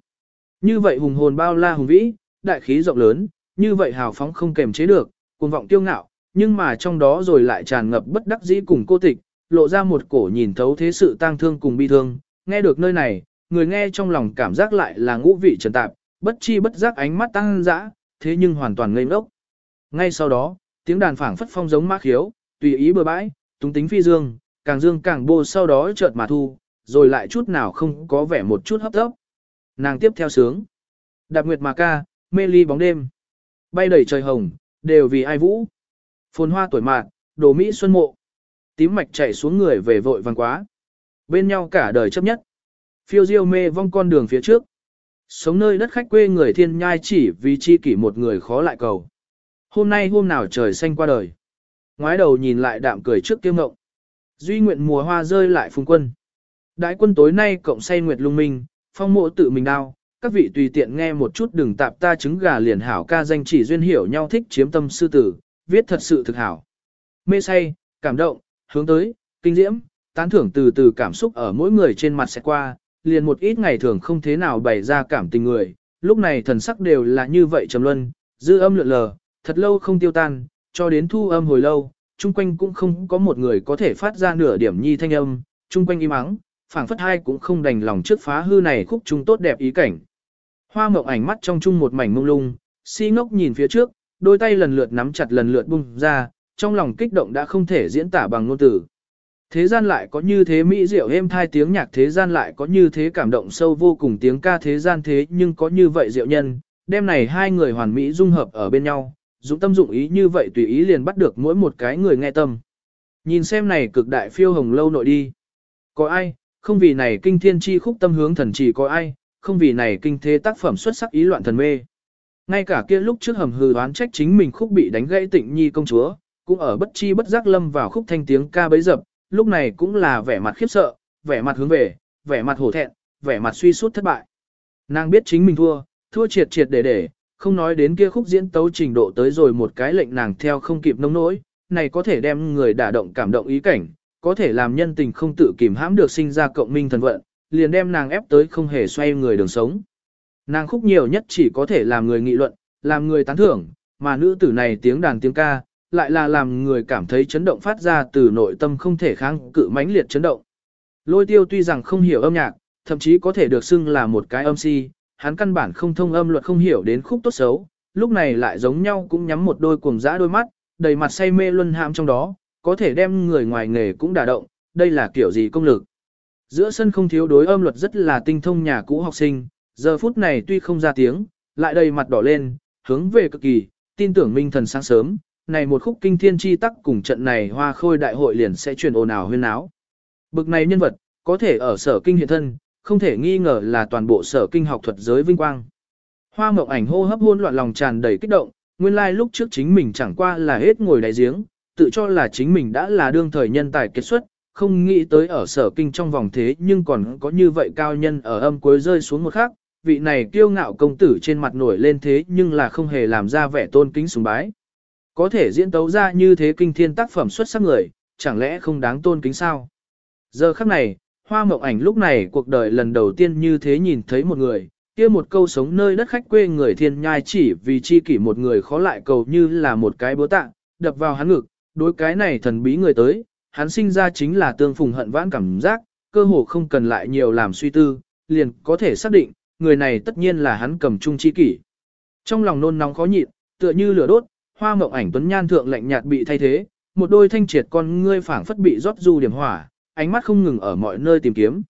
Như vậy hùng hồn bao la hùng vĩ, đại khí rộng lớn, như vậy hào phóng không kềm chế được, cuồng vọng tiêu ngạo, nhưng mà trong đó rồi lại tràn ngập bất đắc dĩ cùng cô tịch, lộ ra một cổ nhìn thấu thế sự tang thương cùng bi thương. Nghe được nơi này, người nghe trong lòng cảm giác lại là ngũ vị trần tạp, bất chi bất giác ánh mắt tăng dã, thế nhưng hoàn toàn ngây ngốc. Ngay sau đó, tiếng đàn phảng phất phong giống mã khiếu, tùy ý bừa bãi, túng tính phi dương, càng dương càng bô sau đó chợt mà thu, rồi lại chút nào không có vẻ một chút hấp tấp. Nàng tiếp theo sướng. Đạp nguyệt mà ca, mê ly bóng đêm. Bay đầy trời hồng, đều vì ai vũ. Phồn hoa tuổi mạn, đồ Mỹ xuân mộ. Tím mạch chạy xuống người về vội vàng quá. Bên nhau cả đời chấp nhất. Phiêu diêu mê vong con đường phía trước. Sống nơi đất khách quê người thiên nhai chỉ vì chi kỷ một người khó lại cầu. Hôm nay hôm nào trời xanh qua đời. Ngoái đầu nhìn lại đạm cười trước tiêu ngộng. Duy nguyện mùa hoa rơi lại phùng quân. Đại quân tối nay cộng say nguyệt lung minh, phong mộ tự mình đao, các vị tùy tiện nghe một chút đừng tạp ta trứng gà liền hảo ca danh chỉ duyên hiểu nhau thích chiếm tâm sư tử, viết thật sự thực hảo. Mê say, cảm động, hướng tới, kinh diễm, tán thưởng từ từ cảm xúc ở mỗi người trên mặt sẽ qua, liền một ít ngày thường không thế nào bày ra cảm tình người, lúc này thần sắc đều là như vậy trầm luân, dư âm lượn lờ, thật lâu không tiêu tan, cho đến thu âm hồi lâu, chung quanh cũng không có một người có thể phát ra nửa điểm nhi thanh âm, chung quanh im ắng, phảng phất hai cũng không đành lòng trước phá hư này khúc chung tốt đẹp ý cảnh. Hoa mộng ảnh mắt trong chung một mảnh mông lung, si ngốc nhìn phía trước, đôi tay lần lượt nắm chặt lần lượt bung ra, trong lòng kích động đã không thể diễn tả bằng ngôn từ. Thế gian lại có như thế mỹ diệu êm thai tiếng nhạc thế gian lại có như thế cảm động sâu vô cùng tiếng ca thế gian thế nhưng có như vậy diệu nhân, đêm này hai người hoàn mỹ dung hợp ở bên nhau, dụng tâm dụng ý như vậy tùy ý liền bắt được mỗi một cái người nghe tâm. Nhìn xem này cực đại phiêu hồng lâu nội đi. Có ai, không vì này kinh thiên chi khúc tâm hướng thần chỉ có ai, không vì này kinh thế tác phẩm xuất sắc ý loạn thần mê. Ngay cả kia lúc trước hầm hừ đoán trách chính mình khúc bị đánh gãy tịnh nhi công chúa, cũng ở bất chi bất giác lâm vào khúc thanh tiếng ca bấy dập, lúc này cũng là vẻ mặt khiếp sợ, vẻ mặt hướng về, vẻ mặt hổ thẹn, vẻ mặt suy sút thất bại. Nàng biết chính mình thua, thua triệt triệt để để, không nói đến kia khúc diễn tấu trình độ tới rồi một cái lệnh nàng theo không kịp nông nỗi, này có thể đem người đả động cảm động ý cảnh, có thể làm nhân tình không tự kìm hãm được sinh ra cộng minh thần vận, liền đem nàng ép tới không hề xoay người đường sống. Nàng khúc nhiều nhất chỉ có thể làm người nghị luận, làm người tán thưởng, mà nữ tử này tiếng đàn tiếng ca, lại là làm người cảm thấy chấn động phát ra từ nội tâm không thể kháng cự mãnh liệt chấn động. Lôi tiêu tuy rằng không hiểu âm nhạc, thậm chí có thể được xưng là một cái âm si, hắn căn bản không thông âm luật không hiểu đến khúc tốt xấu, lúc này lại giống nhau cũng nhắm một đôi cuồng dã đôi mắt, đầy mặt say mê luân hãm trong đó, có thể đem người ngoài nghề cũng đả động, đây là kiểu gì công lực. Giữa sân không thiếu đối âm luật rất là tinh thông nhà cũ học sinh, giờ phút này tuy không ra tiếng, lại đầy mặt đỏ lên, hướng về cực kỳ, tin tưởng minh thần sáng sớm, này một khúc kinh thiên chi tắc cùng trận này hoa khôi đại hội liền sẽ truyền ồn ào huyên áo. Bực này nhân vật, có thể ở sở kinh hiện thân, không thể nghi ngờ là toàn bộ sở kinh học thuật giới vinh quang. Hoa mộng ảnh hô hấp hôn loạn lòng tràn đầy kích động, nguyên lai like lúc trước chính mình chẳng qua là hết ngồi đáy giếng, tự cho là chính mình đã là đương thời nhân tài kết xuất, không nghĩ tới ở sở kinh trong vòng thế nhưng còn có như vậy cao nhân ở âm cuối rơi xuống một khắc, vị này kiêu ngạo công tử trên mặt nổi lên thế nhưng là không hề làm ra vẻ tôn kính sùng bái. Có thể diễn tấu ra như thế kinh thiên tác phẩm xuất sắc người, chẳng lẽ không đáng tôn kính sao? Giờ khắc này, hoa mộng ảnh lúc này cuộc đời lần đầu tiên như thế nhìn thấy một người, kia một câu sống nơi đất khách quê người thiên nhai chỉ vì chi kỷ một người khó lại cầu như là một cái búa tạ, đập vào hắn ngực, đối cái này thần bí người tới, hắn sinh ra chính là tương phùng hận vãn cảm giác, cơ hồ không cần lại nhiều làm suy tư, liền có thể xác định, người này tất nhiên là hắn cầm chung chi kỷ. Trong lòng nôn nóng khó nhịn, tựa như lửa đốt, hoa mộng ảnh tuấn nhan thượng lạnh nhạt bị thay thế, một đôi thanh triệt con ngươi phảng phất bị rót du điểm hỏa, ánh mắt không ngừng ở mọi nơi tìm kiếm.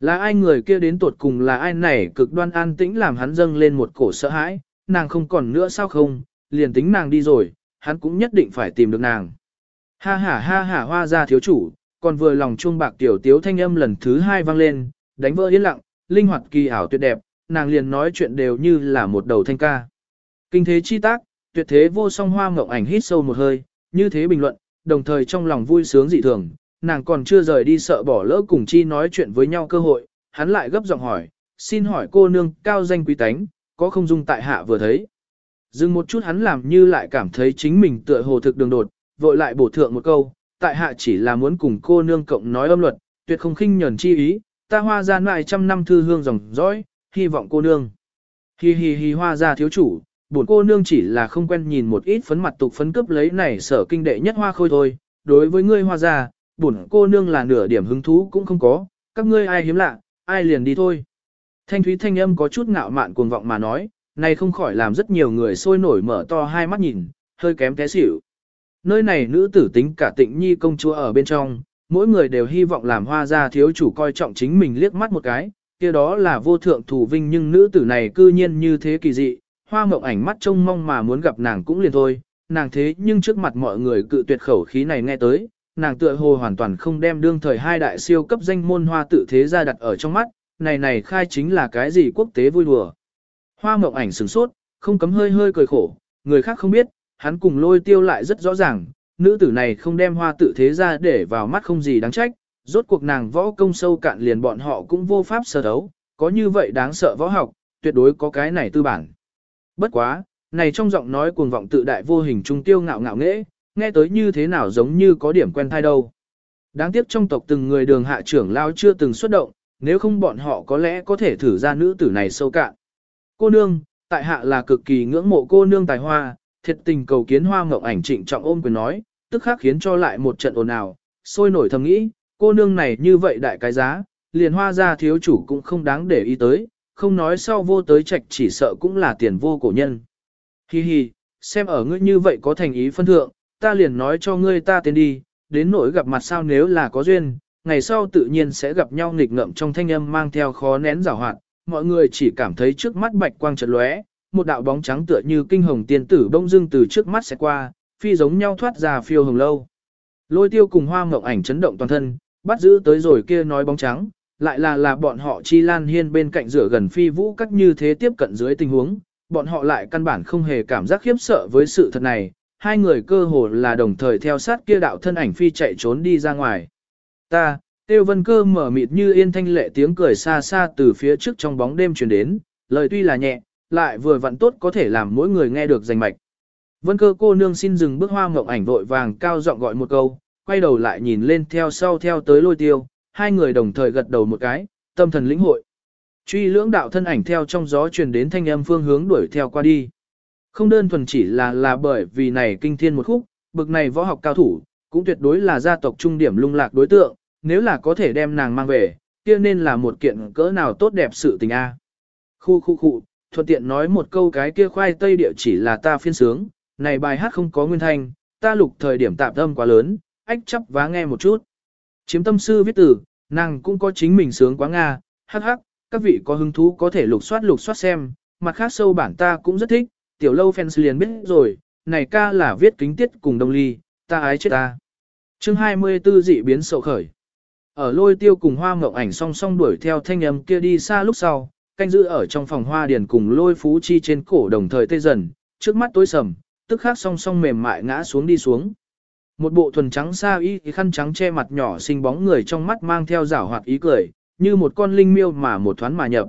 Là ai người kia đến tột cùng là ai này cực đoan an tĩnh làm hắn dâng lên một cổ sợ hãi, nàng không còn nữa sao không, liền tính nàng đi rồi, hắn cũng nhất định phải tìm được nàng. Ha ha ha ha hoa ra thiếu chủ, còn vừa lòng chuông bạc tiểu tiếu thanh âm lần thứ hai vang lên, đánh vỡ yên lặng, linh hoạt kỳ ảo tuyệt đẹp, nàng liền nói chuyện đều như là một đầu thanh ca. Kinh thế chi tác, tuyệt thế vô song hoa ngộng ảnh hít sâu một hơi, như thế bình luận, đồng thời trong lòng vui sướng dị thường, nàng còn chưa rời đi sợ bỏ lỡ cùng chi nói chuyện với nhau cơ hội, hắn lại gấp giọng hỏi, xin hỏi cô nương cao danh quý tánh, có không dung tại hạ vừa thấy. Dừng một chút hắn làm như lại cảm thấy chính mình tựa hồ thực đường đột, vội lại bổ thượng một câu, tại hạ chỉ là muốn cùng cô nương cộng nói âm luật, tuyệt không khinh nhẫn chi ý, ta hoa ra lại trăm năm thư hương dòng dõi, hy vọng cô nương. Hi hi hi hoa ra thiếu chủ, bổn cô nương chỉ là không quen nhìn một ít phấn mặt tục phấn cướp lấy này sở kinh đệ nhất hoa khôi thôi, đối với ngươi hoa ra, bổn cô nương là nửa điểm hứng thú cũng không có, các ngươi ai hiếm lạ, ai liền đi thôi. Thanh thúy thanh âm có chút ngạo mạn cuồng vọng mà nói, này không khỏi làm rất nhiều người sôi nổi mở to hai mắt nhìn, hơi kém té xỉu. Nơi này nữ tử tính cả tịnh nhi công chúa ở bên trong, mỗi người đều hy vọng làm hoa gia thiếu chủ coi trọng chính mình liếc mắt một cái, kia đó là vô thượng thủ vinh nhưng nữ tử này cư nhiên như thế kỳ dị, hoa mộng ảnh mắt trông mong mà muốn gặp nàng cũng liền thôi, nàng thế nhưng trước mặt mọi người cự tuyệt khẩu khí này nghe tới, nàng tựa hồ hoàn toàn không đem đương thời hai đại siêu cấp danh môn hoa tự thế ra đặt ở trong mắt, này này khai chính là cái gì quốc tế vui đùa. Hoa mộng ảnh sửng sốt, không cấm hơi hơi cười khổ, người khác không biết, hắn cùng lôi tiêu lại rất rõ ràng, nữ tử này không đem hoa tự thế ra để vào mắt không gì đáng trách, rốt cuộc nàng võ công sâu cạn liền bọn họ cũng vô pháp sở đấu, có như vậy đáng sợ võ học, tuyệt đối có cái này tư bản. Bất quá, này trong giọng nói cuồng vọng tự đại vô hình trung tiêu ngạo ngạo nghễ, nghe tới như thế nào giống như có điểm quen thai đâu. Đáng tiếc trong tộc từng người đường hạ trưởng lao chưa từng xuất động, nếu không bọn họ có lẽ có thể thử ra nữ tử này sâu cạn. Cô nương, tại hạ là cực kỳ ngưỡng mộ cô nương tài hoa, thiệt tình cầu kiến hoa ngọc ảnh trịnh trọng ôm quyền nói, tức khắc khiến cho lại một trận ồn ào, sôi nổi thầm nghĩ, cô nương này như vậy đại cái giá, liền hoa ra thiếu chủ cũng không đáng để ý tới, không nói sau vô tới trạch chỉ sợ cũng là tiền vô cổ nhân. Hi hi, xem ở ngươi như vậy có thành ý phân thượng, ta liền nói cho ngươi ta tên đi, đến nỗi gặp mặt sao nếu là có duyên, ngày sau tự nhiên sẽ gặp nhau nghịch ngợm trong thanh âm mang theo khó nén rào hoạt, mọi người chỉ cảm thấy trước mắt bạch quang chợt lóe, một đạo bóng trắng tựa như kinh hồng tiên tử bông dưng từ trước mắt sẽ qua, phi giống nhau thoát ra phiêu hồng lâu. Lôi tiêu cùng hoa mộng ảnh chấn động toàn thân, bắt giữ tới rồi kia nói bóng trắng, lại là là bọn họ chi lan hiên bên cạnh rửa gần phi vũ cách như thế tiếp cận dưới tình huống, bọn họ lại căn bản không hề cảm giác khiếp sợ với sự thật này, hai người cơ hồ là đồng thời theo sát kia đạo thân ảnh phi chạy trốn đi ra ngoài. Ta, tiêu vân cơ mở mịt như yên thanh lệ tiếng cười xa xa từ phía trước trong bóng đêm truyền đến, lời tuy là nhẹ, lại vừa vặn tốt có thể làm mỗi người nghe được rành mạch. Vân cơ cô nương xin dừng bước hoa ngộng ảnh vội vàng cao giọng gọi một câu, quay đầu lại nhìn lên theo sau theo tới lôi tiêu, hai người đồng thời gật đầu một cái, tâm thần lĩnh hội. Truy lưỡng đạo thân ảnh theo trong gió truyền đến thanh âm phương hướng đuổi theo qua đi. Không đơn thuần chỉ là là bởi vì này kinh thiên một khúc, bực này võ học cao thủ, cũng tuyệt đối là gia tộc trung điểm lung lạc đối tượng, nếu là có thể đem nàng mang về, kia nên là một kiện cỡ nào tốt đẹp sự tình a. Khu khu khu, thuận tiện nói một câu cái kia khoai tây địa chỉ là ta phiên sướng, này bài hát không có nguyên thanh, ta lục thời điểm tạm tâm quá lớn, ách chấp vá nghe một chút. Chiếm tâm sư viết tử, nàng cũng có chính mình sướng quá Nga, hắc hắc, các vị có hứng thú có thể lục soát lục soát xem, mặt khác sâu bản ta cũng rất thích, tiểu lâu fans liền biết rồi, này ca là viết kính tiết cùng đông ly, ta ái chết ta. chương 24 dị biến sầu khởi. Ở lôi tiêu cùng hoa mộng ảnh song song đuổi theo thanh âm kia đi xa lúc sau, canh giữ ở trong phòng hoa điền cùng lôi phú chi trên cổ đồng thời tê dần, trước mắt tối sầm, tức khác song song mềm mại ngã xuống đi xuống. Một bộ thuần trắng xa y khăn trắng che mặt nhỏ xinh bóng người trong mắt mang theo rảo hoạt ý cười, như một con linh miêu mà một thoáng mà nhập.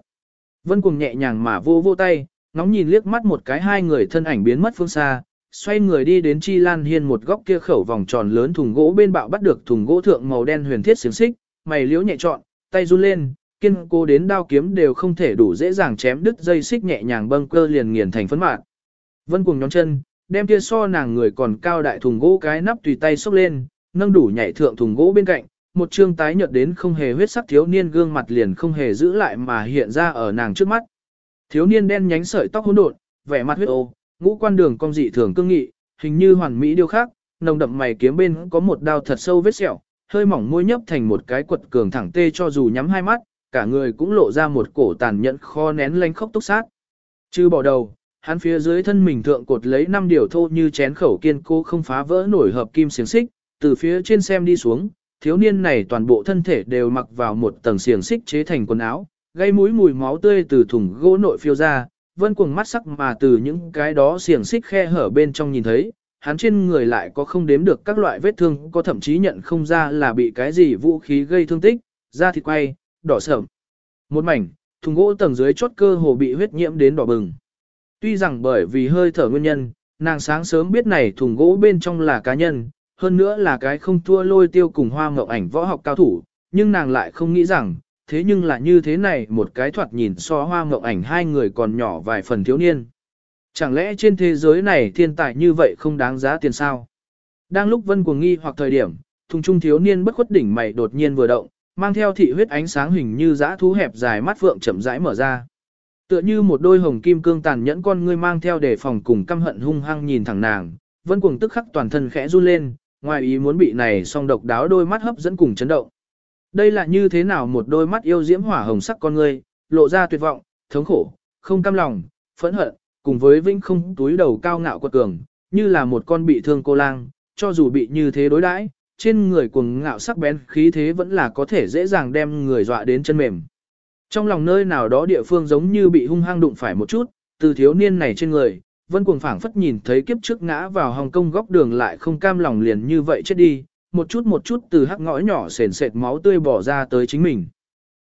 Vân cùng nhẹ nhàng mà vô vô tay, ngóng nhìn liếc mắt một cái hai người thân ảnh biến mất phương xa, xoay người đi đến chi lan hiên một góc kia khẩu vòng tròn lớn thùng gỗ bên bạo bắt được thùng gỗ thượng màu đen huyền thiết xiềng xích, mày liễu nhẹ trọn, tay run lên, kiên cố đến đao kiếm đều không thể đủ dễ dàng chém đứt dây xích nhẹ nhàng bâng cơ liền nghiền thành phấn mạn. Vân cùng nhóm chân, đem kia so nàng người còn cao đại thùng gỗ cái nắp tùy tay xốc lên, nâng đủ nhảy thượng thùng gỗ bên cạnh, một trương tái nhợt đến không hề huyết sắc thiếu niên gương mặt liền không hề giữ lại mà hiện ra ở nàng trước mắt. Thiếu niên đen nhánh sợi tóc hỗn độn, vẻ mặt huyết ô, ngũ quan đường cong dị thường cương nghị, hình như hoàn mỹ điêu khắc, nồng đậm mày kiếm bên có một đao thật sâu vết sẹo, hơi mỏng môi nhấp thành một cái quật cường thẳng tê cho dù nhắm hai mắt, cả người cũng lộ ra một cổ tàn nhẫn khó nén lanh khốc túc sát. Chứ bỏ đầu, hắn phía dưới thân mình thượng cột lấy năm điều thô như chén khẩu kiên cố không phá vỡ nổi hợp kim xiềng xích, từ phía trên xem đi xuống, thiếu niên này toàn bộ thân thể đều mặc vào một tầng xiềng xích chế thành quần áo, gây mũi mùi máu tươi từ thùng gỗ nội phiêu ra, vân cuồng mắt sắc mà từ những cái đó xiềng xích khe hở bên trong nhìn thấy, hắn trên người lại có không đếm được các loại vết thương, có thậm chí nhận không ra là bị cái gì vũ khí gây thương tích, da thịt quay, đỏ sợm. Một mảnh, thùng gỗ tầng dưới chốt cơ hồ bị huyết nhiễm đến đỏ bừng. Tuy rằng bởi vì hơi thở nguyên nhân, nàng sáng sớm biết này thùng gỗ bên trong là cá nhân, hơn nữa là cái không thua lôi tiêu cùng hoa ngậu ảnh võ học cao thủ, nhưng nàng lại không nghĩ rằng, thế nhưng là như thế này một cái thoạt nhìn so hoa ngậu ảnh hai người còn nhỏ vài phần thiếu niên. Chẳng lẽ trên thế giới này thiên tài như vậy không đáng giá tiền sao? Đang lúc vân cuồng nghi hoặc thời điểm, thùng trung thiếu niên bất khuất đỉnh mày đột nhiên vừa động, mang theo thị huyết ánh sáng hình như dã thú hẹp dài mắt phượng chậm rãi mở ra. Tựa như một đôi hồng kim cương tàn nhẫn con ngươi mang theo để phòng cùng căm hận hung hăng nhìn thẳng nàng, vân cuồng tức khắc toàn thân khẽ run lên, ngoài ý muốn bị này song độc đáo đôi mắt hấp dẫn cùng chấn động. Đây là như thế nào một đôi mắt yêu diễm hỏa hồng sắc con người lộ ra tuyệt vọng, thống khổ, không cam lòng, phẫn hận, cùng với vinh không túi đầu cao ngạo quật cường, như là một con bị thương cô lang, cho dù bị như thế đối đãi, trên người cuồng ngạo sắc bén khí thế vẫn là có thể dễ dàng đem người dọa đến chân mềm. Trong lòng nơi nào đó địa phương giống như bị hung hăng đụng phải một chút, từ thiếu niên này trên người, vân cuồng phảng phất nhìn thấy kiếp trước ngã vào Hồng Kông góc đường lại không cam lòng liền như vậy chết đi, một chút một chút từ hắc ngõ nhỏ sền sệt máu tươi bỏ ra tới chính mình.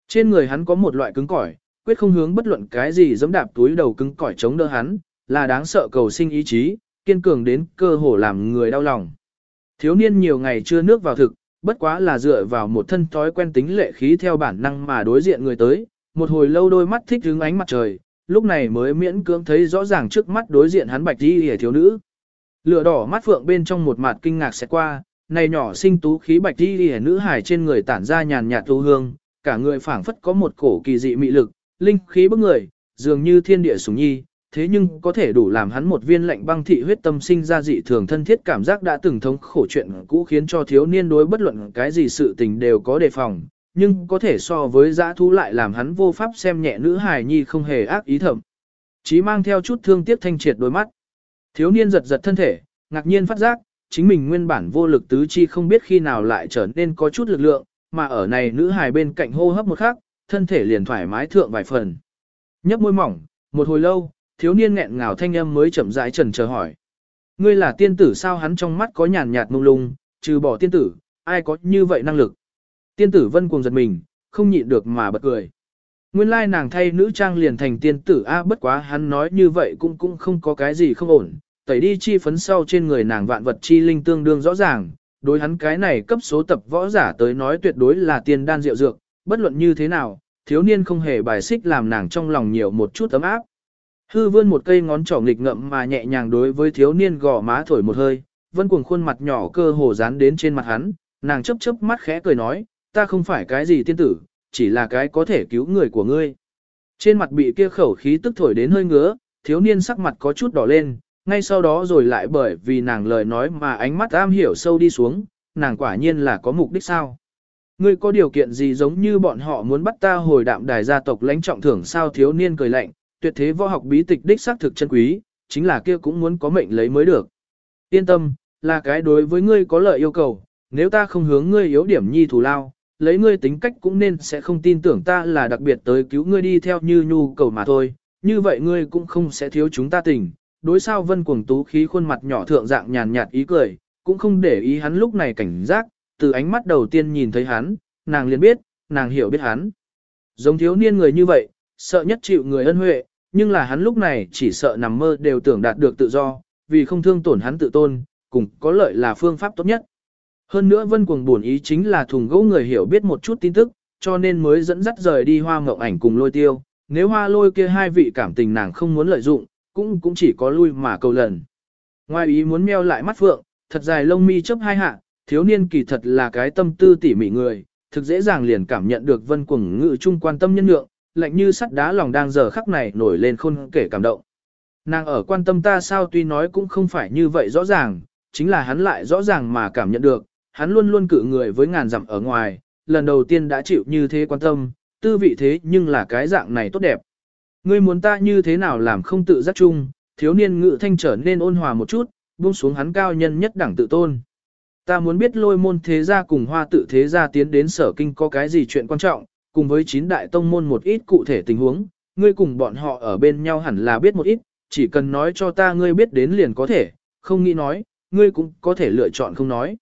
Trên người hắn có một loại cứng cỏi, quyết không hướng bất luận cái gì giống đạp túi đầu cứng cỏi chống đỡ hắn, là đáng sợ cầu sinh ý chí, kiên cường đến cơ hồ làm người đau lòng. Thiếu niên nhiều ngày chưa nước vào thực, bất quá là dựa vào một thân thói quen tính lệ khí theo bản năng mà đối diện người tới, một hồi lâu đôi mắt thích hứng ánh mặt trời, lúc này mới miễn cưỡng thấy rõ ràng trước mắt đối diện hắn bạch đi hề thiếu nữ. Lửa đỏ mắt phượng bên trong một mặt kinh ngạc sẽ qua, này nhỏ sinh tú khí bạch đi hề nữ hải trên người tản ra nhàn nhạt tu hương, cả người phảng phất có một cổ kỳ dị mị lực, linh khí bức người, dường như thiên địa sủng nhi, thế nhưng có thể đủ làm hắn một viên lạnh băng thị huyết tâm sinh ra dị thường thân thiết cảm giác đã từng thống khổ chuyện cũ khiến cho thiếu niên đối bất luận cái gì sự tình đều có đề phòng, nhưng có thể so với dã thú lại làm hắn vô pháp xem nhẹ nữ hài nhi không hề ác ý thầm. Chí mang theo chút thương tiếc thanh triệt đôi mắt. Thiếu niên giật giật thân thể, ngạc nhiên phát giác, chính mình nguyên bản vô lực tứ chi không biết khi nào lại trở nên có chút lực lượng, mà ở này nữ hài bên cạnh hô hấp một khắc, thân thể liền thoải mái thượng vài phần. Nhấp môi mỏng, một hồi lâu, thiếu niên nghẹn ngào thanh âm mới chậm rãi trần chờ hỏi. Ngươi là tiên tử sao hắn trong mắt có nhàn nhạt mông lung, trừ bỏ tiên tử, ai có như vậy năng lực. Tiên tử vân cuồng giật mình, không nhịn được mà bật cười. Nguyên lai nàng thay nữ trang liền thành tiên tử a bất quá hắn nói như vậy cũng cũng không có cái gì không ổn, tẩy đi chi phấn sau trên người nàng vạn vật chi linh tương đương rõ ràng, đối hắn cái này cấp số tập võ giả tới nói tuyệt đối là tiên đan rượu dược, bất luận như thế nào, thiếu niên không hề bài xích làm nàng trong lòng nhiều một chút ấm áp. Hư vươn một cây ngón trỏ nghịch ngậm mà nhẹ nhàng đối với thiếu niên gò má thổi một hơi, vân cuồng khuôn mặt nhỏ cơ hồ dán đến trên mặt hắn, nàng chớp chớp mắt khẽ cười nói, ta không phải cái gì tiên tử, chỉ là cái có thể cứu người của ngươi. Trên mặt bị kia khẩu khí tức thổi đến hơi ngứa, thiếu niên sắc mặt có chút đỏ lên, ngay sau đó rồi lại bởi vì nàng lời nói mà ánh mắt am hiểu sâu đi xuống, nàng quả nhiên là có mục đích sao. Ngươi có điều kiện gì giống như bọn họ muốn bắt ta hồi đạm đài gia tộc lãnh trọng thưởng sao thiếu niên cười lạnh, tuyệt thế võ học bí tịch đích xác thực chân quý, chính là kia cũng muốn có mệnh lấy mới được. Yên tâm, là cái đối với ngươi có lợi yêu cầu, nếu ta không hướng ngươi yếu điểm nhi thù lao, lấy ngươi tính cách cũng nên sẽ không tin tưởng ta là đặc biệt tới cứu ngươi đi theo như nhu cầu mà thôi, như vậy ngươi cũng không sẽ thiếu chúng ta tình. Đối sao vân cuồng tú khí khuôn mặt nhỏ thượng dạng nhàn nhạt ý cười, cũng không để ý hắn lúc này cảnh giác, từ ánh mắt đầu tiên nhìn thấy hắn, nàng liền biết, nàng hiểu biết hắn. Giống thiếu niên người như vậy, sợ nhất chịu người ân huệ, nhưng là hắn lúc này chỉ sợ nằm mơ đều tưởng đạt được tự do, vì không thương tổn hắn tự tôn, cùng có lợi là phương pháp tốt nhất. Hơn nữa vân cuồng buồn ý chính là thùng gỗ người hiểu biết một chút tin tức, cho nên mới dẫn dắt rời đi hoa mộng ảnh cùng lôi tiêu. Nếu hoa lôi kia hai vị cảm tình nàng không muốn lợi dụng, cũng cũng chỉ có lui mà cầu lần. Ngoài ý muốn meo lại mắt phượng, thật dài lông mi chớp hai hạ, thiếu niên kỳ thật là cái tâm tư tỉ mỉ người, thực dễ dàng liền cảm nhận được vân cuồng ngự trung quan tâm nhân lượng, lạnh như sắt đá lòng đang giờ khắc này nổi lên khôn kể cảm động. Nàng ở quan tâm ta sao tuy nói cũng không phải như vậy rõ ràng, chính là hắn lại rõ ràng mà cảm nhận được, hắn luôn luôn cự người với ngàn dặm ở ngoài, lần đầu tiên đã chịu như thế quan tâm, tư vị thế nhưng là cái dạng này tốt đẹp. Ngươi muốn ta như thế nào làm không tự giác chung, thiếu niên ngự thanh trở nên ôn hòa một chút, buông xuống hắn cao nhân nhất đẳng tự tôn. Ta muốn biết lôi môn thế gia cùng hoa tự thế gia tiến đến sở kinh có cái gì chuyện quan trọng, cùng với chín đại tông môn một ít cụ thể tình huống, ngươi cùng bọn họ ở bên nhau hẳn là biết một ít, chỉ cần nói cho ta ngươi biết đến liền có thể, không nghĩ nói, ngươi cũng có thể lựa chọn không nói.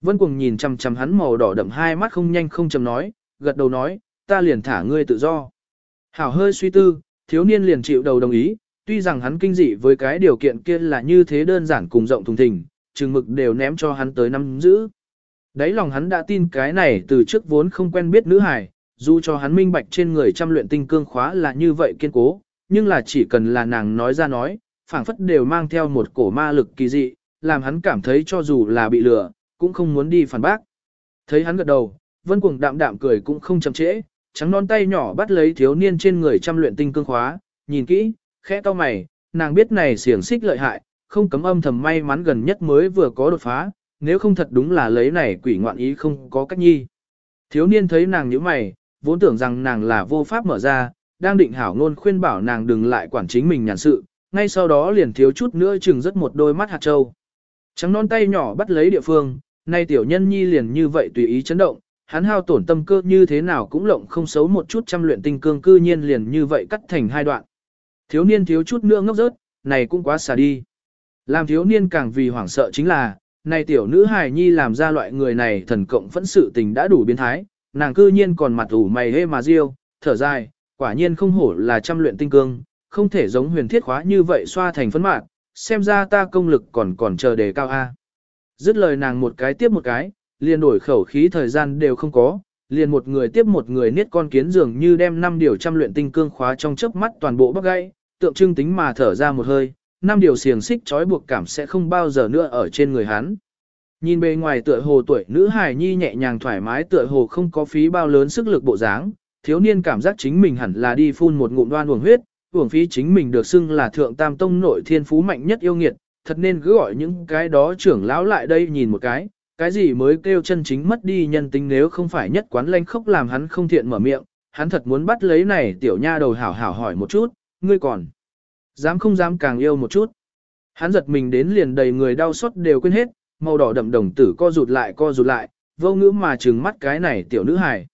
Vân Cuồng nhìn chằm chằm hắn màu đỏ đậm hai mắt không nhanh không chậm nói, gật đầu nói, ta liền thả ngươi tự do. Hảo hơi suy tư, thiếu niên liền chịu đầu đồng ý, tuy rằng hắn kinh dị với cái điều kiện kia là như thế đơn giản cùng rộng thùng thình, chừng mực đều ném cho hắn tới năm giữ. Đấy lòng hắn đã tin cái này từ trước vốn không quen biết nữ hải, dù cho hắn minh bạch trên người trăm luyện tinh cương khóa là như vậy kiên cố, nhưng là chỉ cần là nàng nói ra nói, phảng phất đều mang theo một cổ ma lực kỳ dị, làm hắn cảm thấy cho dù là bị lừa, cũng không muốn đi phản bác. Thấy hắn gật đầu, vân cuồng đạm đạm cười cũng không chậm trễ, trắng non tay nhỏ bắt lấy thiếu niên trên người trăm luyện tinh cương khóa, nhìn kỹ, khẽ to mày, nàng biết này xiềng xích lợi hại, không cấm âm thầm may mắn gần nhất mới vừa có đột phá, nếu không thật đúng là lấy này quỷ ngoạn ý không có cách nhi. Thiếu niên thấy nàng như mày, vốn tưởng rằng nàng là vô pháp mở ra, đang định hảo ngôn khuyên bảo nàng đừng lại quản chính mình nhàn sự, ngay sau đó liền thiếu chút nữa chừng rất một đôi mắt hạt trâu. Trắng non tay nhỏ bắt lấy địa phương, nay tiểu nhân nhi liền như vậy tùy ý chấn động, hắn hao tổn tâm cơ như thế nào cũng lộng không xấu một chút trăm luyện tinh cương cư nhiên liền như vậy cắt thành hai đoạn. Thiếu niên thiếu chút nữa ngốc rớt, này cũng quá xả đi. Làm thiếu niên càng vì hoảng sợ chính là, này tiểu nữ hài nhi làm ra loại người này thần cộng phẫn sự tình đã đủ biến thái, nàng cư nhiên còn mặt ủ mày hê mà riêu, thở dài, quả nhiên không hổ là trăm luyện tinh cương, không thể giống huyền thiết khóa như vậy xoa thành phấn mạn, xem ra ta công lực còn còn chờ đề cao A. Dứt lời nàng một cái tiếp một cái, liền đổi khẩu khí thời gian đều không có, liền một người tiếp một người niết con kiến dường như đem năm điều trăm luyện tinh cương khóa trong chớp mắt toàn bộ bắc gãy, tượng trưng tính mà thở ra một hơi, năm điều xiềng xích trói buộc cảm sẽ không bao giờ nữa ở trên người hắn. Nhìn bề ngoài tựa hồ tuổi nữ hài nhi nhẹ nhàng thoải mái tựa hồ không có phí bao lớn sức lực bộ dáng, thiếu niên cảm giác chính mình hẳn là đi phun một ngụm đoan uổng huyết, uổng phí chính mình được xưng là thượng tam tông nội thiên phú mạnh nhất yêu nghiệt, thật nên cứ gọi những cái đó trưởng lão lại đây nhìn một cái, cái gì mới kêu chân chính mất đi nhân tính nếu không phải nhất quán lanh khốc làm hắn không thiện mở miệng, hắn thật muốn bắt lấy này tiểu nha đầu hảo hảo hỏi một chút, ngươi còn dám không dám càng yêu một chút. Hắn giật mình đến liền đầy người đau xót đều quên hết, màu đỏ đậm đồng tử co rụt lại co rụt lại, vô ngữ mà trừng mắt cái này tiểu nữ hài.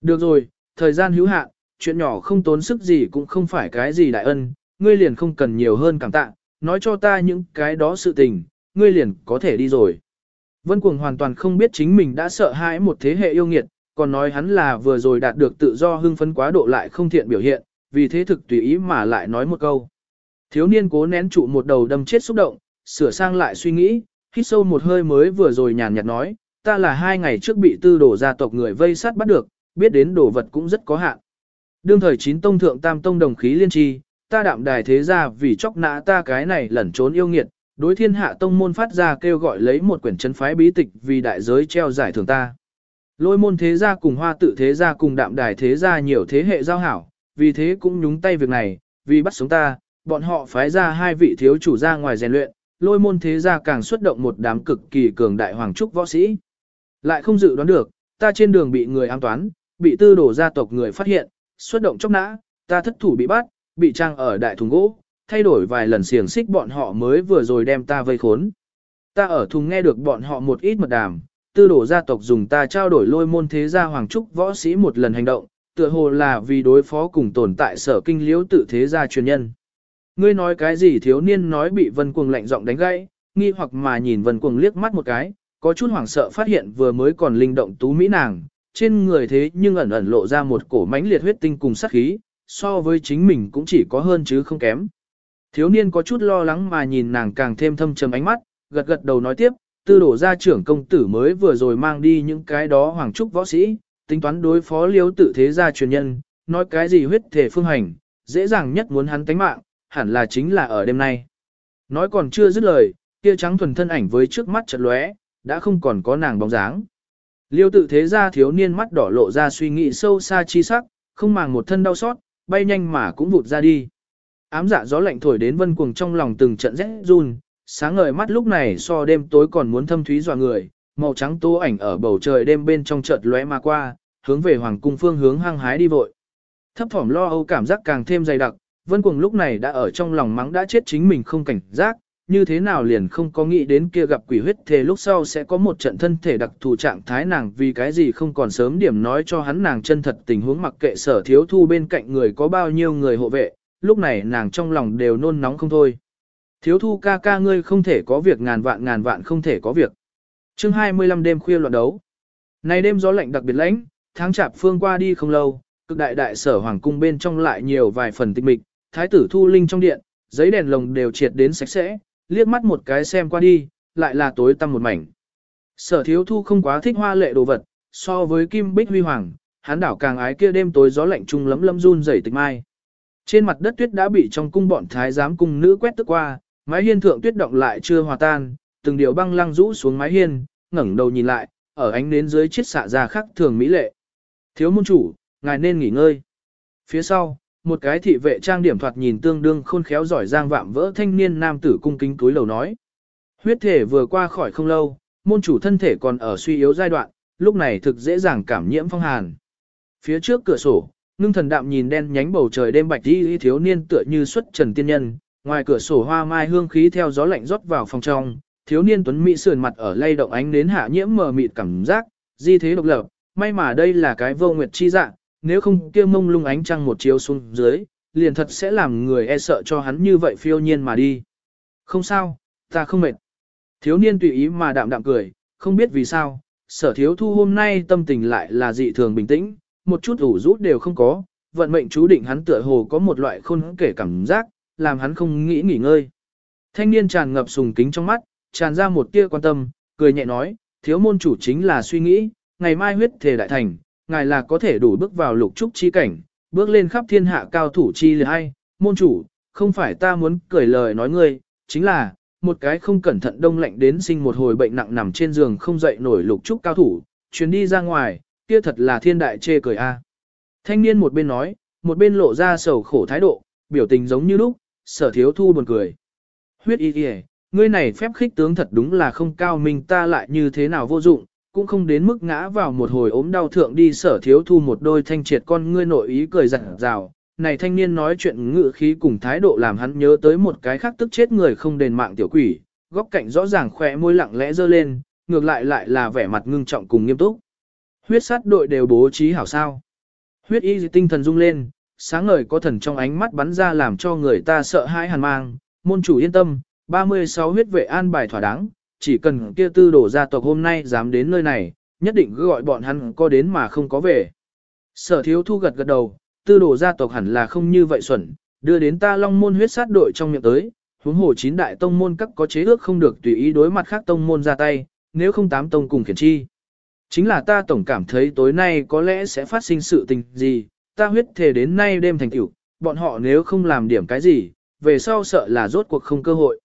Được rồi, thời gian hữu hạn, chuyện nhỏ không tốn sức gì cũng không phải cái gì đại ân, ngươi liền không cần nhiều hơn cảm tạ, nói cho ta những cái đó sự tình, ngươi liền có thể đi rồi. Vân Cuồng hoàn toàn không biết chính mình đã sợ hãi một thế hệ yêu nghiệt, còn nói hắn là vừa rồi đạt được tự do hưng phấn quá độ lại không thiện biểu hiện, vì thế thực tùy ý mà lại nói một câu. Thiếu niên cố nén trụ một đầu đâm chết xúc động, sửa sang lại suy nghĩ, hít sâu một hơi mới vừa rồi nhàn nhạt nói, ta là hai ngày trước bị tư đổ gia tộc người vây sát bắt được, biết đến đồ vật cũng rất có hạn. Đương thời chín tông thượng tam tông đồng khí liên tri, ta đạm đài thế ra vì chóc nã ta cái này lẩn trốn yêu nghiệt, đối thiên hạ tông môn phát ra kêu gọi lấy một quyển chân phái bí tịch vì đại giới treo giải thưởng ta. Lôi môn thế gia cùng hoa tự thế gia cùng đạm đài thế gia nhiều thế hệ giao hảo, vì thế cũng nhúng tay việc này, vì bắt sống ta, bọn họ phái ra hai vị thiếu chủ ra ngoài rèn luyện, lôi môn thế gia càng xuất động một đám cực kỳ cường đại hoàng trúc võ sĩ. Lại không dự đoán được, ta trên đường bị người ám toán, bị tư đổ gia tộc người phát hiện, xuất động chốc nã, ta thất thủ bị bắt, bị trang ở đại thùng gỗ, thay đổi vài lần xiềng xích bọn họ mới vừa rồi đem ta vây khốn. Ta ở thùng nghe được bọn họ một ít mật đàm, tư đổ gia tộc dùng ta trao đổi lôi môn thế gia hoàng trúc võ sĩ một lần hành động, tựa hồ là vì đối phó cùng tồn tại sở kinh liễu tự thế gia truyền nhân. Ngươi nói cái gì thiếu niên nói bị vân cuồng lạnh giọng đánh gãy, nghi hoặc mà nhìn vân cuồng liếc mắt một cái, có chút hoảng sợ phát hiện vừa mới còn linh động tú mỹ nàng, trên người thế nhưng ẩn ẩn lộ ra một cổ mãnh liệt huyết tinh cùng sát khí, so với chính mình cũng chỉ có hơn chứ không kém. Thiếu niên có chút lo lắng mà nhìn nàng càng thêm thâm trầm ánh mắt, gật gật đầu nói tiếp, tư đổ ra trưởng công tử mới vừa rồi mang đi những cái đó hoàng trúc võ sĩ, tính toán đối phó liếu tự thế gia truyền nhân, nói cái gì huyết thể phương hành, dễ dàng nhất muốn hắn tánh mạng, hẳn là chính là ở đêm nay. Nói còn chưa dứt lời, kia trắng thuần thân ảnh với trước mắt chợt lóe, đã không còn có nàng bóng dáng. Liêu tự thế gia thiếu niên mắt đỏ lộ ra suy nghĩ sâu xa chi sắc, không màng một thân đau xót, bay nhanh mà cũng vụt ra đi. Ám dạ gió lạnh thổi đến vân cuồng trong lòng từng trận rét run, sáng ngời mắt lúc này so đêm tối còn muốn thâm thúy dọa người, màu trắng tô ảnh ở bầu trời đêm bên trong chợt lóe mà qua, hướng về hoàng cung phương hướng hăng hái đi vội. Thấp thỏm lo âu cảm giác càng thêm dày đặc, vân cuồng lúc này đã ở trong lòng mắng đã chết chính mình không cảnh giác, như thế nào liền không có nghĩ đến kia gặp quỷ huyết thề lúc sau sẽ có một trận thân thể đặc thù trạng thái nàng vì cái gì không còn sớm điểm nói cho hắn nàng chân thật tình huống mặc kệ sở thiếu thu bên cạnh người có bao nhiêu người hộ vệ, lúc này nàng trong lòng đều nôn nóng không thôi. Thiếu thu ca ca ngươi không thể có việc ngàn vạn ngàn vạn không thể có việc. chương 25 đêm khuya loạn đấu. Này đêm gió lạnh đặc biệt lãnh, tháng chạp phương qua đi không lâu, cực đại đại sở hoàng cung bên trong lại nhiều vài phần tịch mịch, thái tử thu linh trong điện, giấy đèn lồng đều triệt đến sạch sẽ, liếc mắt một cái xem qua đi, lại là tối tăm một mảnh. Sở thiếu thu không quá thích hoa lệ đồ vật, so với kim bích huy hoàng, hắn đảo càng ái kia đêm tối gió lạnh trung lấm lấm run rẩy tịch mai. Trên mặt đất tuyết đã bị trong cung bọn thái giám cung nữ quét tức qua, mái hiên thượng tuyết động lại chưa hòa tan, từng điều băng lăng rũ xuống mái hiên, ngẩng đầu nhìn lại, ở ánh nến dưới chiết xạ ra khắc thường mỹ lệ. Thiếu môn chủ, ngài nên nghỉ ngơi. Phía sau, một cái thị vệ trang điểm thoạt nhìn tương đương khôn khéo giỏi giang vạm vỡ thanh niên nam tử cung kính túi lầu nói. Huyết thể vừa qua khỏi không lâu, môn chủ thân thể còn ở suy yếu giai đoạn, lúc này thực dễ dàng cảm nhiễm phong hàn. Phía trước cửa sổ, ngưng thần đạm nhìn đen nhánh bầu trời đêm bạch đi thiếu niên tựa như xuất trần tiên nhân, ngoài cửa sổ hoa mai hương khí theo gió lạnh rót vào phòng trong, thiếu niên tuấn mỹ sườn mặt ở lay động ánh đến hạ nhiễm mờ mịt cảm giác, di thế độc lập, may mà đây là cái vô nguyệt chi dạng, nếu không kia mông lung ánh trăng một chiếu xuống dưới, liền thật sẽ làm người e sợ cho hắn như vậy phiêu nhiên mà đi. Không sao, ta không mệt. Thiếu niên tùy ý mà đạm đạm cười, không biết vì sao, sở thiếu thu hôm nay tâm tình lại là dị thường bình tĩnh, một chút ủ rút đều không có, vận mệnh chú định hắn tựa hồ có một loại khôn kể cảm giác, làm hắn không nghĩ nghỉ ngơi. Thanh niên tràn ngập sùng kính trong mắt, tràn ra một tia quan tâm, cười nhẹ nói, thiếu môn chủ chính là suy nghĩ, ngày mai huyết thể đại thành, ngài là có thể đủ bước vào lục trúc chi cảnh, bước lên khắp thiên hạ cao thủ chi liệt hay, môn chủ, không phải ta muốn cười lời nói ngươi, chính là, một cái không cẩn thận đông lạnh đến sinh một hồi bệnh nặng nằm trên giường không dậy nổi lục trúc cao thủ, chuyến đi ra ngoài, kia thật là thiên đại chê cười a. Thanh niên một bên nói, một bên lộ ra sầu khổ thái độ, biểu tình giống như lúc, sở thiếu thu buồn cười. Huyết y kìa, ngươi này phép khích tướng thật đúng là không cao mình ta lại như thế nào vô dụng, cũng không đến mức ngã vào một hồi ốm đau thượng đi sở thiếu thu một đôi thanh triệt con ngươi nội ý cười giận rào. Này thanh niên nói chuyện ngự khí cùng thái độ làm hắn nhớ tới một cái khác tức chết người không đền mạng tiểu quỷ, góc cạnh rõ ràng khỏe môi lặng lẽ dơ lên, ngược lại lại là vẻ mặt ngưng trọng cùng nghiêm túc. Huyết sát đội đều bố trí hảo sao. Huyết y tinh thần rung lên, sáng ngời có thần trong ánh mắt bắn ra làm cho người ta sợ hãi hàn mang, môn chủ yên tâm, 36 huyết vệ an bài thỏa đáng, chỉ cần kia tư đổ gia tộc hôm nay dám đến nơi này, nhất định gọi bọn hắn có đến mà không có về. Sở thiếu thu gật gật đầu, tư đổ gia tộc hẳn là không như vậy xuẩn, đưa đến ta long môn huyết sát đội trong miệng tới, huống hồ chín đại tông môn các có chế ước không được tùy ý đối mặt khác tông môn ra tay, nếu không tám tông cùng khiển chi. Chính là ta tổng cảm thấy tối nay có lẽ sẽ phát sinh sự tình gì, ta huyết thề đến nay đêm thành tiểu, bọn họ nếu không làm điểm cái gì, về sau sợ là rốt cuộc không cơ hội.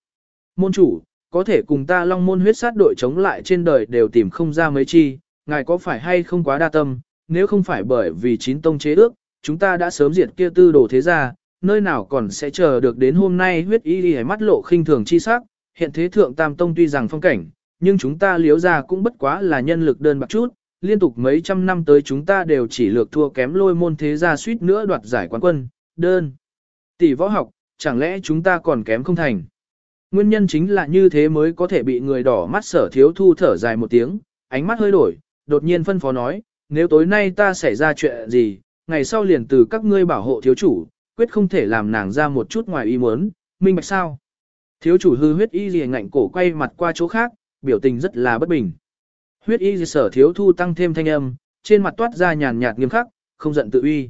Môn chủ, có thể cùng ta long môn huyết sát đội chống lại trên đời đều tìm không ra mấy chi, ngài có phải hay không quá đa tâm, nếu không phải bởi vì chín tông chế ước, chúng ta đã sớm diệt kia tư đồ thế gia, nơi nào còn sẽ chờ được đến hôm nay huyết y đi mắt lộ khinh thường chi sắc, hiện thế thượng tam tông tuy rằng phong cảnh, nhưng chúng ta liếu ra cũng bất quá là nhân lực đơn bạc chút, liên tục mấy trăm năm tới chúng ta đều chỉ lược thua kém lôi môn thế gia suýt nữa đoạt giải quán quân, đơn. Tỷ võ học, chẳng lẽ chúng ta còn kém không thành? Nguyên nhân chính là như thế mới có thể bị người đỏ mắt sở thiếu thu thở dài một tiếng, ánh mắt hơi đổi, đột nhiên phân phó nói, nếu tối nay ta xảy ra chuyện gì, ngày sau liền từ các ngươi bảo hộ thiếu chủ, quyết không thể làm nàng ra một chút ngoài ý muốn, minh bạch sao. Thiếu chủ hư huyết y gì ngạnh cổ quay mặt qua chỗ khác, biểu tình rất là bất bình. Huyết y sở thiếu thu tăng thêm thanh âm, trên mặt toát ra nhàn nhạt nghiêm khắc, không giận tự uy.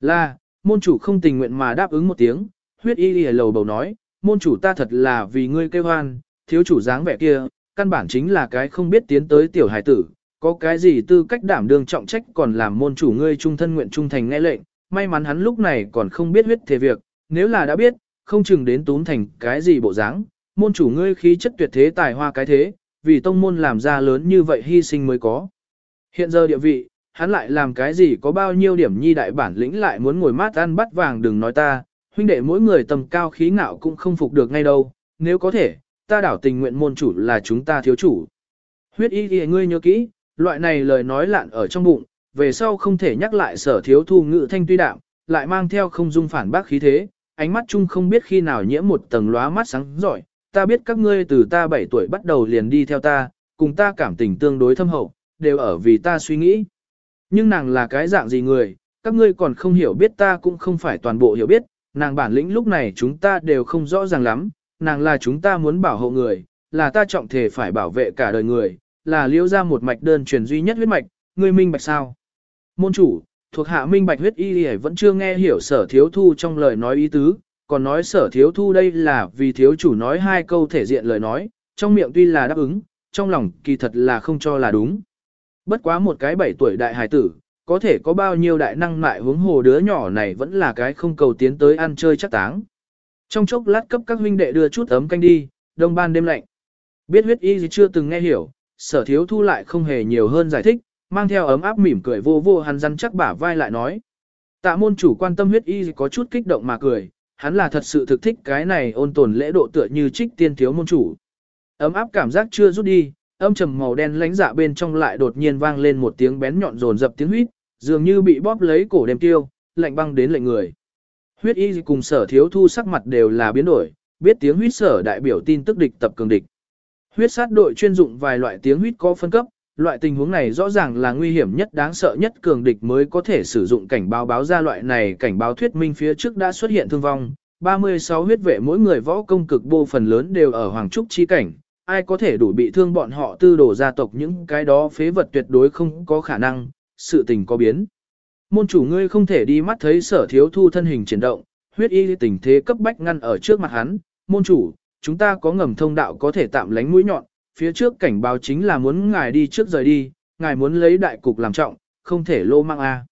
Là, môn chủ không tình nguyện mà đáp ứng một tiếng, huyết y lầu bầu nói, môn chủ ta thật là vì ngươi kêu hoan, thiếu chủ dáng vẻ kia, căn bản chính là cái không biết tiến tới tiểu hải tử, có cái gì tư cách đảm đương trọng trách còn làm môn chủ ngươi trung thân nguyện trung thành nghe lệnh, may mắn hắn lúc này còn không biết huyết thế việc, nếu là đã biết, không chừng đến túm thành cái gì bộ dáng, môn chủ ngươi khí chất tuyệt thế tài hoa cái thế, vì tông môn làm ra lớn như vậy hy sinh mới có. Hiện giờ địa vị, hắn lại làm cái gì có bao nhiêu điểm nhi đại bản lĩnh lại muốn ngồi mát ăn bắt vàng đừng nói ta, huynh đệ mỗi người tầm cao khí ngạo cũng không phục được ngay đâu, nếu có thể, ta đảo tình nguyện môn chủ là chúng ta thiếu chủ. Huyết y thì ngươi nhớ kỹ, loại này lời nói lạn ở trong bụng, về sau không thể nhắc lại sở thiếu thu ngự thanh tuy đạm, lại mang theo không dung phản bác khí thế, ánh mắt chung không biết khi nào nhiễm một tầng lóa mắt sáng giỏi, ta biết các ngươi từ ta 7 tuổi bắt đầu liền đi theo ta, cùng ta cảm tình tương đối thâm hậu, đều ở vì ta suy nghĩ. Nhưng nàng là cái dạng gì người, các ngươi còn không hiểu biết ta cũng không phải toàn bộ hiểu biết, nàng bản lĩnh lúc này chúng ta đều không rõ ràng lắm, nàng là chúng ta muốn bảo hộ người, là ta trọng thể phải bảo vệ cả đời người, là liễu ra một mạch đơn truyền duy nhất huyết mạch, ngươi minh bạch sao. Môn chủ, thuộc hạ minh bạch huyết y vẫn chưa nghe hiểu sở thiếu thu trong lời nói ý tứ, còn nói sở thiếu thu đây là vì thiếu chủ nói hai câu thể diện lời nói, trong miệng tuy là đáp ứng, trong lòng kỳ thật là không cho là đúng. Bất quá một cái bảy tuổi đại hài tử, có thể có bao nhiêu đại năng mại hướng hồ đứa nhỏ này vẫn là cái không cầu tiến tới ăn chơi chắc táng. Trong chốc lát cấp các huynh đệ đưa chút ấm canh đi, đông ban đêm lạnh. Biết huyết y gì chưa từng nghe hiểu, sở thiếu thu lại không hề nhiều hơn giải thích, mang theo ấm áp mỉm cười vô vô hắn răn chắc bả vai lại nói. Tạ môn chủ quan tâm huyết y có chút kích động mà cười, hắn là thật sự thực thích cái này ôn tồn lễ độ tựa như trích tiên thiếu môn chủ. Ấm áp cảm giác chưa rút đi, âm trầm màu đen lánh dạ bên trong lại đột nhiên vang lên một tiếng bén nhọn rồn dập tiếng huýt, dường như bị bóp lấy cổ đêm tiêu, lạnh băng đến lệnh người. Huyết y cùng sở thiếu thu sắc mặt đều là biến đổi, biết tiếng huyết sở đại biểu tin tức địch tập cường địch. Huyết sát đội chuyên dụng vài loại tiếng huyết có phân cấp, loại tình huống này rõ ràng là nguy hiểm nhất đáng sợ nhất cường địch mới có thể sử dụng cảnh báo báo ra loại này cảnh báo thuyết minh phía trước đã xuất hiện thương vong. 36 huyết vệ mỗi người võ công cực bộ phần lớn đều ở Hoàng Trúc chi cảnh, ai có thể đủ bị thương bọn họ tư đổ gia tộc những cái đó phế vật tuyệt đối không có khả năng, sự tình có biến. Môn chủ ngươi không thể đi mắt thấy sở thiếu thu thân hình chuyển động, huyết y tình thế cấp bách ngăn ở trước mặt hắn, môn chủ, chúng ta có ngầm thông đạo có thể tạm lánh mũi nhọn, phía trước cảnh báo chính là muốn ngài đi trước rời đi, ngài muốn lấy đại cục làm trọng, không thể lô mang a.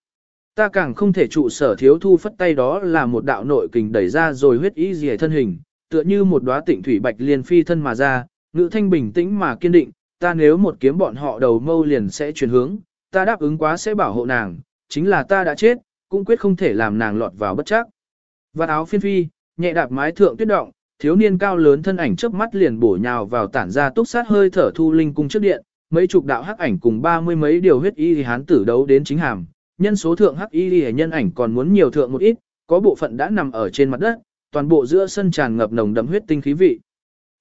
Ta càng không thể trụ sở thiếu thu phất tay đó là một đạo nội kình đẩy ra rồi huyết ý gì thân hình, tựa như một đóa tịnh thủy bạch liên phi thân mà ra, ngữ thanh bình tĩnh mà kiên định, ta nếu một kiếm bọn họ đầu mâu liền sẽ chuyển hướng, ta đáp ứng quá sẽ bảo hộ nàng, chính là ta đã chết, cũng quyết không thể làm nàng lọt vào bất chắc. Vạt áo phiên phi, nhẹ đạp mái thượng tuyết động, thiếu niên cao lớn thân ảnh trước mắt liền bổ nhào vào tản ra túc sát hơi thở thu linh cung trước điện, mấy chục đạo hắc ảnh cùng ba mươi mấy điều huyết y thì hán tử đấu đến chính hàm, nhân số thượng hắc y nhân ảnh còn muốn nhiều thượng một ít, có bộ phận đã nằm ở trên mặt đất, toàn bộ giữa sân tràn ngập nồng đậm huyết tinh khí vị.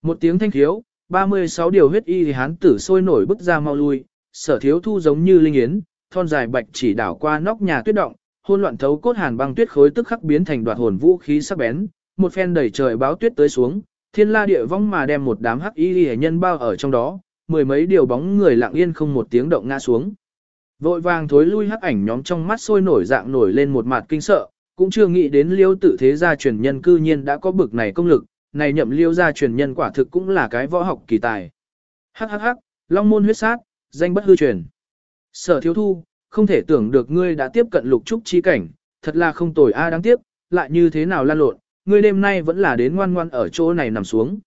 Một tiếng thanh thiếu, 36 điều huyết y thì hán tử sôi nổi bức ra mau lui, sở thiếu thu giống như linh yến, thon dài bạch chỉ đảo qua nóc nhà tuyết động, hôn loạn thấu cốt hàn băng tuyết khối tức khắc biến thành đoạt hồn vũ khí sắc bén, một phen đẩy trời báo tuyết tới xuống, thiên la địa vong mà đem một đám hắc y hệ nhân bao ở trong đó, mười mấy điều bóng người lặng yên không một tiếng động ngã xuống. Vội vàng thối lui hắc ảnh nhóm trong mắt sôi nổi dạng nổi lên một mặt kinh sợ, cũng chưa nghĩ đến liêu tự thế gia truyền nhân cư nhiên đã có bực này công lực, này nhậm liêu gia truyền nhân quả thực cũng là cái võ học kỳ tài. Hắc hắc hắc, long môn huyết sát, danh bất hư truyền. Sở thiếu thu, không thể tưởng được ngươi đã tiếp cận lục trúc chi cảnh, thật là không tồi a đáng tiếc, lại như thế nào lan lộn, ngươi đêm nay vẫn là đến ngoan ngoan ở chỗ này nằm xuống.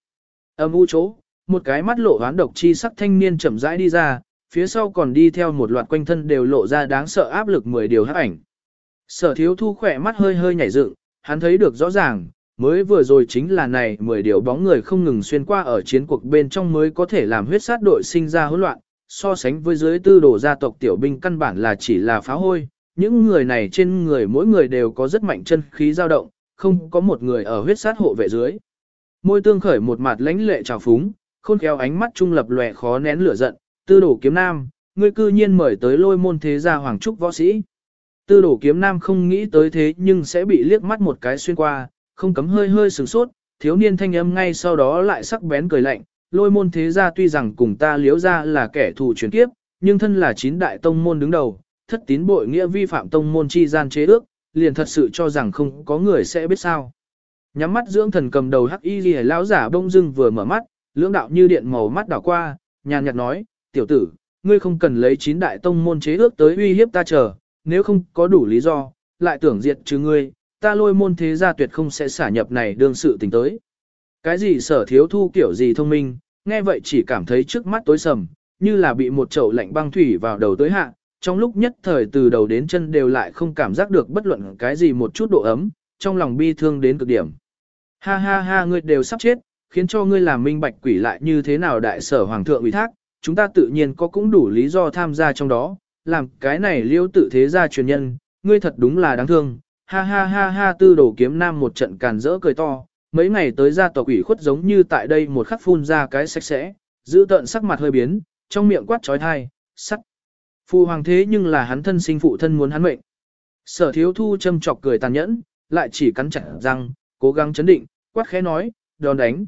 Âm u chỗ, một cái mắt lộ hoán độc chi sắc thanh niên chậm rãi đi ra, phía sau còn đi theo một loạt quanh thân đều lộ ra đáng sợ áp lực 10 điều hắc ảnh. Sở thiếu thu khỏe mắt hơi hơi nhảy dựng, hắn thấy được rõ ràng, mới vừa rồi chính là này 10 điều bóng người không ngừng xuyên qua ở chiến cuộc bên trong mới có thể làm huyết sát đội sinh ra hỗn loạn, so sánh với dưới tư đồ gia tộc tiểu binh căn bản là chỉ là phá hôi, những người này trên người mỗi người đều có rất mạnh chân khí dao động, không có một người ở huyết sát hộ vệ dưới. Môi tương khởi một mặt lãnh lệ trào phúng, khôn khéo ánh mắt trung lập lòe khó nén lửa giận, tư đổ kiếm nam, ngươi cư nhiên mời tới lôi môn thế gia hoàng trúc võ sĩ. Tư đổ kiếm nam không nghĩ tới thế nhưng sẽ bị liếc mắt một cái xuyên qua, không cấm hơi hơi sửng sốt, thiếu niên thanh âm ngay sau đó lại sắc bén cười lạnh, lôi môn thế gia tuy rằng cùng ta liếu ra là kẻ thù chuyển kiếp, nhưng thân là chín đại tông môn đứng đầu, thất tín bội nghĩa vi phạm tông môn chi gian chế ước, liền thật sự cho rằng không có người sẽ biết sao. Nhắm mắt dưỡng thần cầm đầu hắc y lìa lão giả bông dưng vừa mở mắt, lưỡng đạo như điện màu mắt đảo qua, nhàn nhạt nói, tiểu tử, ngươi không cần lấy chín đại tông môn chế ước tới uy hiếp ta chờ, nếu không có đủ lý do, lại tưởng diệt trừ ngươi, ta lôi môn thế gia tuyệt không sẽ xả nhập này đương sự tình tới. Cái gì sở thiếu thu kiểu gì thông minh, nghe vậy chỉ cảm thấy trước mắt tối sầm, như là bị một chậu lạnh băng thủy vào đầu tới hạ, trong lúc nhất thời từ đầu đến chân đều lại không cảm giác được bất luận cái gì một chút độ ấm, trong lòng bi thương đến cực điểm. Ha ha ha ngươi đều sắp chết, khiến cho ngươi làm minh bạch quỷ lại như thế nào đại sở hoàng thượng ủy thác, chúng ta tự nhiên có cũng đủ lý do tham gia trong đó, làm cái này liêu tự thế gia truyền nhân, ngươi thật đúng là đáng thương, ha ha ha ha tư đồ kiếm nam một trận càn rỡ cười to, mấy ngày tới gia tộc ủy khuất giống như tại đây một khắc phun ra cái sạch sẽ, giữ tận sắc mặt hơi biến, trong miệng quát trói thai, sắt. Phu hoàng thế nhưng là hắn thân sinh phụ thân muốn hắn mệnh. Sở thiếu thu châm chọc cười tàn nhẫn, lại chỉ cắn chặt răng, cố gắng chấn định, quát khẽ nói, đòn đánh.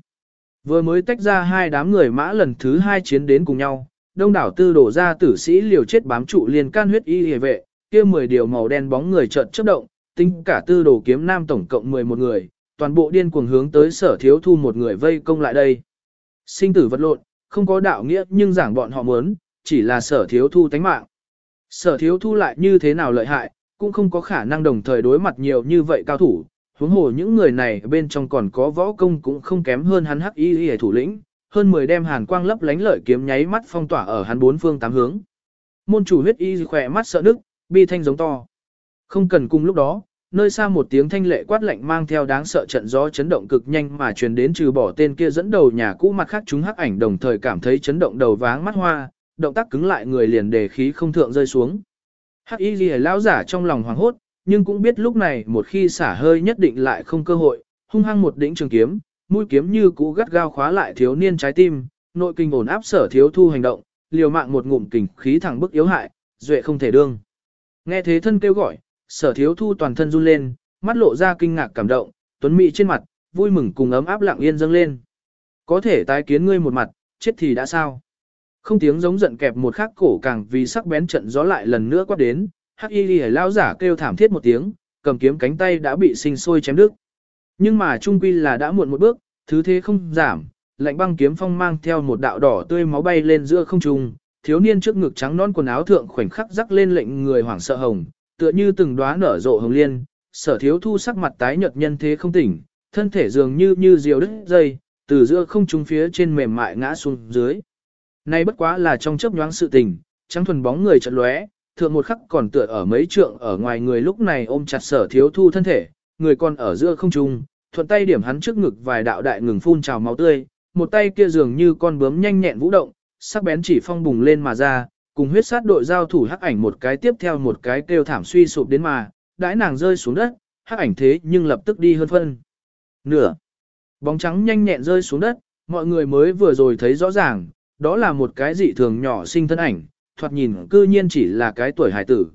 Vừa mới tách ra hai đám người mã lần thứ hai chiến đến cùng nhau, đông đảo tư đổ ra tử sĩ liều chết bám trụ liền can huyết y hề vệ, kia 10 điều màu đen bóng người chợt chớp động, tính cả tư đồ kiếm nam tổng cộng 11 người, toàn bộ điên cuồng hướng tới sở thiếu thu một người vây công lại đây. Sinh tử vật lộn, không có đạo nghĩa nhưng giảng bọn họ muốn, chỉ là sở thiếu thu tánh mạng. Sở thiếu thu lại như thế nào lợi hại, cũng không có khả năng đồng thời đối mặt nhiều như vậy cao thủ, huống hồ những người này bên trong còn có võ công cũng không kém hơn hắn hắc y y thủ lĩnh, hơn 10 đem hàn quang lấp lánh lợi kiếm nháy mắt phong tỏa ở hắn bốn phương tám hướng. Môn chủ huyết y khỏe mắt sợ nước, bi thanh giống to. Không cần cùng lúc đó, nơi xa một tiếng thanh lệ quát lạnh mang theo đáng sợ trận gió chấn động cực nhanh mà truyền đến trừ bỏ tên kia dẫn đầu nhà cũ mặt khác chúng hắc ảnh đồng thời cảm thấy chấn động đầu váng mắt hoa, động tác cứng lại người liền để khí không thượng rơi xuống. Hắc y Lìa lão giả trong lòng hoảng hốt, nhưng cũng biết lúc này một khi xả hơi nhất định lại không cơ hội, hung hăng một đỉnh trường kiếm, mũi kiếm như cũ gắt gao khóa lại thiếu niên trái tim, nội kinh ổn áp sở thiếu thu hành động, liều mạng một ngụm kình khí thẳng bức yếu hại, duệ không thể đương. Nghe thế thân kêu gọi, sở thiếu thu toàn thân run lên, mắt lộ ra kinh ngạc cảm động, tuấn mỹ trên mặt, vui mừng cùng ấm áp lặng yên dâng lên. Có thể tái kiến ngươi một mặt, chết thì đã sao? Không tiếng giống giận kẹp một khắc cổ càng vì sắc bén trận gió lại lần nữa quát đến, hắc y lìa lao giả kêu thảm thiết một tiếng, cầm kiếm cánh tay đã bị sinh sôi chém đứt. Nhưng mà trung quy là đã muộn một bước, thứ thế không giảm, lạnh băng kiếm phong mang theo một đạo đỏ tươi máu bay lên giữa không trung, thiếu niên trước ngực trắng non quần áo thượng khoảnh khắc rắc lên lệnh người hoảng sợ hồng, tựa như từng đóa nở rộ hồng liên, sở thiếu thu sắc mặt tái nhợt nhân thế không tỉnh, thân thể dường như như diều đứt dây, từ giữa không trung phía trên mềm mại ngã xuống dưới. Nay bất quá là trong chớp nhoáng sự tình, trắng thuần bóng người chợt lóe, thượng một khắc còn tựa ở mấy trượng ở ngoài người lúc này ôm chặt sở thiếu thu thân thể, người còn ở giữa không trung, thuận tay điểm hắn trước ngực vài đạo đại ngừng phun trào máu tươi, một tay kia dường như con bướm nhanh nhẹn vũ động, sắc bén chỉ phong bùng lên mà ra, cùng huyết sát đội giao thủ hắc ảnh một cái tiếp theo một cái kêu thảm suy sụp đến mà, đãi nàng rơi xuống đất, hắc ảnh thế nhưng lập tức đi hơn phân. Nửa. Bóng trắng nhanh nhẹn rơi xuống đất, mọi người mới vừa rồi thấy rõ ràng, đó là một cái dị thường nhỏ sinh thân ảnh, thoạt nhìn cư nhiên chỉ là cái tuổi hải tử.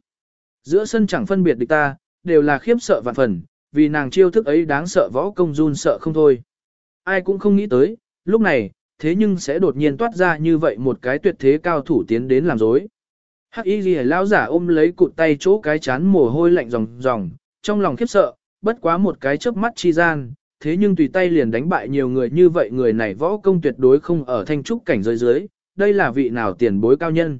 Giữa sân chẳng phân biệt địch ta, đều là khiếp sợ vạn phần, vì nàng chiêu thức ấy đáng sợ võ công run sợ không thôi. Ai cũng không nghĩ tới, lúc này, thế nhưng sẽ đột nhiên toát ra như vậy một cái tuyệt thế cao thủ tiến đến làm dối. Hắc y ghi lao giả ôm lấy cụt tay chỗ cái chán mồ hôi lạnh ròng ròng, trong lòng khiếp sợ, bất quá một cái chớp mắt chi gian, thế nhưng tùy tay liền đánh bại nhiều người như vậy người này võ công tuyệt đối không ở thanh trúc cảnh giới dưới, đây là vị nào tiền bối cao nhân.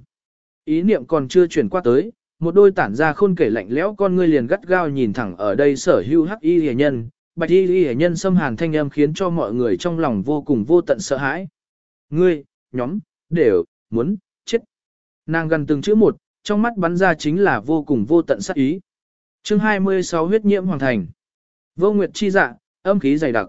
Ý niệm còn chưa chuyển qua tới, một đôi tản ra khôn kể lạnh lẽo con ngươi liền gắt gao nhìn thẳng ở đây sở hưu hắc y hề nhân, bạch y hề nhân xâm hàn thanh âm khiến cho mọi người trong lòng vô cùng vô tận sợ hãi. Ngươi, nhóm, đều, muốn, chết. Nàng gần từng chữ một, trong mắt bắn ra chính là vô cùng vô tận sát ý. chương 26 huyết nhiễm hoàng thành. Vô nguyệt chi dạ, âm khí dày đặc.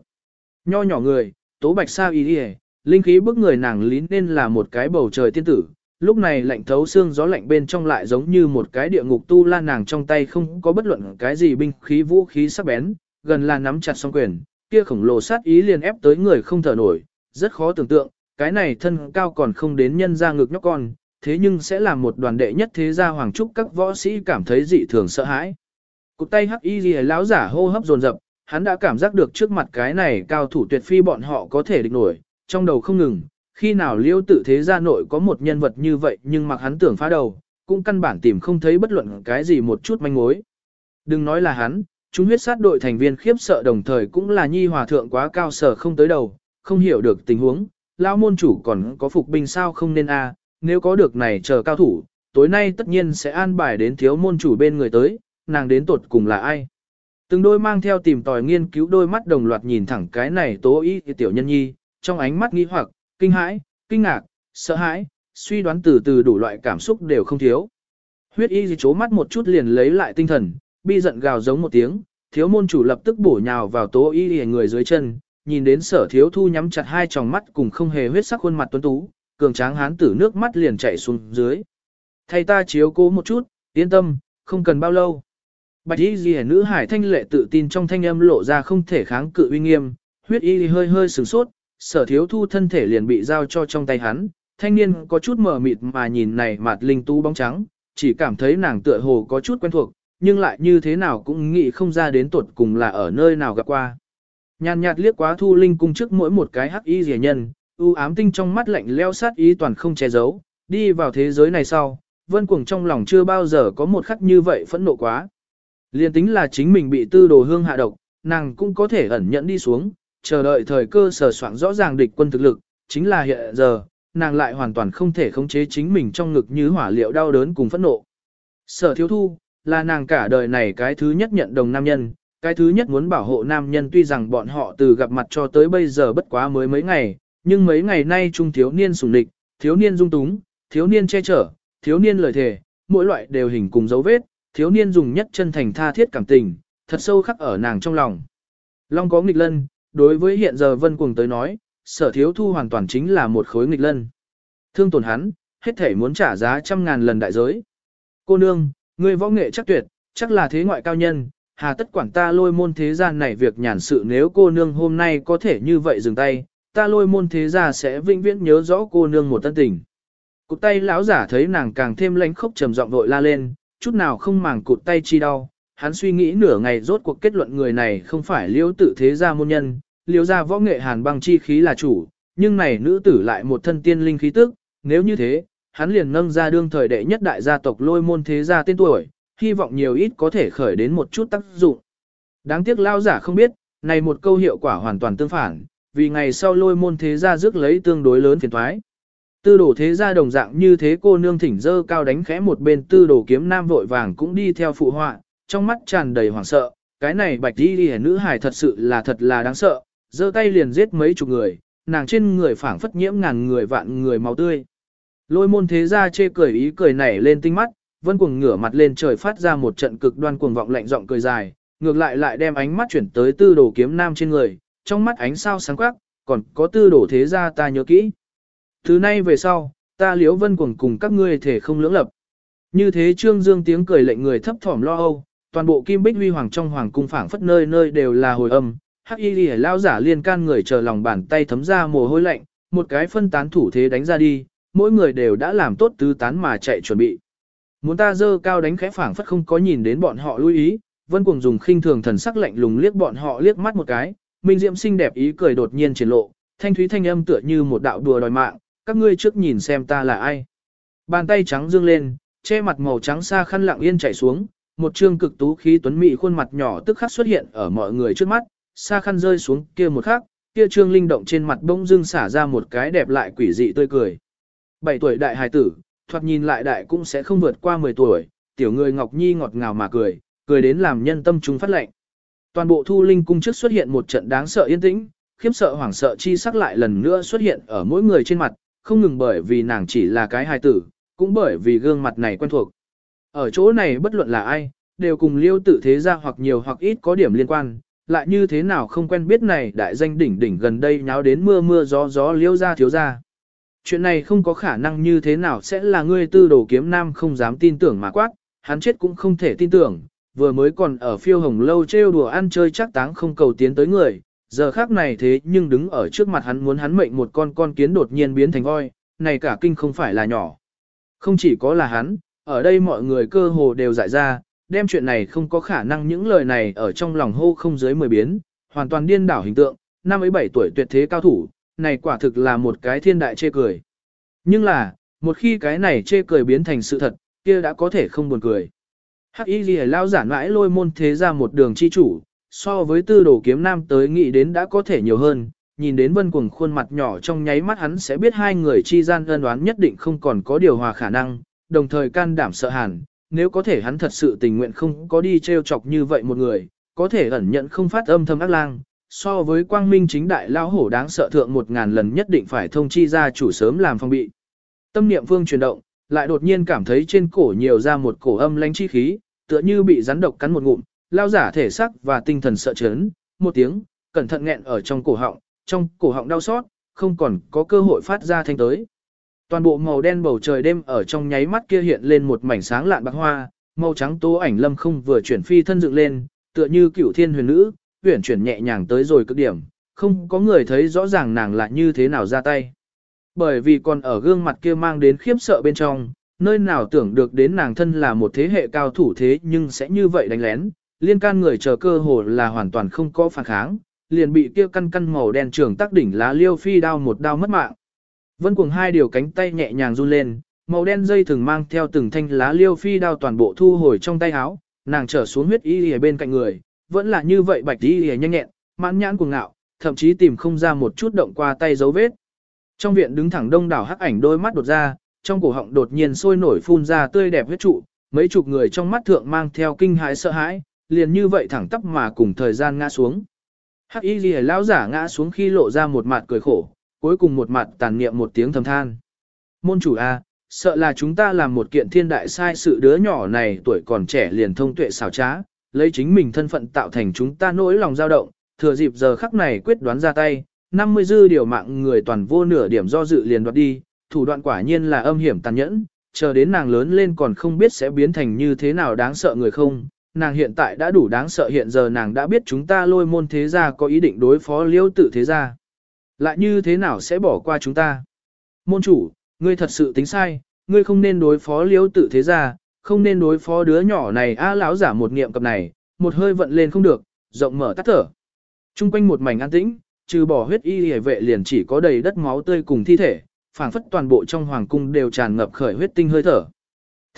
Nho nhỏ người, tố bạch sa y đi linh khí bức người nàng lín nên là một cái bầu trời tiên tử. Lúc này lạnh thấu xương gió lạnh bên trong lại giống như một cái địa ngục tu la nàng trong tay không có bất luận cái gì binh khí vũ khí sắc bén, gần là nắm chặt song quyền, kia khổng lồ sát ý liền ép tới người không thở nổi, rất khó tưởng tượng, cái này thân cao còn không đến nhân ra ngực nhóc con, thế nhưng sẽ làm một đoàn đệ nhất thế gia hoàng trúc các võ sĩ cảm thấy dị thường sợ hãi. Cục tay hắc y gì lão giả hô hấp dồn dập, hắn đã cảm giác được trước mặt cái này cao thủ tuyệt phi bọn họ có thể địch nổi, trong đầu không ngừng, khi nào liêu tự thế gia nội có một nhân vật như vậy nhưng mặc hắn tưởng phá đầu, cũng căn bản tìm không thấy bất luận cái gì một chút manh mối. Đừng nói là hắn, chúng huyết sát đội thành viên khiếp sợ đồng thời cũng là nhi hòa thượng quá cao sở không tới đầu, không hiểu được tình huống, lão môn chủ còn có phục binh sao không nên a nếu có được này chờ cao thủ, tối nay tất nhiên sẽ an bài đến thiếu môn chủ bên người tới, nàng đến tột cùng là ai. Từng đôi mang theo tìm tòi nghiên cứu đôi mắt đồng loạt nhìn thẳng cái này tố ý tiểu nhân nhi, trong ánh mắt nghi hoặc, kinh hãi, kinh ngạc, sợ hãi, suy đoán từ từ đủ loại cảm xúc đều không thiếu. Huyết y gì chố mắt một chút liền lấy lại tinh thần, bi giận gào giống một tiếng, thiếu môn chủ lập tức bổ nhào vào tố y người dưới chân, nhìn đến sở thiếu thu nhắm chặt hai tròng mắt cùng không hề huyết sắc khuôn mặt tuấn tú, cường tráng hán tử nước mắt liền chảy xuống dưới. Thầy ta chiếu cố một chút, yên tâm, không cần bao lâu. Bạch y ghi nữ hải thanh lệ tự tin trong thanh âm lộ ra không thể kháng cự uy nghiêm, huyết y hơi hơi sửng sốt, sở thiếu thu thân thể liền bị giao cho trong tay hắn, thanh niên có chút mờ mịt mà nhìn này mặt linh tú bóng trắng, chỉ cảm thấy nàng tựa hồ có chút quen thuộc, nhưng lại như thế nào cũng nghĩ không ra đến tuột cùng là ở nơi nào gặp qua. Nhàn nhạt liếc quá thu linh cung trước mỗi một cái hắc y rẻ nhân, u ám tinh trong mắt lạnh leo sát ý toàn không che giấu, đi vào thế giới này sau, vân cuồng trong lòng chưa bao giờ có một khắc như vậy phẫn nộ quá. Liên tính là chính mình bị tư đồ hương hạ độc, nàng cũng có thể ẩn nhẫn đi xuống, chờ đợi thời cơ sở soạn rõ ràng địch quân thực lực, chính là hiện giờ, nàng lại hoàn toàn không thể khống chế chính mình trong ngực như hỏa liệu đau đớn cùng phẫn nộ. Sở thiếu thu, là nàng cả đời này cái thứ nhất nhận đồng nam nhân, cái thứ nhất muốn bảo hộ nam nhân tuy rằng bọn họ từ gặp mặt cho tới bây giờ bất quá mới mấy ngày, nhưng mấy ngày nay trung thiếu niên sủng địch, thiếu niên dung túng, thiếu niên che chở, thiếu niên lời thề, mỗi loại đều hình cùng dấu vết, thiếu niên dùng nhất chân thành tha thiết cảm tình, thật sâu khắc ở nàng trong lòng. Long có nghịch lân, đối với hiện giờ vân cuồng tới nói, sở thiếu thu hoàn toàn chính là một khối nghịch lân. Thương tổn hắn, hết thể muốn trả giá trăm ngàn lần đại giới. Cô nương, người võ nghệ chắc tuyệt, chắc là thế ngoại cao nhân, hà tất quản ta lôi môn thế gian này việc nhàn sự nếu cô nương hôm nay có thể như vậy dừng tay, ta lôi môn thế gia sẽ vĩnh viễn nhớ rõ cô nương một tân tình. Cục tay lão giả thấy nàng càng thêm lánh khốc trầm giọng vội la lên, chút nào không màng cụt tay chi đau, hắn suy nghĩ nửa ngày rốt cuộc kết luận người này không phải liễu tự thế gia môn nhân, liễu gia võ nghệ hàn băng chi khí là chủ, nhưng này nữ tử lại một thân tiên linh khí tức, nếu như thế, hắn liền nâng ra đương thời đệ nhất đại gia tộc lôi môn thế gia tên tuổi, hy vọng nhiều ít có thể khởi đến một chút tác dụng. Đáng tiếc lao giả không biết, này một câu hiệu quả hoàn toàn tương phản, vì ngày sau lôi môn thế gia rước lấy tương đối lớn phiền thoái. Tư đồ thế gia đồng dạng như thế cô nương thỉnh dơ cao đánh khẽ một bên tư đồ kiếm nam vội vàng cũng đi theo phụ họa, trong mắt tràn đầy hoảng sợ, cái này bạch đi đi nữ hải thật sự là thật là đáng sợ, dơ tay liền giết mấy chục người, nàng trên người phảng phất nhiễm ngàn người vạn người máu tươi. Lôi môn thế gia chê cười ý cười nảy lên tinh mắt, vân cuồng ngửa mặt lên trời phát ra một trận cực đoan cuồng vọng lạnh giọng cười dài, ngược lại lại đem ánh mắt chuyển tới tư đồ kiếm nam trên người, trong mắt ánh sao sáng quắc, còn có tư đồ thế gia ta nhớ kỹ. Thứ nay về sau, ta liễu vân cuồng cùng các ngươi thể không lưỡng lập. Như thế trương dương tiếng cười lệnh người thấp thỏm lo âu, toàn bộ kim bích huy hoàng trong hoàng cung phảng phất nơi nơi đều là hồi âm, hắc y lìa lao giả liên can người chờ lòng bàn tay thấm ra mồ hôi lạnh, một cái phân tán thủ thế đánh ra đi, mỗi người đều đã làm tốt tứ tán mà chạy chuẩn bị. Muốn ta dơ cao đánh khẽ phảng phất không có nhìn đến bọn họ lưu ý, vân cuồng dùng khinh thường thần sắc lạnh lùng liếc bọn họ liếc mắt một cái, minh diệm xinh đẹp ý cười đột nhiên triển lộ, thanh thúy thanh âm tựa như một đạo đùa đòi mạng, các ngươi trước nhìn xem ta là ai. Bàn tay trắng dương lên, che mặt màu trắng xa khăn lặng yên chảy xuống, một trương cực tú khí tuấn mỹ khuôn mặt nhỏ tức khắc xuất hiện ở mọi người trước mắt, xa khăn rơi xuống kia một khắc, kia trương linh động trên mặt bỗng dưng xả ra một cái đẹp lại quỷ dị tươi cười. Bảy tuổi đại hài tử, thoạt nhìn lại đại cũng sẽ không vượt qua 10 tuổi, tiểu người Ngọc Nhi ngọt ngào mà cười, cười đến làm nhân tâm chúng phát lệnh. Toàn bộ thu linh cung trước xuất hiện một trận đáng sợ yên tĩnh, khiếp sợ hoảng sợ chi sắc lại lần nữa xuất hiện ở mỗi người trên mặt, không ngừng bởi vì nàng chỉ là cái hài tử, cũng bởi vì gương mặt này quen thuộc. Ở chỗ này bất luận là ai, đều cùng liêu tự thế gia hoặc nhiều hoặc ít có điểm liên quan, lại như thế nào không quen biết này đại danh đỉnh đỉnh gần đây nháo đến mưa mưa gió gió liêu ra thiếu ra. Chuyện này không có khả năng như thế nào sẽ là ngươi tư đồ kiếm nam không dám tin tưởng mà quát, hắn chết cũng không thể tin tưởng, vừa mới còn ở phiêu hồng lâu trêu đùa ăn chơi chắc táng không cầu tiến tới người, giờ khác này thế nhưng đứng ở trước mặt hắn muốn hắn mệnh một con con kiến đột nhiên biến thành voi, này cả kinh không phải là nhỏ. Không chỉ có là hắn, ở đây mọi người cơ hồ đều giải ra, đem chuyện này không có khả năng những lời này ở trong lòng hô không dưới mười biến, hoàn toàn điên đảo hình tượng, năm ấy bảy tuổi tuyệt thế cao thủ, này quả thực là một cái thiên đại chê cười. Nhưng là, một khi cái này chê cười biến thành sự thật, kia đã có thể không buồn cười. Hắc Y Lìa lao giản mãi lôi môn thế ra một đường chi chủ, so với tư đồ kiếm nam tới nghĩ đến đã có thể nhiều hơn, nhìn đến vân cuồng khuôn mặt nhỏ trong nháy mắt hắn sẽ biết hai người chi gian ân đoán nhất định không còn có điều hòa khả năng, đồng thời can đảm sợ hàn, nếu có thể hắn thật sự tình nguyện không có đi treo chọc như vậy một người, có thể ẩn nhận không phát âm thầm ác lang, so với quang minh chính đại lao hổ đáng sợ thượng một ngàn lần nhất định phải thông chi ra chủ sớm làm phong bị. Tâm niệm phương chuyển động, lại đột nhiên cảm thấy trên cổ nhiều ra một cổ âm lánh chi khí, tựa như bị rắn độc cắn một ngụm, lao giả thể sắc và tinh thần sợ chấn, một tiếng, cẩn thận nghẹn ở trong cổ họng, trong cổ họng đau xót, không còn có cơ hội phát ra thanh tới. Toàn bộ màu đen bầu trời đêm ở trong nháy mắt kia hiện lên một mảnh sáng lạn bạc hoa, màu trắng tố ảnh lâm không vừa chuyển phi thân dựng lên, tựa như cửu thiên huyền nữ, huyển chuyển nhẹ nhàng tới rồi cực điểm, không có người thấy rõ ràng nàng là như thế nào ra tay. Bởi vì còn ở gương mặt kia mang đến khiếp sợ bên trong, nơi nào tưởng được đến nàng thân là một thế hệ cao thủ thế nhưng sẽ như vậy đánh lén, liên can người chờ cơ hồ là hoàn toàn không có phản kháng, liền bị kia căn căn màu đen trường tác đỉnh lá liêu phi đao một đao mất mạng. Vân cuồng hai điều cánh tay nhẹ nhàng run lên, màu đen dây thường mang theo từng thanh lá liêu phi đao toàn bộ thu hồi trong tay áo, nàng trở xuống huyết y ở bên cạnh người, vẫn là như vậy bạch y nhanh nhẹn, mãn nhãn cuồng ngạo, thậm chí tìm không ra một chút động qua tay dấu vết. Trong viện đứng thẳng đông đảo hắc ảnh đôi mắt đột ra, trong cổ họng đột nhiên sôi nổi phun ra tươi đẹp huyết trụ, mấy chục người trong mắt thượng mang theo kinh hãi sợ hãi, liền như vậy thẳng tắp mà cùng thời gian ngã xuống. Hắc y Lìa lão giả ngã xuống khi lộ ra một mặt cười khổ, cuối cùng một mặt tàn niệm một tiếng thầm than. Môn chủ A, sợ là chúng ta làm một kiện thiên đại sai sự đứa nhỏ này tuổi còn trẻ liền thông tuệ xảo trá, lấy chính mình thân phận tạo thành chúng ta nỗi lòng dao động, thừa dịp giờ khắc này quyết đoán ra tay, 50 dư điều mạng người toàn vô nửa điểm do dự liền đoạt đi, thủ đoạn quả nhiên là âm hiểm tàn nhẫn, chờ đến nàng lớn lên còn không biết sẽ biến thành như thế nào đáng sợ người không. Nàng hiện tại đã đủ đáng sợ hiện giờ nàng đã biết chúng ta lôi môn thế gia có ý định đối phó liêu tự thế gia. Lại như thế nào sẽ bỏ qua chúng ta? Môn chủ, ngươi thật sự tính sai, ngươi không nên đối phó liêu tự thế gia, không nên đối phó đứa nhỏ này a lão giả một niệm cập này, một hơi vận lên không được, rộng mở tắt thở. Trung quanh một mảnh an tĩnh, trừ bỏ huyết y hề vệ liền chỉ có đầy đất máu tươi cùng thi thể, phảng phất toàn bộ trong hoàng cung đều tràn ngập khởi huyết tinh hơi thở.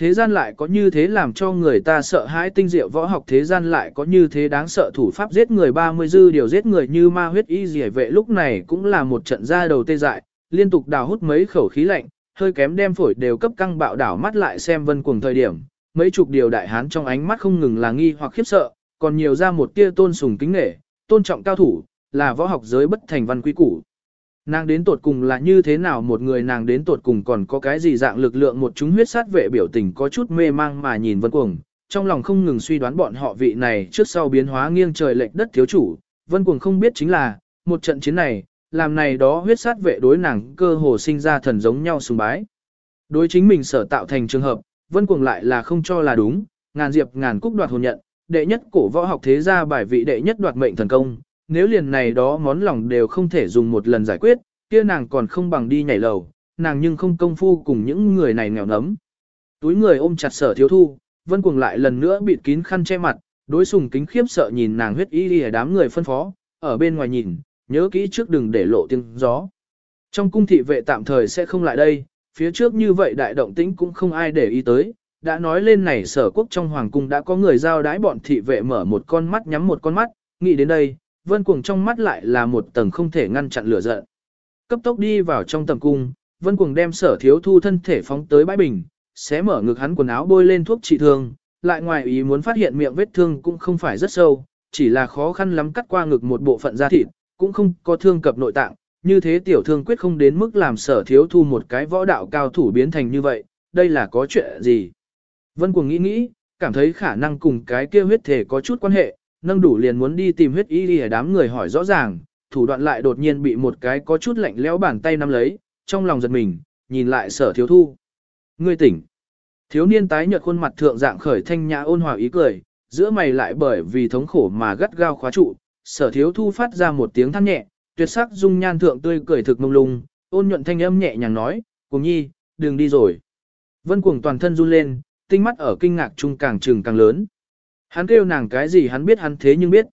Thế gian lại có như thế làm cho người ta sợ hãi tinh diệu võ học thế gian lại có như thế đáng sợ thủ pháp giết người 30 dư điều giết người như ma huyết y dì vệ lúc này cũng là một trận ra đầu tê dại, liên tục đào hút mấy khẩu khí lạnh, hơi kém đem phổi đều cấp căng bạo đảo mắt lại xem vân cuồng thời điểm, mấy chục điều đại hán trong ánh mắt không ngừng là nghi hoặc khiếp sợ, còn nhiều ra một tia tôn sùng kính nghệ, tôn trọng cao thủ, là võ học giới bất thành văn quý củ. Nàng đến tột cùng là như thế nào một người nàng đến tột cùng còn có cái gì dạng lực lượng một chúng huyết sát vệ biểu tình có chút mê mang mà nhìn vân cuồng, trong lòng không ngừng suy đoán bọn họ vị này trước sau biến hóa nghiêng trời lệch đất thiếu chủ, vân cuồng không biết chính là, một trận chiến này, làm này đó huyết sát vệ đối nàng cơ hồ sinh ra thần giống nhau sùng bái. Đối chính mình sở tạo thành trường hợp, vân cuồng lại là không cho là đúng, ngàn diệp ngàn cúc đoạt hồn nhận, đệ nhất cổ võ học thế gia bài vị đệ nhất đoạt mệnh thần công, nếu liền này đó món lòng đều không thể dùng một lần giải quyết, kia nàng còn không bằng đi nhảy lầu, nàng nhưng không công phu cùng những người này nghèo nấm. Túi người ôm chặt sở thiếu thu, vân cuồng lại lần nữa bịt kín khăn che mặt, đối sùng kính khiếp sợ nhìn nàng huyết y đi đám người phân phó, ở bên ngoài nhìn, nhớ kỹ trước đừng để lộ tiếng gió. Trong cung thị vệ tạm thời sẽ không lại đây, phía trước như vậy đại động tĩnh cũng không ai để ý tới, đã nói lên này sở quốc trong hoàng cung đã có người giao đái bọn thị vệ mở một con mắt nhắm một con mắt, nghĩ đến đây, vân cuồng trong mắt lại là một tầng không thể ngăn chặn lửa giận. Cấp tốc đi vào trong tầm cung, vân cuồng đem sở thiếu thu thân thể phóng tới bãi bình, xé mở ngực hắn quần áo bôi lên thuốc trị thương, lại ngoài ý muốn phát hiện miệng vết thương cũng không phải rất sâu, chỉ là khó khăn lắm cắt qua ngực một bộ phận da thịt, cũng không có thương cập nội tạng, như thế tiểu thương quyết không đến mức làm sở thiếu thu một cái võ đạo cao thủ biến thành như vậy, đây là có chuyện gì? Vân cuồng nghĩ nghĩ, cảm thấy khả năng cùng cái kia huyết thể có chút quan hệ, nâng đủ liền muốn đi tìm huyết y y đám người hỏi rõ ràng, thủ đoạn lại đột nhiên bị một cái có chút lạnh lẽo bàn tay nắm lấy, trong lòng giật mình, nhìn lại sở thiếu thu. Ngươi tỉnh. Thiếu niên tái nhợt khuôn mặt thượng dạng khởi thanh nhã ôn hòa ý cười, giữa mày lại bởi vì thống khổ mà gắt gao khóa trụ, sở thiếu thu phát ra một tiếng than nhẹ, tuyệt sắc dung nhan thượng tươi cười thực mông lung, ôn nhuận thanh âm nhẹ nhàng nói, cùng nhi, đừng đi rồi. Vân cuồng toàn thân run lên, tinh mắt ở kinh ngạc trung càng trừng càng lớn. Hắn kêu nàng cái gì hắn biết hắn thế nhưng biết.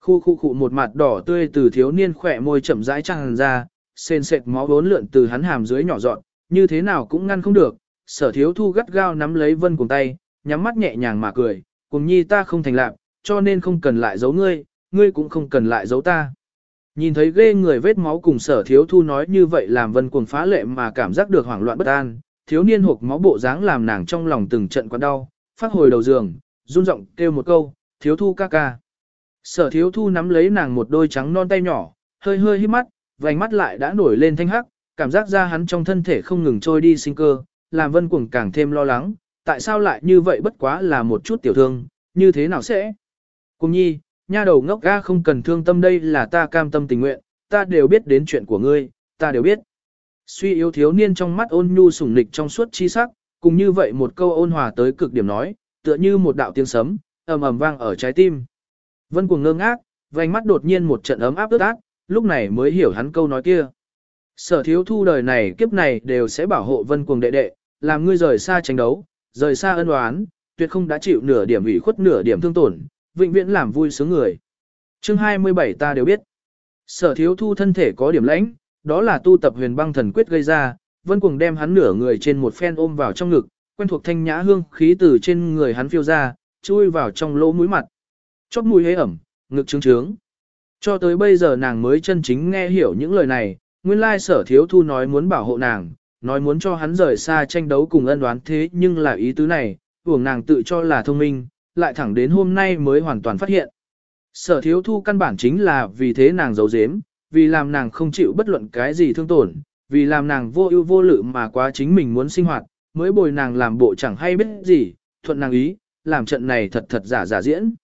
Khu khu khu một mặt đỏ tươi từ thiếu niên khỏe môi chậm rãi tràn ra, sền sệt máu bốn lượn từ hắn hàm dưới nhỏ dọn, như thế nào cũng ngăn không được. Sở thiếu thu gắt gao nắm lấy vân cùng tay, nhắm mắt nhẹ nhàng mà cười, cùng nhi ta không thành lạc, cho nên không cần lại giấu ngươi, ngươi cũng không cần lại giấu ta. Nhìn thấy ghê người vết máu cùng sở thiếu thu nói như vậy làm vân cuồng phá lệ mà cảm giác được hoảng loạn bất an, thiếu niên hộp máu bộ dáng làm nàng trong lòng từng trận quặn đau, phát hồi đầu giường, run giọng kêu một câu, thiếu thu ca ca. Sở thiếu thu nắm lấy nàng một đôi trắng non tay nhỏ, hơi hơi hít mắt, vành mắt lại đã nổi lên thanh hắc, cảm giác ra hắn trong thân thể không ngừng trôi đi sinh cơ, làm vân cuồng càng thêm lo lắng, tại sao lại như vậy bất quá là một chút tiểu thương, như thế nào sẽ? Cùng nhi, nha đầu ngốc ga không cần thương tâm đây là ta cam tâm tình nguyện, ta đều biết đến chuyện của ngươi, ta đều biết. Suy yếu thiếu niên trong mắt ôn nhu sủng nịch trong suốt chi sắc, cùng như vậy một câu ôn hòa tới cực điểm nói, tựa như một đạo tiếng sấm, ầm ầm vang ở trái tim. Vân cuồng ngơ ngác, vành mắt đột nhiên một trận ấm áp ướt át, lúc này mới hiểu hắn câu nói kia. Sở thiếu thu đời này kiếp này đều sẽ bảo hộ vân cuồng đệ đệ, làm ngươi rời xa tranh đấu, rời xa ân oán, tuyệt không đã chịu nửa điểm ủy khuất nửa điểm thương tổn, vĩnh viễn làm vui sướng người. Chương 27 ta đều biết. Sở thiếu thu thân thể có điểm lãnh, đó là tu tập huyền băng thần quyết gây ra, vân cuồng đem hắn nửa người trên một phen ôm vào trong ngực, quen thuộc thanh nhã hương khí từ trên người hắn phiêu ra, chui vào trong lỗ mũi mặt. Chóp mũi hế ẩm, ngực trướng trướng. Cho tới bây giờ nàng mới chân chính nghe hiểu những lời này, nguyên lai sở thiếu thu nói muốn bảo hộ nàng, nói muốn cho hắn rời xa tranh đấu cùng ân đoán thế nhưng là ý tứ này, uổng nàng tự cho là thông minh, lại thẳng đến hôm nay mới hoàn toàn phát hiện. Sở thiếu thu căn bản chính là vì thế nàng giấu giếm, vì làm nàng không chịu bất luận cái gì thương tổn, vì làm nàng vô ưu vô lự mà quá chính mình muốn sinh hoạt, mới bồi nàng làm bộ chẳng hay biết gì, thuận nàng ý, làm trận này thật thật giả giả diễn.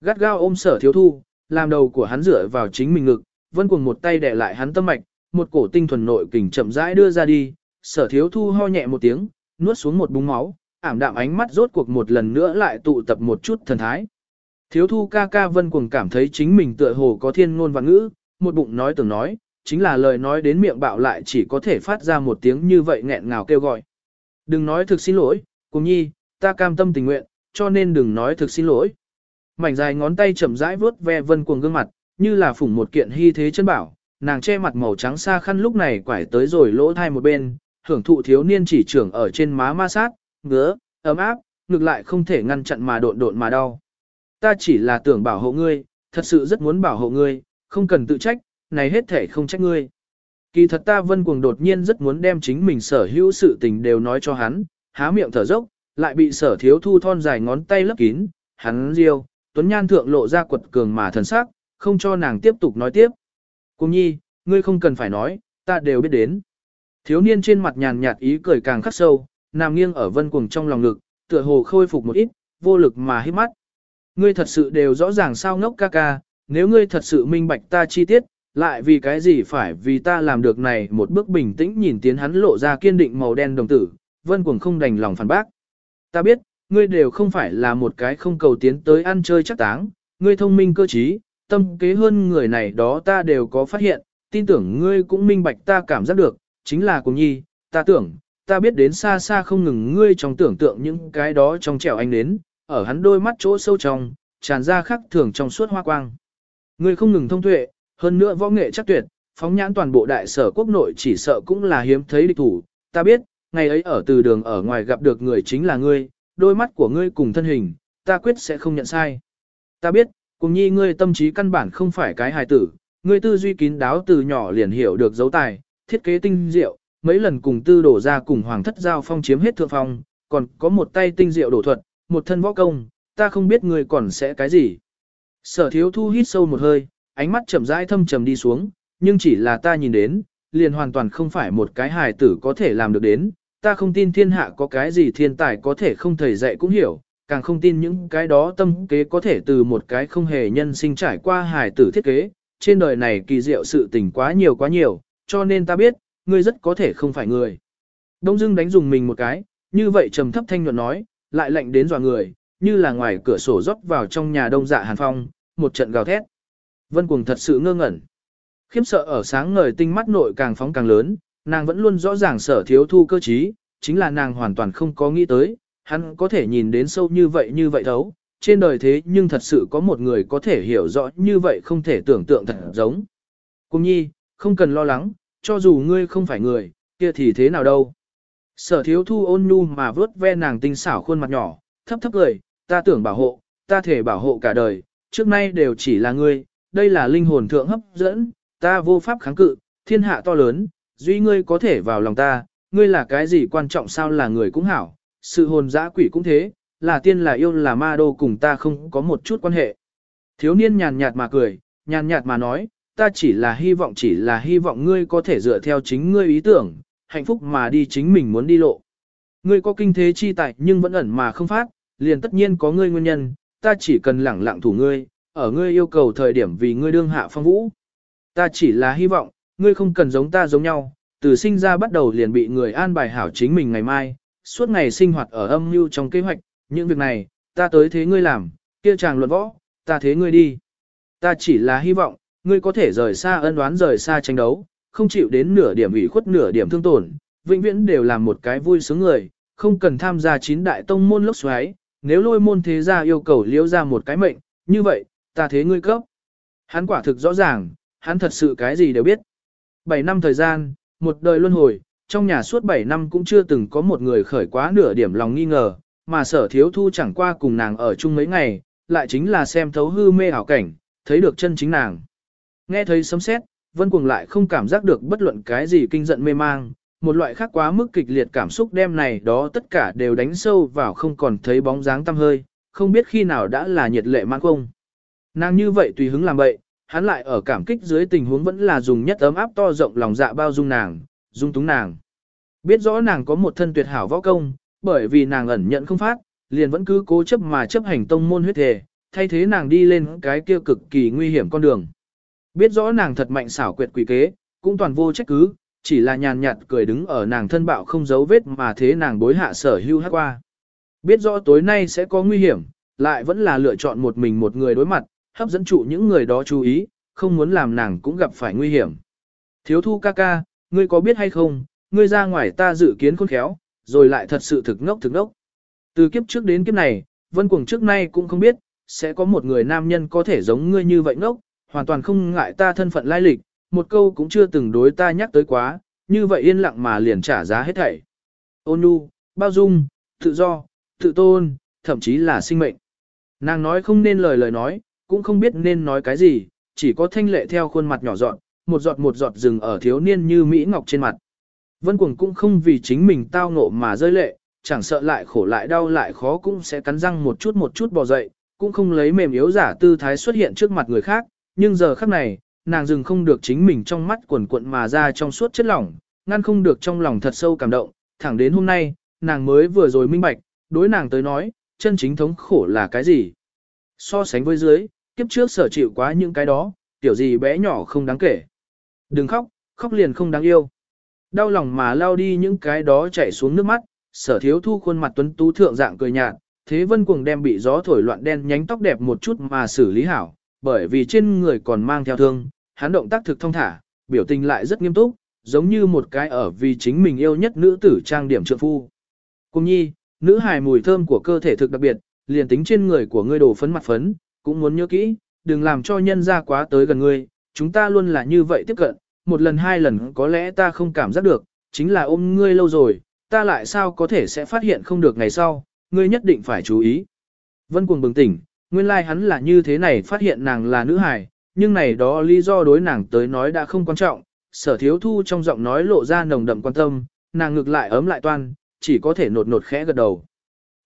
Gắt gao ôm sở thiếu thu, làm đầu của hắn dựa vào chính mình ngực, vân cuồng một tay đè lại hắn tâm mạch, một cổ tinh thuần nội kình chậm rãi đưa ra đi, sở thiếu thu ho nhẹ một tiếng, nuốt xuống một búng máu, ảm đạm ánh mắt rốt cuộc một lần nữa lại tụ tập một chút thần thái. Thiếu thu ca ca vân cuồng cảm thấy chính mình tựa hồ có thiên ngôn và ngữ, một bụng nói từng nói, chính là lời nói đến miệng bạo lại chỉ có thể phát ra một tiếng như vậy nghẹn ngào kêu gọi. Đừng nói thực xin lỗi, cùng nhi, ta cam tâm tình nguyện, cho nên đừng nói thực xin lỗi. Mảnh dài ngón tay chậm rãi vuốt ve vân cuồng gương mặt, như là phủng một kiện hy thế chân bảo, nàng che mặt màu trắng xa khăn lúc này quải tới rồi lỗ thai một bên, hưởng thụ thiếu niên chỉ trưởng ở trên má ma sát, ngứa, ấm áp, ngược lại không thể ngăn chặn mà độn độn mà đau. Ta chỉ là tưởng bảo hộ ngươi, thật sự rất muốn bảo hộ ngươi, không cần tự trách, này hết thể không trách ngươi. Kỳ thật ta vân cuồng đột nhiên rất muốn đem chính mình sở hữu sự tình đều nói cho hắn, há miệng thở dốc, lại bị sở thiếu thu thon dài ngón tay lấp kín, hắn riêu, tuấn nhan thượng lộ ra quật cường mà thần sắc, không cho nàng tiếp tục nói tiếp. Cùng nhi, ngươi không cần phải nói, ta đều biết đến. Thiếu niên trên mặt nhàn nhạt ý cười càng khắc sâu, nằm nghiêng ở vân cuồng trong lòng ngực, tựa hồ khôi phục một ít, vô lực mà hít mắt. Ngươi thật sự đều rõ ràng sao ngốc ca ca, nếu ngươi thật sự minh bạch ta chi tiết, lại vì cái gì phải vì ta làm được này một bước bình tĩnh nhìn tiến hắn lộ ra kiên định màu đen đồng tử, vân cuồng không đành lòng phản bác. Ta biết, ngươi đều không phải là một cái không cầu tiến tới ăn chơi chắc táng, ngươi thông minh cơ trí, tâm kế hơn người này đó ta đều có phát hiện, tin tưởng ngươi cũng minh bạch ta cảm giác được, chính là cùng nhi, ta tưởng, ta biết đến xa xa không ngừng ngươi trong tưởng tượng những cái đó trong trẻo anh đến, ở hắn đôi mắt chỗ sâu trong, tràn ra khắc thường trong suốt hoa quang. Ngươi không ngừng thông tuệ, hơn nữa võ nghệ chắc tuyệt, phóng nhãn toàn bộ đại sở quốc nội chỉ sợ cũng là hiếm thấy địch thủ, ta biết, ngày ấy ở từ đường ở ngoài gặp được người chính là ngươi, đôi mắt của ngươi cùng thân hình, ta quyết sẽ không nhận sai. Ta biết, cùng nhi ngươi tâm trí căn bản không phải cái hài tử, ngươi tư duy kín đáo từ nhỏ liền hiểu được dấu tài, thiết kế tinh diệu, mấy lần cùng tư đổ ra cùng hoàng thất giao phong chiếm hết thượng phong, còn có một tay tinh diệu đổ thuật, một thân võ công, ta không biết ngươi còn sẽ cái gì. Sở thiếu thu hít sâu một hơi, ánh mắt chậm rãi thâm trầm đi xuống, nhưng chỉ là ta nhìn đến, liền hoàn toàn không phải một cái hài tử có thể làm được đến, ta không tin thiên hạ có cái gì thiên tài có thể không thầy dạy cũng hiểu, càng không tin những cái đó tâm kế có thể từ một cái không hề nhân sinh trải qua hài tử thiết kế, trên đời này kỳ diệu sự tình quá nhiều quá nhiều, cho nên ta biết, ngươi rất có thể không phải người. Đông Dương đánh dùng mình một cái, như vậy trầm thấp thanh nhuận nói, lại lạnh đến dọa người, như là ngoài cửa sổ rót vào trong nhà đông dạ hàn phong, một trận gào thét. Vân Cuồng thật sự ngơ ngẩn. Khiếm sợ ở sáng ngời tinh mắt nội càng phóng càng lớn, nàng vẫn luôn rõ ràng sở thiếu thu cơ trí, chính là nàng hoàn toàn không có nghĩ tới, hắn có thể nhìn đến sâu như vậy như vậy thấu, trên đời thế nhưng thật sự có một người có thể hiểu rõ như vậy không thể tưởng tượng thật giống. Cung nhi, không cần lo lắng, cho dù ngươi không phải người, kia thì thế nào đâu. Sở thiếu thu ôn nhu mà vớt ve nàng tinh xảo khuôn mặt nhỏ, thấp thấp cười, ta tưởng bảo hộ, ta thể bảo hộ cả đời, trước nay đều chỉ là ngươi, đây là linh hồn thượng hấp dẫn, ta vô pháp kháng cự, thiên hạ to lớn, duy ngươi có thể vào lòng ta, ngươi là cái gì quan trọng sao là người cũng hảo, sự hồn dã quỷ cũng thế, là tiên là yêu là ma đô cùng ta không có một chút quan hệ. Thiếu niên nhàn nhạt mà cười, nhàn nhạt mà nói, ta chỉ là hy vọng chỉ là hy vọng ngươi có thể dựa theo chính ngươi ý tưởng, hạnh phúc mà đi chính mình muốn đi lộ. Ngươi có kinh thế chi tại nhưng vẫn ẩn mà không phát, liền tất nhiên có ngươi nguyên nhân, ta chỉ cần lẳng lặng thủ ngươi, ở ngươi yêu cầu thời điểm vì ngươi đương hạ phong vũ. Ta chỉ là hy vọng, ngươi không cần giống ta giống nhau, từ sinh ra bắt đầu liền bị người an bài hảo chính mình ngày mai, suốt ngày sinh hoạt ở âm mưu trong kế hoạch, những việc này, ta tới thế ngươi làm, kia chàng luận võ, ta thế ngươi đi. Ta chỉ là hy vọng, ngươi có thể rời xa ân oán rời xa tranh đấu, không chịu đến nửa điểm ủy khuất nửa điểm thương tổn, vĩnh viễn đều là một cái vui sướng người, không cần tham gia chín đại tông môn lốc xoáy, nếu lôi môn thế gia yêu cầu liễu ra một cái mệnh, như vậy, ta thế ngươi cấp. Hắn quả thực rõ ràng, hắn thật sự cái gì đều biết. 7 năm thời gian, một đời luân hồi, trong nhà suốt 7 năm cũng chưa từng có một người khởi quá nửa điểm lòng nghi ngờ, mà sở thiếu thu chẳng qua cùng nàng ở chung mấy ngày, lại chính là xem thấu hư mê ảo cảnh, thấy được chân chính nàng. Nghe thấy sấm sét, vân cuồng lại không cảm giác được bất luận cái gì kinh giận mê mang, một loại khác quá mức kịch liệt cảm xúc đem này đó tất cả đều đánh sâu vào không còn thấy bóng dáng tăm hơi, không biết khi nào đã là nhiệt lệ mãn không. Nàng như vậy tùy hứng làm bậy, hắn lại ở cảm kích dưới tình huống vẫn là dùng nhất ấm áp to rộng lòng dạ bao dung nàng, dung túng nàng. Biết rõ nàng có một thân tuyệt hảo võ công, bởi vì nàng ẩn nhận không phát, liền vẫn cứ cố chấp mà chấp hành tông môn huyết thể, thay thế nàng đi lên cái kia cực kỳ nguy hiểm con đường. Biết rõ nàng thật mạnh xảo quyệt quỷ kế, cũng toàn vô trách cứ, chỉ là nhàn nhạt cười đứng ở nàng thân bạo không giấu vết mà thế nàng bối hạ sở hưu hát qua. Biết rõ tối nay sẽ có nguy hiểm, lại vẫn là lựa chọn một mình một người đối mặt, hấp dẫn trụ những người đó chú ý, không muốn làm nàng cũng gặp phải nguy hiểm. Thiếu thu ca ca, ngươi có biết hay không, ngươi ra ngoài ta dự kiến khôn khéo, rồi lại thật sự thực ngốc thực ngốc. Từ kiếp trước đến kiếp này, vân cuồng trước nay cũng không biết, sẽ có một người nam nhân có thể giống ngươi như vậy ngốc, hoàn toàn không ngại ta thân phận lai lịch, một câu cũng chưa từng đối ta nhắc tới quá, như vậy yên lặng mà liền trả giá hết thảy. Ôn nhu, bao dung, tự do, tự tôn, thậm chí là sinh mệnh. Nàng nói không nên lời lời nói, cũng không biết nên nói cái gì, chỉ có thanh lệ theo khuôn mặt nhỏ dọn, một giọt một giọt rừng ở thiếu niên như Mỹ Ngọc trên mặt. Vân Cuồng cũng không vì chính mình tao ngộ mà rơi lệ, chẳng sợ lại khổ lại đau lại khó cũng sẽ cắn răng một chút một chút bò dậy, cũng không lấy mềm yếu giả tư thái xuất hiện trước mặt người khác, nhưng giờ khắc này, nàng dừng không được chính mình trong mắt quần cuộn mà ra trong suốt chất lỏng, ngăn không được trong lòng thật sâu cảm động, thẳng đến hôm nay, nàng mới vừa rồi minh bạch, đối nàng tới nói, chân chính thống khổ là cái gì. So sánh với dưới, kiếp trước sở chịu quá những cái đó, tiểu gì bé nhỏ không đáng kể. Đừng khóc, khóc liền không đáng yêu. Đau lòng mà lao đi những cái đó chảy xuống nước mắt, sở thiếu thu khuôn mặt tuấn tú thượng dạng cười nhạt, thế vân cuồng đem bị gió thổi loạn đen nhánh tóc đẹp một chút mà xử lý hảo, bởi vì trên người còn mang theo thương, hắn động tác thực thông thả, biểu tình lại rất nghiêm túc, giống như một cái ở vì chính mình yêu nhất nữ tử trang điểm trượng phu. Cùng nhi, nữ hài mùi thơm của cơ thể thực đặc biệt, liền tính trên người của ngươi đổ phấn mặt phấn, cũng muốn nhớ kỹ, đừng làm cho nhân ra quá tới gần ngươi, chúng ta luôn là như vậy tiếp cận, một lần hai lần có lẽ ta không cảm giác được, chính là ôm ngươi lâu rồi, ta lại sao có thể sẽ phát hiện không được ngày sau, ngươi nhất định phải chú ý. Vân cuồng bừng tỉnh, nguyên lai like hắn là như thế này phát hiện nàng là nữ hài, nhưng này đó lý do đối nàng tới nói đã không quan trọng, sở thiếu thu trong giọng nói lộ ra nồng đậm quan tâm, nàng ngược lại ấm lại toan, chỉ có thể nột nột khẽ gật đầu.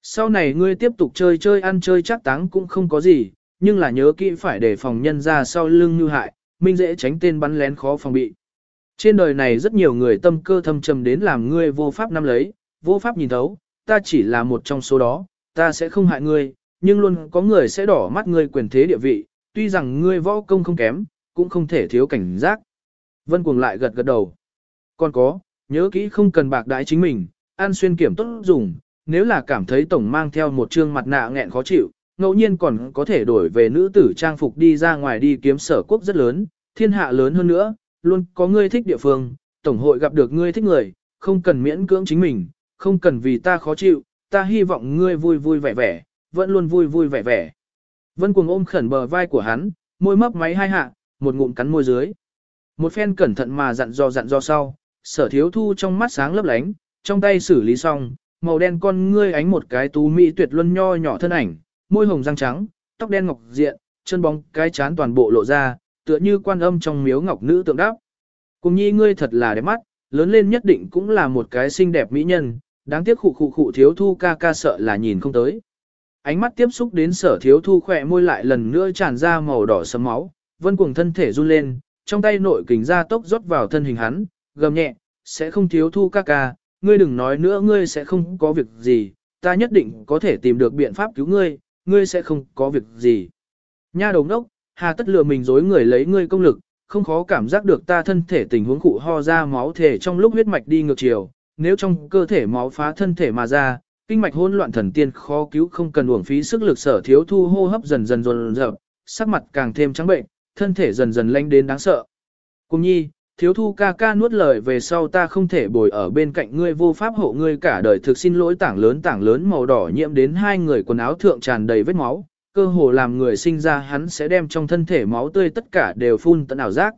Sau này ngươi tiếp tục chơi chơi ăn chơi chắc táng cũng không có gì, nhưng là nhớ kỹ phải để phòng nhân ra sau lưng như hại, minh dễ tránh tên bắn lén khó phòng bị. Trên đời này rất nhiều người tâm cơ thâm trầm đến làm ngươi vô pháp nắm lấy, vô pháp nhìn thấu, ta chỉ là một trong số đó, ta sẽ không hại ngươi, nhưng luôn có người sẽ đỏ mắt ngươi quyền thế địa vị, tuy rằng ngươi võ công không kém, cũng không thể thiếu cảnh giác. Vân Cuồng lại gật gật đầu. Còn có, nhớ kỹ không cần bạc đãi chính mình, ăn xuyên kiểm tốt dùng, nếu là cảm thấy tổng mang theo một trương mặt nạ nghẹn khó chịu, ngẫu nhiên còn có thể đổi về nữ tử trang phục đi ra ngoài đi kiếm sở quốc rất lớn, thiên hạ lớn hơn nữa, luôn có ngươi thích địa phương, tổng hội gặp được ngươi thích người, không cần miễn cưỡng chính mình, không cần vì ta khó chịu, ta hy vọng ngươi vui vui vẻ vẻ, vẫn luôn vui vui vẻ vẻ. Vân cuồng ôm khẩn bờ vai của hắn, môi mấp máy hai hạ, một ngụm cắn môi dưới. Một phen cẩn thận mà dặn dò dặn dò sau, sở thiếu thu trong mắt sáng lấp lánh, trong tay xử lý xong, màu đen con ngươi ánh một cái tú mỹ tuyệt luân nho nhỏ thân ảnh, môi hồng răng trắng, tóc đen ngọc diện, chân bóng cái chán toàn bộ lộ ra, tựa như quan âm trong miếu ngọc nữ tượng đáp. Cùng nhi ngươi thật là đẹp mắt, lớn lên nhất định cũng là một cái xinh đẹp mỹ nhân, đáng tiếc khụ khụ khụ thiếu thu ca ca sợ là nhìn không tới. Ánh mắt tiếp xúc đến sở thiếu thu khỏe môi lại lần nữa tràn ra màu đỏ sấm máu, vân cuồng thân thể run lên, trong tay nội kình ra tốc rót vào thân hình hắn, gầm nhẹ, sẽ không thiếu thu ca ca, ngươi đừng nói nữa ngươi sẽ không có việc gì, ta nhất định có thể tìm được biện pháp cứu ngươi, ngươi sẽ không có việc gì. Nha đồng đốc, hà tất lừa mình dối người lấy ngươi công lực, không khó cảm giác được ta thân thể tình huống cụ ho ra máu thể trong lúc huyết mạch đi ngược chiều, nếu trong cơ thể máu phá thân thể mà ra, kinh mạch hỗn loạn thần tiên khó cứu không cần uổng phí sức lực sở thiếu thu hô hấp dần dần dần dần, sắc mặt càng thêm trắng bệnh, thân thể dần dần lanh đến đáng sợ. Cùng nhi, thiếu thu ca ca nuốt lời về sau ta không thể bồi ở bên cạnh ngươi vô pháp hộ ngươi cả đời thực xin lỗi tảng lớn tảng lớn màu đỏ nhiễm đến hai người quần áo thượng tràn đầy vết máu, cơ hồ làm người sinh ra hắn sẽ đem trong thân thể máu tươi tất cả đều phun tận ảo giác.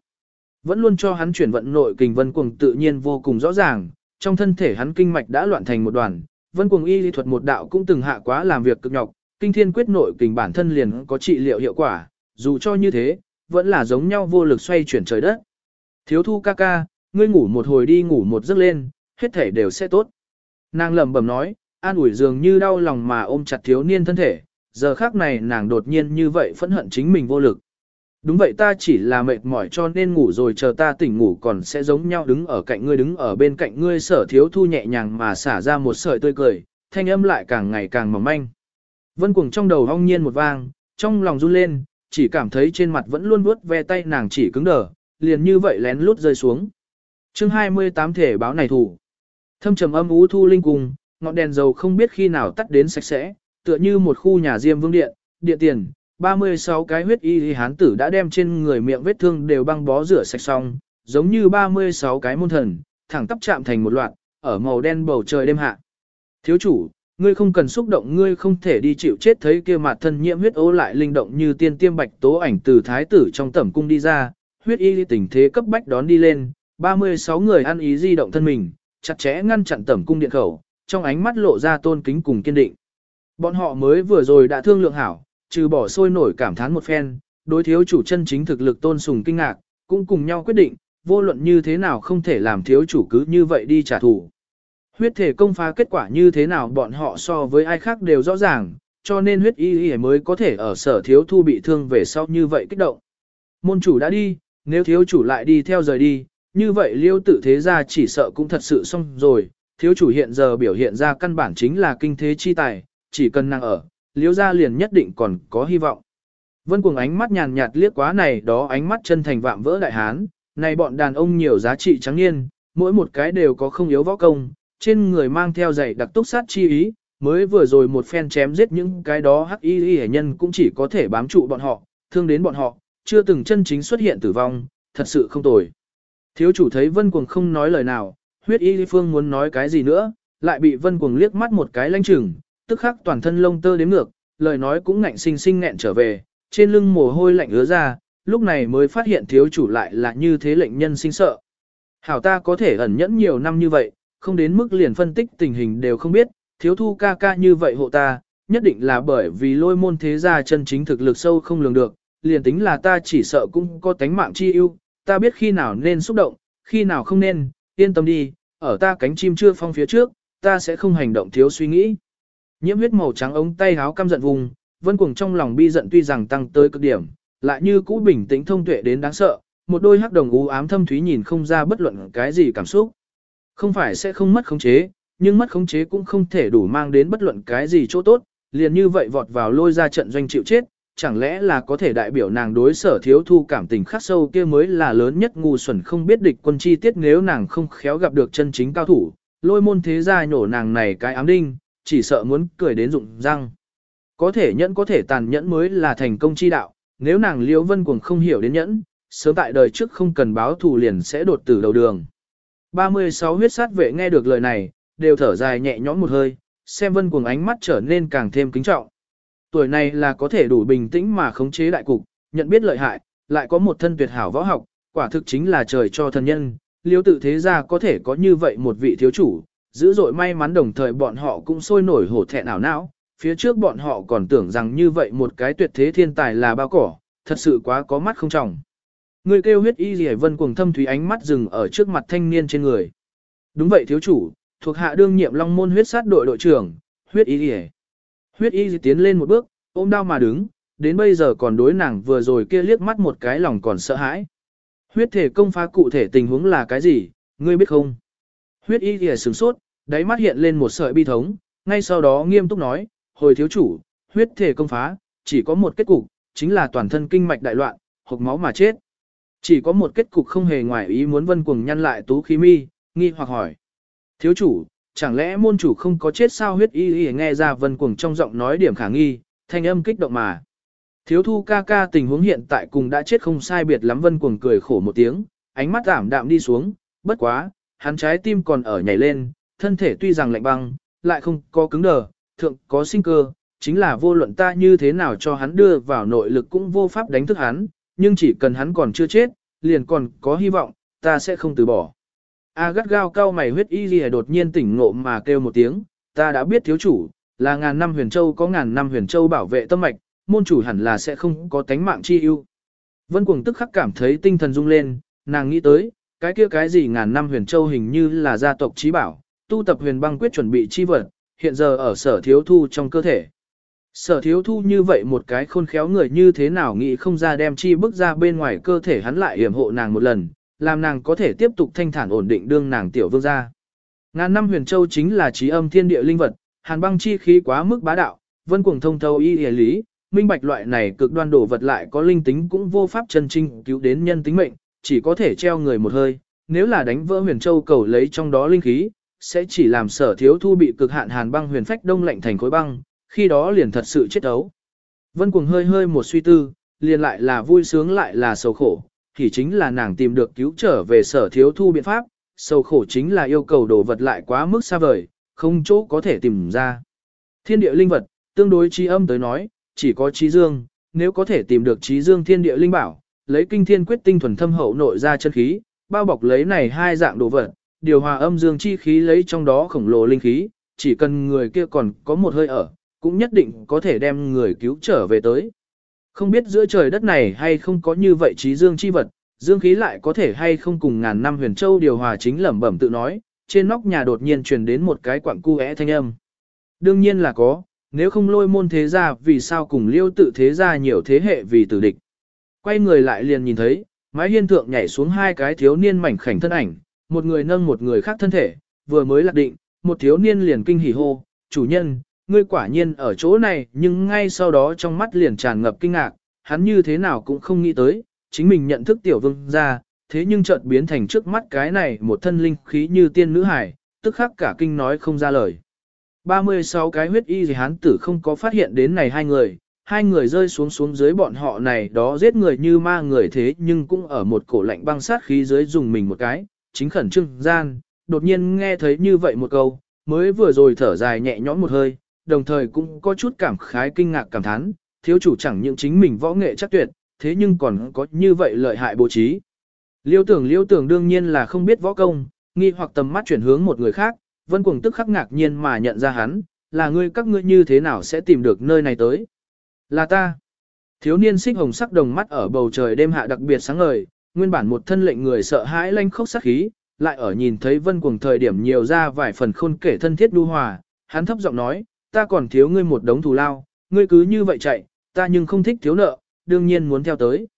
Vẫn luôn cho hắn chuyển vận nội kình vân cuồng tự nhiên vô cùng rõ ràng, trong thân thể hắn kinh mạch đã loạn thành một đoàn, vân cuồng y lý thuật một đạo cũng từng hạ quá làm việc cực nhọc, kinh thiên quyết nội kình bản thân liền có trị liệu hiệu quả, dù cho như thế, vẫn là giống nhau vô lực xoay chuyển trời đất. Thiếu thu ca ca, ngươi ngủ một hồi đi ngủ một giấc lên, hết thể đều sẽ tốt. Nàng lẩm bẩm nói, an ủi dường như đau lòng mà ôm chặt thiếu niên thân thể, giờ khác này nàng đột nhiên như vậy phẫn hận chính mình vô lực. Đúng vậy ta chỉ là mệt mỏi cho nên ngủ rồi chờ ta tỉnh ngủ còn sẽ giống nhau đứng ở cạnh ngươi đứng ở bên cạnh ngươi sở thiếu thu nhẹ nhàng mà xả ra một sợi tươi cười, thanh âm lại càng ngày càng mỏng manh. Vân cuồng trong đầu hong nhiên một vang, trong lòng run lên, chỉ cảm thấy trên mặt vẫn luôn vuốt ve tay nàng chỉ cứng đờ, liền như vậy lén lút rơi xuống. chương 28 thể báo này thủ. Thâm trầm âm ú thu linh cùng, ngọn đèn dầu không biết khi nào tắt đến sạch sẽ, tựa như một khu nhà diêm vương điện, điện tiền, 36 cái huyết y hán tử đã đem trên người miệng vết thương đều băng bó rửa sạch xong, giống như 36 cái môn thần, thẳng tắp chạm thành một loạt, ở màu đen bầu trời đêm hạ. Thiếu chủ, ngươi không cần xúc động ngươi không thể đi chịu chết thấy kia mặt thân nhiễm huyết ố lại linh động như tiên tiêm bạch tố ảnh từ thái tử trong tẩm cung đi ra, huyết y tình thế cấp bách đón đi lên, 36 người ăn ý di động thân mình, chặt chẽ ngăn chặn tẩm cung điện khẩu, trong ánh mắt lộ ra tôn kính cùng kiên định. Bọn họ mới vừa rồi đã thương lượng hảo, trừ bỏ sôi nổi cảm thán một phen, đối thiếu chủ chân chính thực lực tôn sùng kinh ngạc, cũng cùng nhau quyết định, vô luận như thế nào không thể làm thiếu chủ cứ như vậy đi trả thù. Huyết thể công phá kết quả như thế nào bọn họ so với ai khác đều rõ ràng, cho nên huyết y y mới có thể ở sở thiếu thu bị thương về sau như vậy kích động. Môn chủ đã đi, nếu thiếu chủ lại đi theo rời đi, như vậy liêu tự thế gia chỉ sợ cũng thật sự xong rồi, thiếu chủ hiện giờ biểu hiện ra căn bản chính là kinh thế chi tài, chỉ cần năng ở, liêu gia liền nhất định còn có hy vọng. Vân cuồng ánh mắt nhàn nhạt liếc quá này đó ánh mắt chân thành vạm vỡ đại hán, này bọn đàn ông nhiều giá trị trắng niên, mỗi một cái đều có không yếu võ công, trên người mang theo dạy đặc túc sát chi ý, mới vừa rồi một phen chém giết những cái đó hắc y y nhân cũng chỉ có thể bám trụ bọn họ, thương đến bọn họ, chưa từng chân chính xuất hiện tử vong, thật sự không tồi. Thiếu chủ thấy Vân Cuồng không nói lời nào, huyết y phương muốn nói cái gì nữa, lại bị Vân Cuồng liếc mắt một cái lanh chừng, tức khắc toàn thân lông tơ đếm ngược, lời nói cũng ngạnh sinh sinh nghẹn trở về, trên lưng mồ hôi lạnh ứa ra, lúc này mới phát hiện thiếu chủ lại là như thế lệnh nhân sinh sợ. Hảo ta có thể ẩn nhẫn nhiều năm như vậy, không đến mức liền phân tích tình hình đều không biết, thiếu thu ca ca như vậy hộ ta, nhất định là bởi vì lôi môn thế gia chân chính thực lực sâu không lường được, liền tính là ta chỉ sợ cũng có tánh mạng chi ưu, ta biết khi nào nên xúc động, khi nào không nên, yên tâm đi, ở ta cánh chim chưa phong phía trước, ta sẽ không hành động thiếu suy nghĩ. Nhiễm huyết màu trắng ống tay háo căm giận vùng, vân cuồng trong lòng bi giận tuy rằng tăng tới cực điểm, lại như cũ bình tĩnh thông tuệ đến đáng sợ, một đôi hắc đồng u ám thâm thúy nhìn không ra bất luận cái gì cảm xúc. Không phải sẽ không mất khống chế, nhưng mất khống chế cũng không thể đủ mang đến bất luận cái gì chỗ tốt, liền như vậy vọt vào lôi ra trận doanh chịu chết, chẳng lẽ là có thể đại biểu nàng đối sở thiếu thu cảm tình khắc sâu kia mới là lớn nhất ngu xuẩn không biết địch quân chi tiết nếu nàng không khéo gặp được chân chính cao thủ, lôi môn thế gia nhổ nàng này cái ám đinh, chỉ sợ muốn cười đến rụng răng. Có thể nhẫn có thể tàn nhẫn mới là thành công chi đạo, nếu nàng liễu vân cuồng không hiểu đến nhẫn, sớm tại đời trước không cần báo thù liền sẽ đột tử đầu đường. 36 huyết sát vệ nghe được lời này, đều thở dài nhẹ nhõm một hơi, xem vân cuồng ánh mắt trở nên càng thêm kính trọng. Tuổi này là có thể đủ bình tĩnh mà khống chế đại cục, nhận biết lợi hại, lại có một thân tuyệt hảo võ học, quả thực chính là trời cho thần nhân, liêu tự thế gia có thể có như vậy một vị thiếu chủ, dữ dội may mắn đồng thời bọn họ cũng sôi nổi hổ thẹn ảo não, phía trước bọn họ còn tưởng rằng như vậy một cái tuyệt thế thiên tài là bao cỏ, thật sự quá có mắt không trọng. Người kêu huyết y rỉa vân cuồng thâm thúy ánh mắt dừng ở trước mặt thanh niên trên người. Đúng vậy thiếu chủ, thuộc hạ đương nhiệm long môn huyết sát đội đội trưởng, huyết y rỉa. Huyết y tiến lên một bước, ôm đau mà đứng, đến bây giờ còn đối nàng vừa rồi kia liếc mắt một cái lòng còn sợ hãi. Huyết thể công phá cụ thể tình huống là cái gì, ngươi biết không? Huyết y rỉa sửng sốt, đáy mắt hiện lên một sợi bi thống, ngay sau đó nghiêm túc nói, hồi thiếu chủ, huyết thể công phá, chỉ có một kết cục, chính là toàn thân kinh mạch đại loạn, hộc máu mà chết. Chỉ có một kết cục không hề ngoài ý muốn vân cuồng nhăn lại tú khí mi, nghi hoặc hỏi. Thiếu chủ, chẳng lẽ môn chủ không có chết sao huyết y y nghe ra vân cuồng trong giọng nói điểm khả nghi, thanh âm kích động mà. Thiếu thu ca ca tình huống hiện tại cùng đã chết không sai biệt lắm vân cuồng cười khổ một tiếng, ánh mắt giảm đạm đi xuống, bất quá, hắn trái tim còn ở nhảy lên, thân thể tuy rằng lạnh băng, lại không có cứng đờ, thượng có sinh cơ, chính là vô luận ta như thế nào cho hắn đưa vào nội lực cũng vô pháp đánh thức hắn, nhưng chỉ cần hắn còn chưa chết, liền còn có hy vọng, ta sẽ không từ bỏ. A gắt gao cao mày huyết y gì đột nhiên tỉnh ngộ mà kêu một tiếng, ta đã biết thiếu chủ, là ngàn năm huyền châu có ngàn năm huyền châu bảo vệ tâm mạch, môn chủ hẳn là sẽ không có tánh mạng chi ưu. Vân cuồng tức khắc cảm thấy tinh thần rung lên, nàng nghĩ tới, cái kia cái gì ngàn năm huyền châu hình như là gia tộc trí bảo, tu tập huyền băng quyết chuẩn bị chi vật, hiện giờ ở sở thiếu thu trong cơ thể. Sở thiếu thu như vậy một cái khôn khéo người như thế nào nghĩ không ra đem chi bước ra bên ngoài cơ thể hắn lại hiểm hộ nàng một lần, làm nàng có thể tiếp tục thanh thản ổn định đương nàng tiểu vương gia. Ngàn năm huyền châu chính là trí âm thiên địa linh vật, hàn băng chi khí quá mức bá đạo, vân cuồng thông thâu y hề lý, minh bạch loại này cực đoan đổ vật lại có linh tính cũng vô pháp chân trinh cứu đến nhân tính mệnh, chỉ có thể treo người một hơi, nếu là đánh vỡ huyền châu cầu lấy trong đó linh khí, sẽ chỉ làm sở thiếu thu bị cực hạn hàn băng huyền phách đông lạnh thành khối băng, khi đó liền thật sự chết ấu. Vân cuồng hơi hơi một suy tư, liền lại là vui sướng lại là sầu khổ, thì chính là nàng tìm được cứu trở về sở thiếu thu biện pháp, sầu khổ chính là yêu cầu đồ vật lại quá mức xa vời, không chỗ có thể tìm ra. Thiên địa linh vật, tương đối trí âm tới nói, chỉ có trí dương, nếu có thể tìm được trí dương thiên địa linh bảo, lấy kinh thiên quyết tinh thuần thâm hậu nội ra chân khí, bao bọc lấy này hai dạng đồ vật, điều hòa âm dương chi khí lấy trong đó khổng lồ linh khí, chỉ cần người kia còn có một hơi ở, cũng nhất định có thể đem người cứu trở về tới. Không biết giữa trời đất này hay không có như vậy trí dương chi vật, dương khí lại có thể hay không cùng ngàn năm huyền châu điều hòa chính lẩm bẩm tự nói, trên nóc nhà đột nhiên truyền đến một cái quặng cu thanh âm. Đương nhiên là có, nếu không lôi môn thế gia vì sao cùng liêu tự thế gia nhiều thế hệ vì tử địch. Quay người lại liền nhìn thấy, mái hiên thượng nhảy xuống hai cái thiếu niên mảnh khảnh thân ảnh, một người nâng một người khác thân thể, vừa mới lạc định, một thiếu niên liền kinh hỉ hô, chủ nhân, ngươi quả nhiên ở chỗ này nhưng ngay sau đó trong mắt liền tràn ngập kinh ngạc, hắn như thế nào cũng không nghĩ tới, chính mình nhận thức tiểu vương ra, thế nhưng chợt biến thành trước mắt cái này một thân linh khí như tiên nữ hải, tức khắc cả kinh nói không ra lời. 36 cái huyết y gì hắn tử không có phát hiện đến này hai người, hai người rơi xuống xuống dưới bọn họ này đó giết người như ma người thế nhưng cũng ở một cổ lạnh băng sát khí dưới dùng mình một cái, chính khẩn trương gian, đột nhiên nghe thấy như vậy một câu, mới vừa rồi thở dài nhẹ nhõm một hơi, đồng thời cũng có chút cảm khái kinh ngạc cảm thán, thiếu chủ chẳng những chính mình võ nghệ chắc tuyệt, thế nhưng còn có như vậy lợi hại bố trí. Liêu tưởng liêu tưởng đương nhiên là không biết võ công, nghi hoặc tầm mắt chuyển hướng một người khác, vân cuồng tức khắc ngạc nhiên mà nhận ra hắn, là ngươi các ngươi như thế nào sẽ tìm được nơi này tới. Là ta. Thiếu niên xích hồng sắc đồng mắt ở bầu trời đêm hạ đặc biệt sáng ngời, nguyên bản một thân lệnh người sợ hãi lanh khốc sắc khí, lại ở nhìn thấy vân cuồng thời điểm nhiều ra vài phần khôn kể thân thiết đu hòa, hắn thấp giọng nói, ta còn thiếu ngươi một đống thù lao, ngươi cứ như vậy chạy, ta nhưng không thích thiếu nợ, đương nhiên muốn theo tới.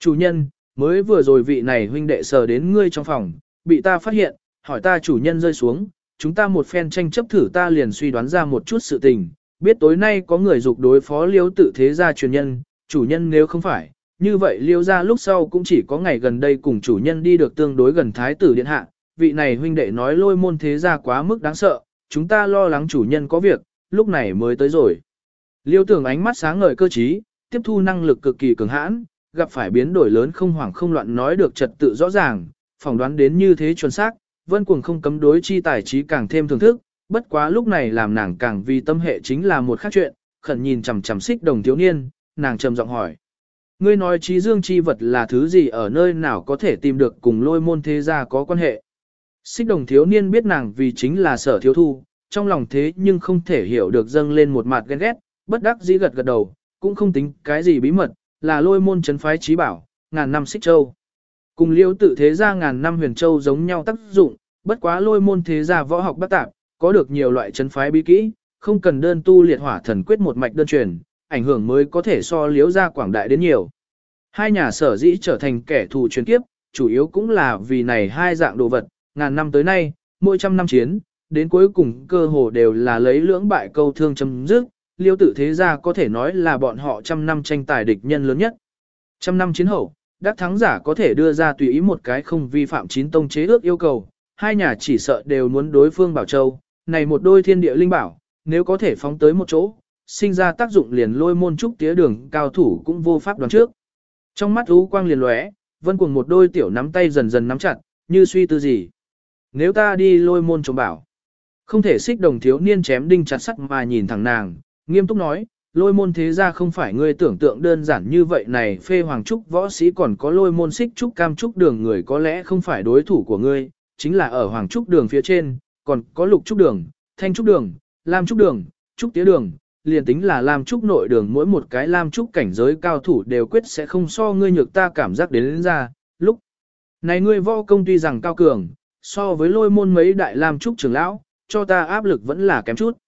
Chủ nhân, mới vừa rồi vị này huynh đệ sờ đến ngươi trong phòng, bị ta phát hiện, hỏi ta chủ nhân rơi xuống, chúng ta một phen tranh chấp thử ta liền suy đoán ra một chút sự tình, biết tối nay có người dục đối phó liêu tự thế gia truyền nhân, chủ nhân nếu không phải, như vậy liêu ra lúc sau cũng chỉ có ngày gần đây cùng chủ nhân đi được tương đối gần thái tử điện hạ, vị này huynh đệ nói lôi môn thế gia quá mức đáng sợ, chúng ta lo lắng chủ nhân có việc, lúc này mới tới rồi. Liêu tưởng ánh mắt sáng ngời cơ trí, tiếp thu năng lực cực kỳ cường hãn, gặp phải biến đổi lớn không hoảng không loạn nói được trật tự rõ ràng, phỏng đoán đến như thế chuẩn xác, vân cuồng không cấm đối chi tài trí càng thêm thưởng thức, bất quá lúc này làm nàng càng vì tâm hệ chính là một khác chuyện, khẩn nhìn chằm chằm xích đồng thiếu niên, nàng trầm giọng hỏi. Ngươi nói trí dương chi vật là thứ gì ở nơi nào có thể tìm được cùng lôi môn thế gia có quan hệ. Xích đồng thiếu niên biết nàng vì chính là sở thiếu thu, trong lòng thế nhưng không thể hiểu được dâng lên một mặt ghen ghét, bất đắc dĩ gật gật đầu, cũng không tính cái gì bí mật, là lôi môn chấn phái trí bảo, ngàn năm xích châu. Cùng liêu tự thế gia ngàn năm huyền châu giống nhau tác dụng, bất quá lôi môn thế gia võ học bất tạp, có được nhiều loại chấn phái bí kỹ, không cần đơn tu liệt hỏa thần quyết một mạch đơn truyền, ảnh hưởng mới có thể so liếu ra quảng đại đến nhiều. Hai nhà sở dĩ trở thành kẻ thù truyền kiếp, chủ yếu cũng là vì này hai dạng đồ vật, ngàn năm tới nay, mỗi trăm năm chiến, đến cuối cùng cơ hồ đều là lấy lưỡng bại câu thương chấm dứt, liêu tự thế gia có thể nói là bọn họ trăm năm tranh tài địch nhân lớn nhất. Trăm năm chiến hậu, đắc thắng giả có thể đưa ra tùy ý một cái không vi phạm chín tông chế ước yêu cầu, hai nhà chỉ sợ đều muốn đối phương bảo châu, này một đôi thiên địa linh bảo, nếu có thể phóng tới một chỗ, sinh ra tác dụng liền lôi môn trúc tía đường cao thủ cũng vô pháp đoán trước. Trong mắt ú quang liền lóe, vân cuồng một đôi tiểu nắm tay dần dần nắm chặt, như suy tư gì. Nếu ta đi lôi môn trông bảo, không thể xích đồng thiếu niên chém đinh chặt sắt mà nhìn thẳng nàng, nghiêm túc nói, lôi môn thế ra không phải ngươi tưởng tượng đơn giản như vậy này phê hoàng trúc võ sĩ còn có lôi môn xích trúc cam trúc đường người có lẽ không phải đối thủ của ngươi, chính là ở hoàng trúc đường phía trên, còn có lục trúc đường, thanh trúc đường, lam trúc đường, trúc tía đường, liền tính là lam trúc nội đường mỗi một cái lam trúc cảnh giới cao thủ đều quyết sẽ không so ngươi nhược ta cảm giác đến, đến ra, lúc này ngươi võ công tuy rằng cao cường, so với lôi môn mấy đại lam trúc trưởng lão, cho ta áp lực vẫn là kém chút.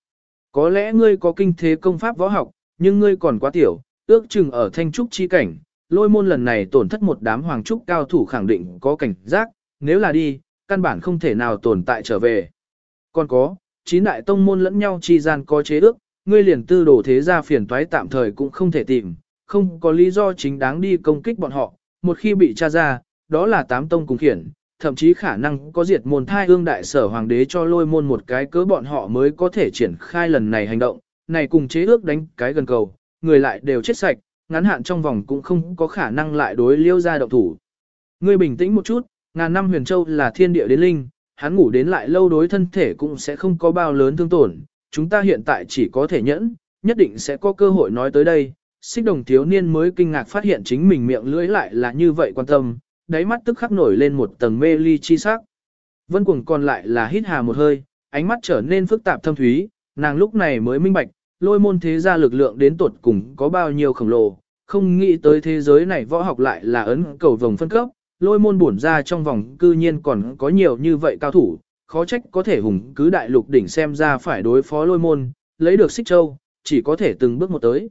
Có lẽ ngươi có kinh thế công pháp võ học, nhưng ngươi còn quá tiểu, ước chừng ở thanh trúc chi cảnh, lôi môn lần này tổn thất một đám hoàng trúc cao thủ khẳng định có cảnh giác, nếu là đi, căn bản không thể nào tồn tại trở về. Còn có, chín đại tông môn lẫn nhau chi gian có chế ước, ngươi liền tư đồ thế gia phiền toái tạm thời cũng không thể tìm, không có lý do chính đáng đi công kích bọn họ, một khi bị tra ra, đó là tám tông cùng khiển, thậm chí khả năng có diệt môn thai ương đại sở hoàng đế cho lôi môn một cái cớ bọn họ mới có thể triển khai lần này hành động, này cùng chế ước đánh cái gần cầu, người lại đều chết sạch, ngắn hạn trong vòng cũng không có khả năng lại đối liêu ra động thủ. Ngươi bình tĩnh một chút, ngàn năm huyền châu là thiên địa đến linh, hắn ngủ đến lại lâu đối thân thể cũng sẽ không có bao lớn thương tổn, chúng ta hiện tại chỉ có thể nhẫn, nhất định sẽ có cơ hội nói tới đây. Xích đồng thiếu niên mới kinh ngạc phát hiện chính mình miệng lưỡi lại là như vậy quan tâm, đáy mắt tức khắc nổi lên một tầng mê ly chi sắc. Vân cuồng còn lại là hít hà một hơi, ánh mắt trở nên phức tạp thâm thúy, nàng lúc này mới minh bạch, lôi môn thế gia lực lượng đến tuột cùng có bao nhiêu khổng lồ, không nghĩ tới thế giới này võ học lại là ấn cầu vòng phân cấp, lôi môn bổn ra trong vòng cư nhiên còn có nhiều như vậy cao thủ, khó trách có thể hùng cứ đại lục đỉnh xem ra phải đối phó lôi môn, lấy được xích châu, chỉ có thể từng bước một tới.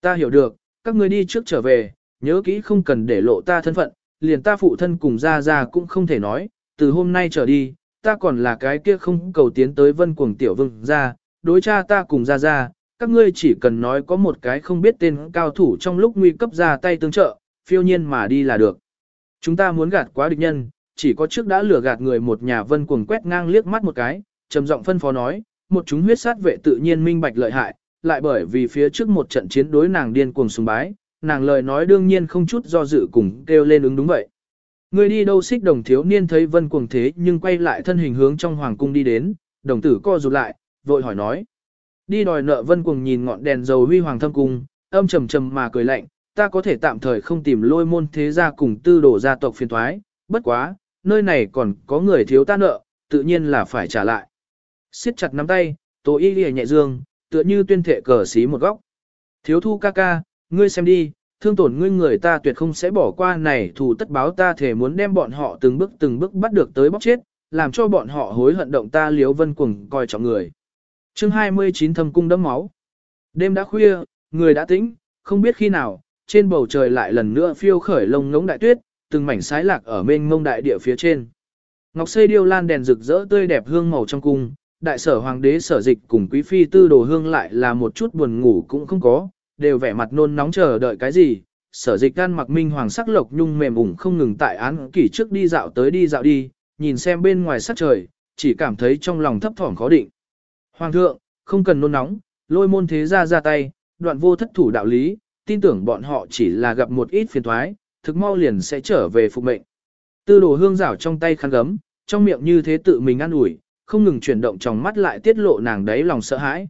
Ta hiểu được, các ngươi đi trước trở về, nhớ kỹ không cần để lộ ta thân phận, liền ta phụ thân cùng ra ra cũng không thể nói, từ hôm nay trở đi, ta còn là cái kia không cầu tiến tới vân cuồng tiểu vương ra, đối cha ta cùng ra ra, các ngươi chỉ cần nói có một cái không biết tên cao thủ trong lúc nguy cấp ra tay tương trợ, phiêu nhiên mà đi là được. Chúng ta muốn gạt quá địch nhân, chỉ có trước đã lừa gạt người một nhà vân cuồng quét ngang liếc mắt một cái, trầm giọng phân phó nói, một chúng huyết sát vệ tự nhiên minh bạch lợi hại, lại bởi vì phía trước một trận chiến đối nàng điên cuồng sùng bái, nàng lời nói đương nhiên không chút do dự cùng kêu lên ứng đúng vậy. Người đi đâu xích đồng thiếu niên thấy vân cuồng thế nhưng quay lại thân hình hướng trong hoàng cung đi đến, đồng tử co rụt lại, vội hỏi nói. Đi đòi nợ vân cuồng nhìn ngọn đèn dầu huy hoàng thâm cung, âm trầm trầm mà cười lạnh, ta có thể tạm thời không tìm lôi môn thế gia cùng tư đổ gia tộc phiền thoái, bất quá, nơi này còn có người thiếu ta nợ, tự nhiên là phải trả lại. siết chặt nắm tay, tổ y lìa nhẹ dương, tựa như tuyên thệ cờ xí một góc. Thiếu thu ca ca, ngươi xem đi, thương tổn ngươi người ta tuyệt không sẽ bỏ qua này thủ tất báo ta thể muốn đem bọn họ từng bước từng bước bắt được tới bóc chết, làm cho bọn họ hối hận động ta liếu vân cuồng coi trọng người. chương 29 thâm cung đấm máu. Đêm đã khuya, người đã tĩnh, không biết khi nào, trên bầu trời lại lần nữa phiêu khởi lông ngống đại tuyết, từng mảnh sái lạc ở bên ngông đại địa phía trên. Ngọc xây điêu lan đèn rực rỡ tươi đẹp hương màu trong cung, đại sở hoàng đế sở dịch cùng quý phi tư đồ hương lại là một chút buồn ngủ cũng không có, đều vẻ mặt nôn nóng chờ đợi cái gì. Sở dịch gan mặc minh hoàng sắc lộc nhung mềm ủng không ngừng tại án kỷ trước đi dạo tới đi dạo đi, nhìn xem bên ngoài sắc trời, chỉ cảm thấy trong lòng thấp thỏm khó định. Hoàng thượng, không cần nôn nóng, lôi môn thế ra ra tay, đoạn vô thất thủ đạo lý, tin tưởng bọn họ chỉ là gặp một ít phiền thoái, thực mau liền sẽ trở về phục mệnh. Tư đồ hương rảo trong tay khăn gấm, trong miệng như thế tự mình ăn ủi không ngừng chuyển động trong mắt lại tiết lộ nàng đấy lòng sợ hãi.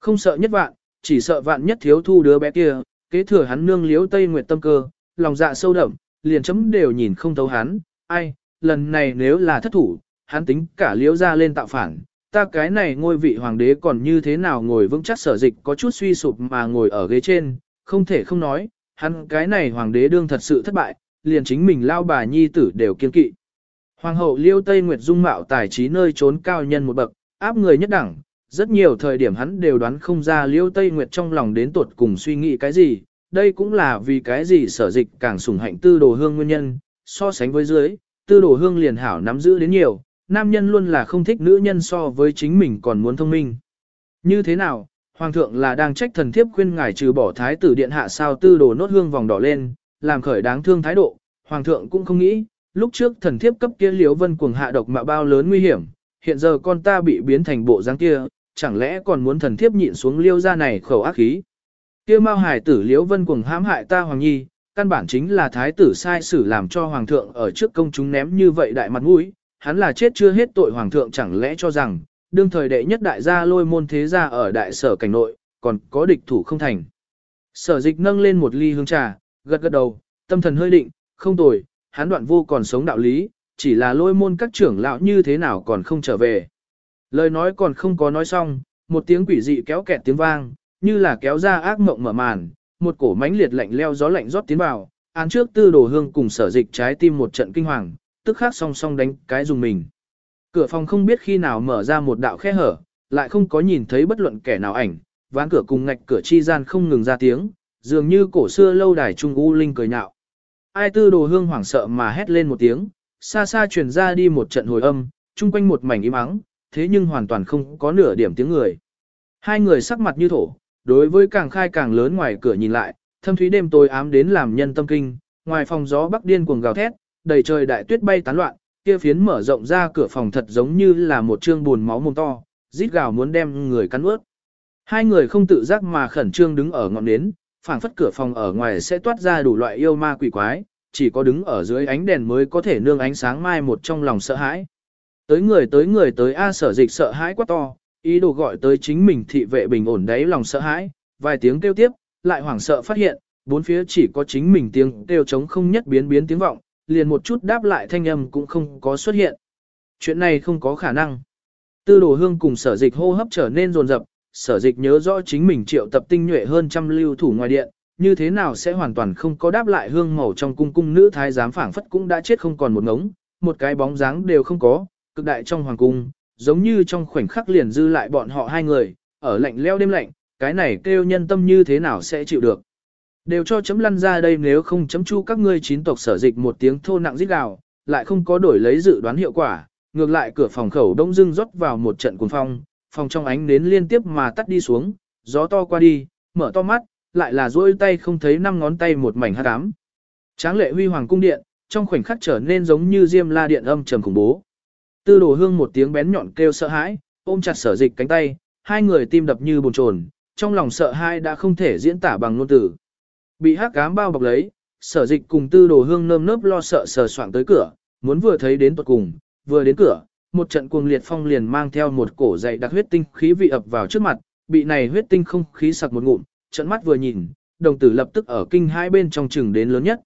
Không sợ nhất vạn, chỉ sợ vạn nhất thiếu thu đứa bé kia, kế thừa hắn nương liếu tây nguyệt tâm cơ, lòng dạ sâu đậm, liền chấm đều nhìn không thấu hắn, ai, lần này nếu là thất thủ, hắn tính cả liếu ra lên tạo phản, ta cái này ngôi vị hoàng đế còn như thế nào ngồi vững chắc sở dịch có chút suy sụp mà ngồi ở ghế trên, không thể không nói, hắn cái này hoàng đế đương thật sự thất bại, liền chính mình lao bà nhi tử đều kiên kỵ. Hoàng hậu liêu Tây Nguyệt dung mạo tài trí nơi trốn cao nhân một bậc, áp người nhất đẳng, rất nhiều thời điểm hắn đều đoán không ra liêu Tây Nguyệt trong lòng đến tuột cùng suy nghĩ cái gì, đây cũng là vì cái gì sở dịch càng sủng hạnh tư đồ hương nguyên nhân, so sánh với dưới, tư đồ hương liền hảo nắm giữ đến nhiều, nam nhân luôn là không thích nữ nhân so với chính mình còn muốn thông minh. Như thế nào, hoàng thượng là đang trách thần thiếp khuyên ngài trừ bỏ thái tử điện hạ sao tư đồ nốt hương vòng đỏ lên, làm khởi đáng thương thái độ, hoàng thượng cũng không nghĩ, lúc trước thần thiếp cấp kia liếu vân cuồng hạ độc mà bao lớn nguy hiểm, hiện giờ con ta bị biến thành bộ dáng kia, chẳng lẽ còn muốn thần thiếp nhịn xuống liêu ra này khẩu ác khí. Kia mao hải tử liễu vân cuồng hãm hại ta hoàng nhi, căn bản chính là thái tử sai xử làm cho hoàng thượng ở trước công chúng ném như vậy đại mặt mũi, hắn là chết chưa hết tội hoàng thượng chẳng lẽ cho rằng, đương thời đệ nhất đại gia lôi môn thế gia ở đại sở cảnh nội, còn có địch thủ không thành. Sở dịch nâng lên một ly hương trà, gật gật đầu, tâm thần hơi định, không tồi, hắn đoạn vô còn sống đạo lý, chỉ là lôi môn các trưởng lão như thế nào còn không trở về. Lời nói còn không có nói xong, một tiếng quỷ dị kéo kẹt tiếng vang, như là kéo ra ác mộng mở màn, một cổ mánh liệt lạnh leo gió lạnh rót tiến vào, án trước tư đồ hương cùng sở dịch trái tim một trận kinh hoàng, tức khắc song song đánh cái dùng mình. Cửa phòng không biết khi nào mở ra một đạo khe hở, lại không có nhìn thấy bất luận kẻ nào ảnh, ván cửa cùng ngạch cửa chi gian không ngừng ra tiếng, dường như cổ xưa lâu đài trung u linh cười nhạo. Ai tư đồ hương hoảng sợ mà hét lên một tiếng, xa xa truyền ra đi một trận hồi âm, chung quanh một mảnh im ắng, thế nhưng hoàn toàn không có nửa điểm tiếng người. Hai người sắc mặt như thổ, đối với càng khai càng lớn ngoài cửa nhìn lại, thâm thúy đêm tối ám đến làm nhân tâm kinh, ngoài phòng gió bắc điên cuồng gào thét, đầy trời đại tuyết bay tán loạn, kia phiến mở rộng ra cửa phòng thật giống như là một trương buồn máu mồm to, rít gào muốn đem người cắn ướt. Hai người không tự giác mà khẩn trương đứng ở ngọn nến, phảng phất cửa phòng ở ngoài sẽ toát ra đủ loại yêu ma quỷ quái, chỉ có đứng ở dưới ánh đèn mới có thể nương ánh sáng mai một trong lòng sợ hãi. Tới người tới người tới A sở dịch sợ hãi quá to, ý đồ gọi tới chính mình thị vệ bình ổn đấy lòng sợ hãi, vài tiếng kêu tiếp, lại hoảng sợ phát hiện, bốn phía chỉ có chính mình tiếng kêu trống không nhất biến biến tiếng vọng, liền một chút đáp lại thanh âm cũng không có xuất hiện. Chuyện này không có khả năng. Tư đồ hương cùng sở dịch hô hấp trở nên rồn rập, sở dịch nhớ rõ chính mình triệu tập tinh nhuệ hơn trăm lưu thủ ngoài điện, như thế nào sẽ hoàn toàn không có đáp lại hương màu trong cung cung nữ thái giám phảng phất cũng đã chết không còn một ngống, một cái bóng dáng đều không có, cực đại trong hoàng cung, giống như trong khoảnh khắc liền dư lại bọn họ hai người, ở lạnh leo đêm lạnh, cái này kêu nhân tâm như thế nào sẽ chịu được. Đều cho chấm lăn ra đây nếu không chấm chu các ngươi chín tộc sở dịch một tiếng thô nặng rít gào, lại không có đổi lấy dự đoán hiệu quả, ngược lại cửa phòng khẩu đông dưng rót vào một trận cuồng phong, phòng trong ánh nến liên tiếp mà tắt đi xuống, gió to qua đi, mở to mắt, lại là duỗi tay không thấy năm ngón tay một mảnh hắc ám. Tráng lệ huy hoàng cung điện, trong khoảnh khắc trở nên giống như diêm la điện âm trầm khủng bố. Tư đồ hương một tiếng bén nhọn kêu sợ hãi, ôm chặt sở dịch cánh tay, hai người tim đập như bồn chồn, trong lòng sợ hãi đã không thể diễn tả bằng ngôn từ. Bị hắc ám bao bọc lấy, sở dịch cùng tư đồ hương nơm nớp lo sợ sờ soạng tới cửa, muốn vừa thấy đến tuật cùng, vừa đến cửa, một trận cuồng liệt phong liền mang theo một cổ dày đặc huyết tinh khí vị ập vào trước mặt, bị này huyết tinh không khí sặc một ngụm, trận mắt vừa nhìn, đồng tử lập tức ở kinh hai bên trong chừng đến lớn nhất.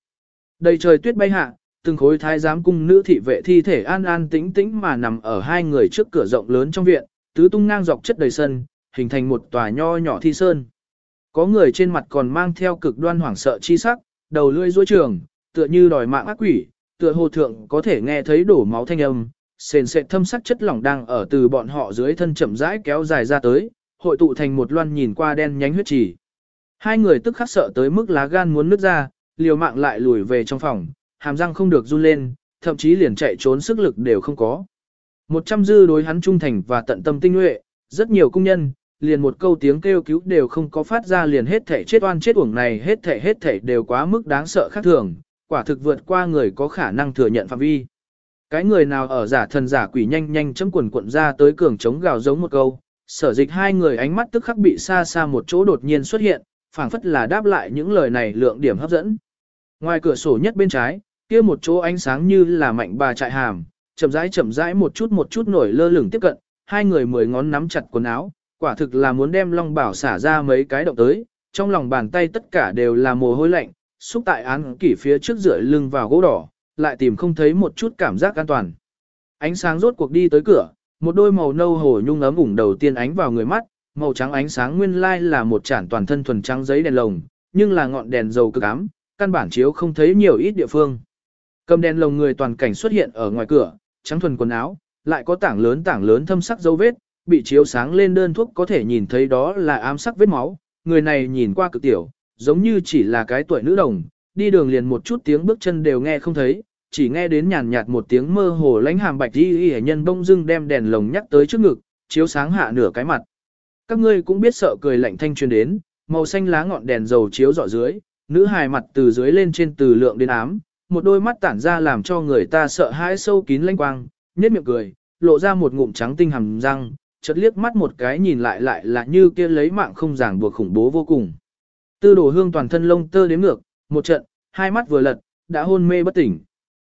Đầy trời tuyết bay hạ, từng khối thái giám cung nữ thị vệ thi thể an an tĩnh tĩnh mà nằm ở hai người trước cửa rộng lớn trong viện, tứ tung ngang dọc chất đầy sân, hình thành một tòa nho nhỏ thi sơn. Có người trên mặt còn mang theo cực đoan hoảng sợ chi sắc, đầu lưỡi rối trường, tựa như đòi mạng ác quỷ, tựa hồ thượng có thể nghe thấy đổ máu thanh âm, sền sệt thâm sắc chất lỏng đang ở từ bọn họ dưới thân chậm rãi kéo dài ra tới, hội tụ thành một loan nhìn qua đen nhánh huyết trì. Hai người tức khắc sợ tới mức lá gan muốn nứt ra, liều mạng lại lùi về trong phòng, hàm răng không được run lên, thậm chí liền chạy trốn sức lực đều không có. Một trăm dư đối hắn trung thành và tận tâm tinh nhuệ, rất nhiều công nhân, liền một câu tiếng kêu cứu đều không có phát ra liền hết thể chết oan chết uổng này hết thể hết thể đều quá mức đáng sợ khác thường, quả thực vượt qua người có khả năng thừa nhận phạm vi. Cái người nào ở giả thần giả quỷ nhanh nhanh chấm quần cuộn ra tới cường chống gào giống một câu, sở dịch hai người ánh mắt tức khắc bị xa xa một chỗ đột nhiên xuất hiện, phảng phất là đáp lại những lời này lượng điểm hấp dẫn. Ngoài cửa sổ nhất bên trái, kia một chỗ ánh sáng như là mạnh bà trại hàm, chậm rãi chậm rãi một chút một chút nổi lơ lửng tiếp cận, hai người mười ngón nắm chặt quần áo, quả thực là muốn đem Long Bảo xả ra mấy cái động tới, trong lòng bàn tay tất cả đều là mồ hôi lạnh, xúc tại án kỷ phía trước rửa lưng vào gỗ đỏ, lại tìm không thấy một chút cảm giác an toàn. Ánh sáng rốt cuộc đi tới cửa, một đôi màu nâu hổ nhung ấm ủng đầu tiên ánh vào người mắt, màu trắng ánh sáng nguyên lai là một chản toàn thân thuần trắng giấy đèn lồng, nhưng là ngọn đèn dầu cực ám, căn bản chiếu không thấy nhiều ít địa phương. Cầm đèn lồng người toàn cảnh xuất hiện ở ngoài cửa, trắng thuần quần áo, lại có tảng lớn tảng lớn thâm sắc dấu vết, bị chiếu sáng lên đơn thuốc có thể nhìn thấy đó là ám sắc vết máu, người này nhìn qua cực tiểu, giống như chỉ là cái tuổi nữ đồng, đi đường liền một chút tiếng bước chân đều nghe không thấy, chỉ nghe đến nhàn nhạt một tiếng mơ hồ lãnh hàm bạch y y nhân bông dưng đem đèn lồng nhắc tới trước ngực, chiếu sáng hạ nửa cái mặt. Các ngươi cũng biết sợ cười lạnh thanh truyền đến, màu xanh lá ngọn đèn dầu chiếu rọi dưới, nữ hài mặt từ dưới lên trên từ lượng đến ám, một đôi mắt tản ra làm cho người ta sợ hãi sâu kín lanh quang, nhếch miệng cười, lộ ra một ngụm trắng tinh hàm răng, chợt liếc mắt một cái nhìn lại lại là như kia lấy mạng không giảng buộc khủng bố vô cùng. Tư đồ hương toàn thân lông tơ đếm ngược, một trận, hai mắt vừa lật, đã hôn mê bất tỉnh.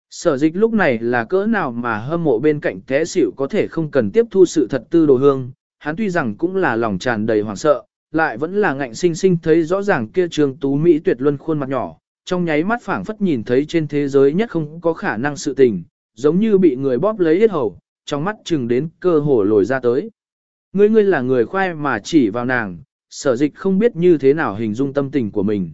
Sở dịch lúc này là cỡ nào mà hâm mộ bên cạnh té xỉu có thể không cần tiếp thu sự thật tư đồ hương, hắn tuy rằng cũng là lòng tràn đầy hoảng sợ, lại vẫn là ngạnh sinh sinh thấy rõ ràng kia trường tú Mỹ tuyệt luân khuôn mặt nhỏ, trong nháy mắt phảng phất nhìn thấy trên thế giới nhất không có khả năng sự tình, giống như bị người bóp lấy hết hầu, trong mắt chừng đến cơ hồ lồi ra tới. Ngươi ngươi là người khoai mà chỉ vào nàng, sở dịch không biết như thế nào hình dung tâm tình của mình.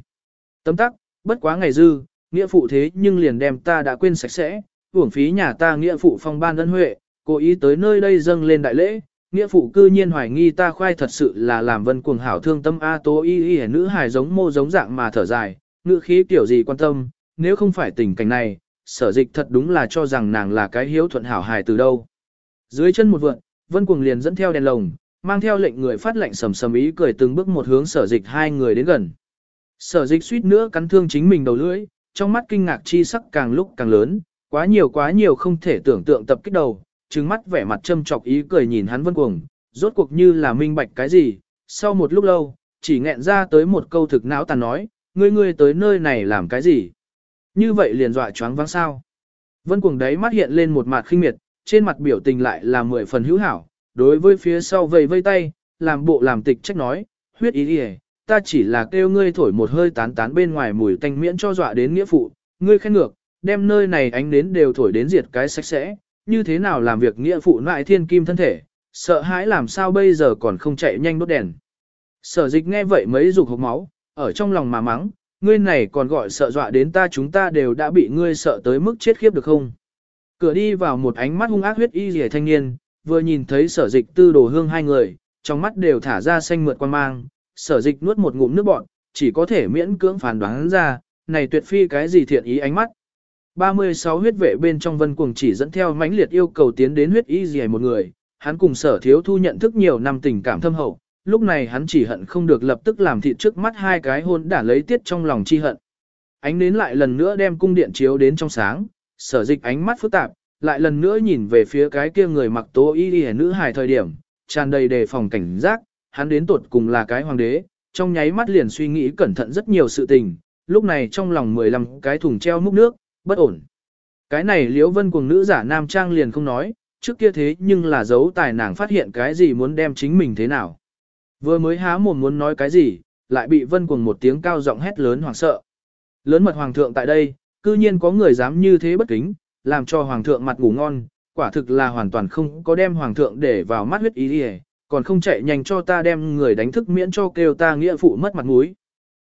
Tâm tắc, bất quá ngày dư, nghĩa phụ thế nhưng liền đem ta đã quên sạch sẽ, uổng phí nhà ta nghĩa phụ phong ban ân huệ, cố ý tới nơi đây dâng lên đại lễ, nghĩa phụ cư nhiên hoài nghi ta khoai thật sự là làm vân cuồng hảo thương tâm A tố y y nữ hài giống mô giống dạng mà thở dài, ngữ khí tiểu gì quan tâm, nếu không phải tình cảnh này, sở dịch thật đúng là cho rằng nàng là cái hiếu thuận hảo hài từ đâu. Dưới chân một vượn, vân cuồng liền dẫn theo đèn lồng, mang theo lệnh người phát lệnh sầm sầm ý cười từng bước một hướng sở dịch hai người đến gần. Sở dịch suýt nữa cắn thương chính mình đầu lưỡi, trong mắt kinh ngạc chi sắc càng lúc càng lớn, quá nhiều quá nhiều không thể tưởng tượng tập kích đầu, trừng mắt vẻ mặt châm chọc ý cười nhìn hắn vân cuồng, rốt cuộc như là minh bạch cái gì, sau một lúc lâu, chỉ nghẹn ra tới một câu thực não tàn nói, ngươi ngươi tới nơi này làm cái gì? Như vậy liền dọa choáng váng sao? Vân cuồng đấy mắt hiện lên một mặt khinh miệt, trên mặt biểu tình lại là mười phần hữu hảo, đối với phía sau vây vây tay, làm bộ làm tịch trách nói, huyết ý đi ta chỉ là kêu ngươi thổi một hơi tán tán bên ngoài mùi tanh miễn cho dọa đến nghĩa phụ, ngươi khen ngược, đem nơi này ánh đến đều thổi đến diệt cái sạch sẽ, như thế nào làm việc nghĩa phụ lại thiên kim thân thể, sợ hãi làm sao bây giờ còn không chạy nhanh đốt đèn. Sở dịch nghe vậy mấy dục hộp máu, ở trong lòng mà mắng, ngươi này còn gọi sợ dọa đến ta chúng ta đều đã bị ngươi sợ tới mức chết khiếp được không. Cửa đi vào một ánh mắt hung ác huyết y rẻ thanh niên, vừa nhìn thấy sở dịch tư đồ hương hai người, trong mắt đều thả ra xanh mượt quan mang, sở dịch nuốt một ngụm nước bọn, chỉ có thể miễn cưỡng phán đoán ra, này tuyệt phi cái gì thiện ý ánh mắt. 36 huyết vệ bên trong vân cuồng chỉ dẫn theo mãnh liệt yêu cầu tiến đến huyết y rìa một người, hắn cùng sở thiếu thu nhận thức nhiều năm tình cảm thâm hậu, lúc này hắn chỉ hận không được lập tức làm thịt trước mắt hai cái hôn đã lấy tiết trong lòng chi hận. Ánh đến lại lần nữa đem cung điện chiếu đến trong sáng, sở dịch ánh mắt phức tạp, lại lần nữa nhìn về phía cái kia người mặc tố y y nữ hài thời điểm, tràn đầy đề phòng cảnh giác, hắn đến tuột cùng là cái hoàng đế, trong nháy mắt liền suy nghĩ cẩn thận rất nhiều sự tình, lúc này trong lòng 15 cái thùng treo múc nước, bất ổn. Cái này liễu vân cùng nữ giả nam trang liền không nói, trước kia thế nhưng là dấu tài nàng phát hiện cái gì muốn đem chính mình thế nào. Vừa mới há mồm muốn nói cái gì, lại bị vân cuồng một tiếng cao giọng hét lớn hoảng sợ. Lớn mật hoàng thượng tại đây, cư nhiên có người dám như thế bất kính, làm cho hoàng thượng mặt ngủ ngon, quả thực là hoàn toàn không có đem hoàng thượng để vào mắt huyết ý đi còn không chạy nhanh cho ta đem người đánh thức miễn cho kêu ta nghĩa phụ mất mặt mũi.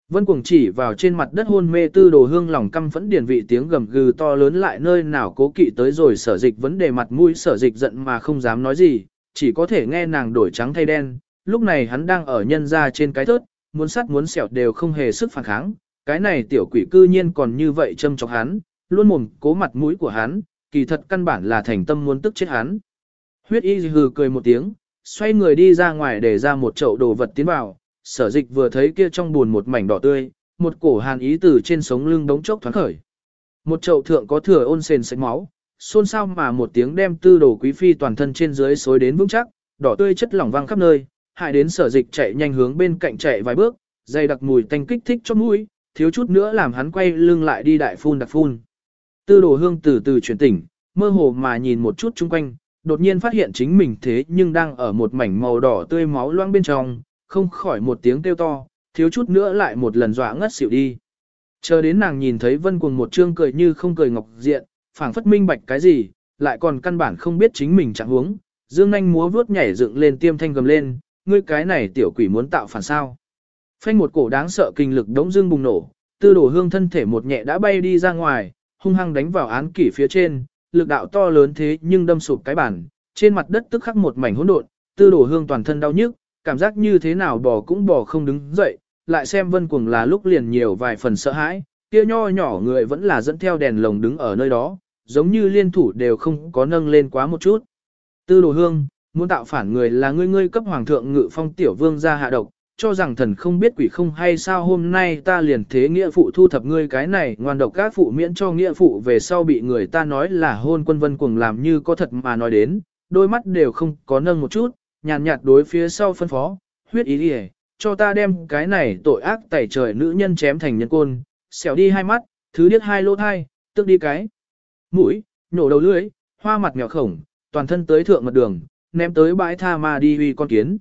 Vân cuồng chỉ vào trên mặt đất hôn mê tư đồ hương lòng căm phẫn điển vị tiếng gầm gừ to lớn lại nơi nào cố kỵ tới rồi sở dịch vấn đề mặt mũi sở dịch giận mà không dám nói gì, chỉ có thể nghe nàng đổi trắng thay đen, lúc này hắn đang ở nhân ra trên cái thớt, muốn sắt muốn sẹo đều không hề sức phản kháng, cái này tiểu quỷ cư nhiên còn như vậy châm chọc hắn, luôn mồm cố mặt mũi của hắn, kỳ thật căn bản là thành tâm muốn tức chết hắn. Huyết y hừ cười một tiếng, xoay người đi ra ngoài để ra một chậu đồ vật tiến vào, sở dịch vừa thấy kia trong buồn một mảnh đỏ tươi, một cổ hàn ý từ trên sống lưng đống chốc thoáng khởi. Một chậu thượng có thừa ôn sền sạch máu, xôn xao mà một tiếng đem tư đồ quý phi toàn thân trên dưới xối đến vững chắc, đỏ tươi chất lỏng văng khắp nơi, hại đến sở dịch chạy nhanh hướng bên cạnh chạy vài bước, dây đặc mùi tanh kích thích cho mũi, thiếu chút nữa làm hắn quay lưng lại đi đại phun đặc phun. Tư đồ hương từ từ chuyển tỉnh, mơ hồ mà nhìn một chút chung quanh, đột nhiên phát hiện chính mình thế nhưng đang ở một mảnh màu đỏ tươi máu loang bên trong, không khỏi một tiếng kêu to, thiếu chút nữa lại một lần dọa ngất xỉu đi. Chờ đến nàng nhìn thấy vân cuồng một trương cười như không cười ngọc diện, phảng phất minh bạch cái gì, lại còn căn bản không biết chính mình trạng huống, dương nhanh múa vuốt nhảy dựng lên tiêm thanh gầm lên, ngươi cái này tiểu quỷ muốn tạo phản sao. Phanh một cổ đáng sợ kinh lực đống dương bùng nổ, tư đổ hương thân thể một nhẹ đã bay đi ra ngoài, hung hăng đánh vào án kỷ phía trên, lực đạo to lớn thế nhưng đâm sụp cái bản, trên mặt đất tức khắc một mảnh hỗn độn, tư đổ hương toàn thân đau nhức, cảm giác như thế nào bò cũng bò không đứng dậy, lại xem vân cuồng là lúc liền nhiều vài phần sợ hãi, kia nho nhỏ người vẫn là dẫn theo đèn lồng đứng ở nơi đó, giống như liên thủ đều không có nâng lên quá một chút. Tư đồ hương, muốn tạo phản người là ngươi ngươi cấp hoàng thượng ngự phong tiểu vương ra hạ độc, cho rằng thần không biết quỷ không hay sao hôm nay ta liền thế nghĩa phụ thu thập ngươi cái này ngoan độc các phụ miễn cho nghĩa phụ về sau bị người ta nói là hôn quân vân cuồng làm như có thật mà nói đến, đôi mắt đều không có nâng một chút, nhàn nhạt, đối phía sau phân phó, huyết ý đi cho ta đem cái này tội ác tẩy trời nữ nhân chém thành nhân côn, xẻo đi hai mắt, thứ điếc hai lỗ thai, tức đi cái mũi, nhổ đầu lưỡi, hoa mặt mèo khổng, toàn thân tới thượng mật đường, ném tới bãi tha ma đi huy con kiến.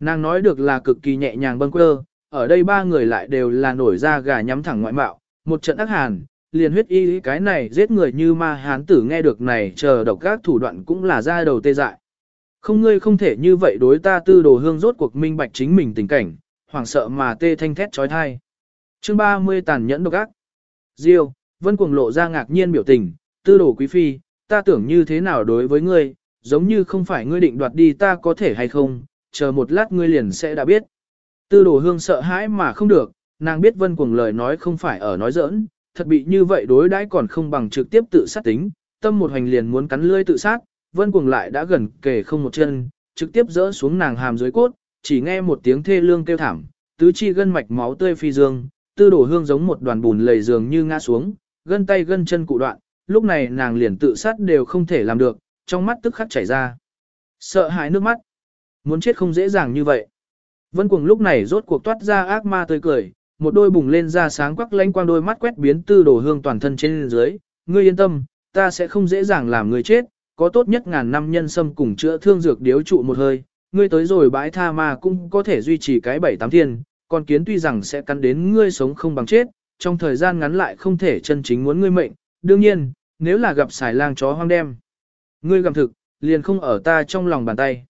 Nàng nói được là cực kỳ nhẹ nhàng bâng quơ, ở đây ba người lại đều là nổi ra gà nhắm thẳng ngoại mạo, một trận ác hàn, liền huyết y cái này giết người như ma hán tử nghe được này chờ độc các thủ đoạn cũng là ra đầu tê dại. Không ngươi không thể như vậy đối ta tư đồ hương rốt cuộc minh bạch chính mình tình cảnh, hoảng sợ mà tê thanh thét trói thai. chương 30 tàn nhẫn độc ác. Diêu, vân cuồng lộ ra ngạc nhiên biểu tình, tư đồ quý phi, ta tưởng như thế nào đối với ngươi, giống như không phải ngươi định đoạt đi ta có thể hay không, chờ một lát ngươi liền sẽ đã biết. Tư đồ hương sợ hãi mà không được, nàng biết vân cuồng lời nói không phải ở nói giỡn, thật bị như vậy đối đãi còn không bằng trực tiếp tự sát tính, tâm một hành liền muốn cắn lưỡi tự sát, vân cuồng lại đã gần kề không một chân, trực tiếp dỡ xuống nàng hàm dưới cốt, chỉ nghe một tiếng thê lương kêu thảm, tứ chi gân mạch máu tươi phi dương, tư đổ hương giống một đoàn bùn lầy dường như ngã xuống, gân tay gân chân cụ đoạn, lúc này nàng liền tự sát đều không thể làm được, trong mắt tức khắc chảy ra. Sợ hãi nước mắt. Muốn chết không dễ dàng như vậy. Vân cuồng lúc này rốt cuộc toát ra ác ma tươi cười, một đôi bùng lên ra sáng quắc lánh quang đôi mắt quét biến tư đồ hương toàn thân trên dưới. Ngươi yên tâm, ta sẽ không dễ dàng làm ngươi chết, có tốt nhất ngàn năm nhân sâm cùng chữa thương dược điếu trụ một hơi. Ngươi tới rồi bãi tha ma cũng có thể duy trì cái bảy tám thiên, con kiến tuy rằng sẽ cắn đến ngươi sống không bằng chết, trong thời gian ngắn lại không thể chân chính muốn ngươi mệnh. Đương nhiên, nếu là gặp xài lang chó hoang đem, ngươi gặm thực, liền không ở ta trong lòng bàn tay.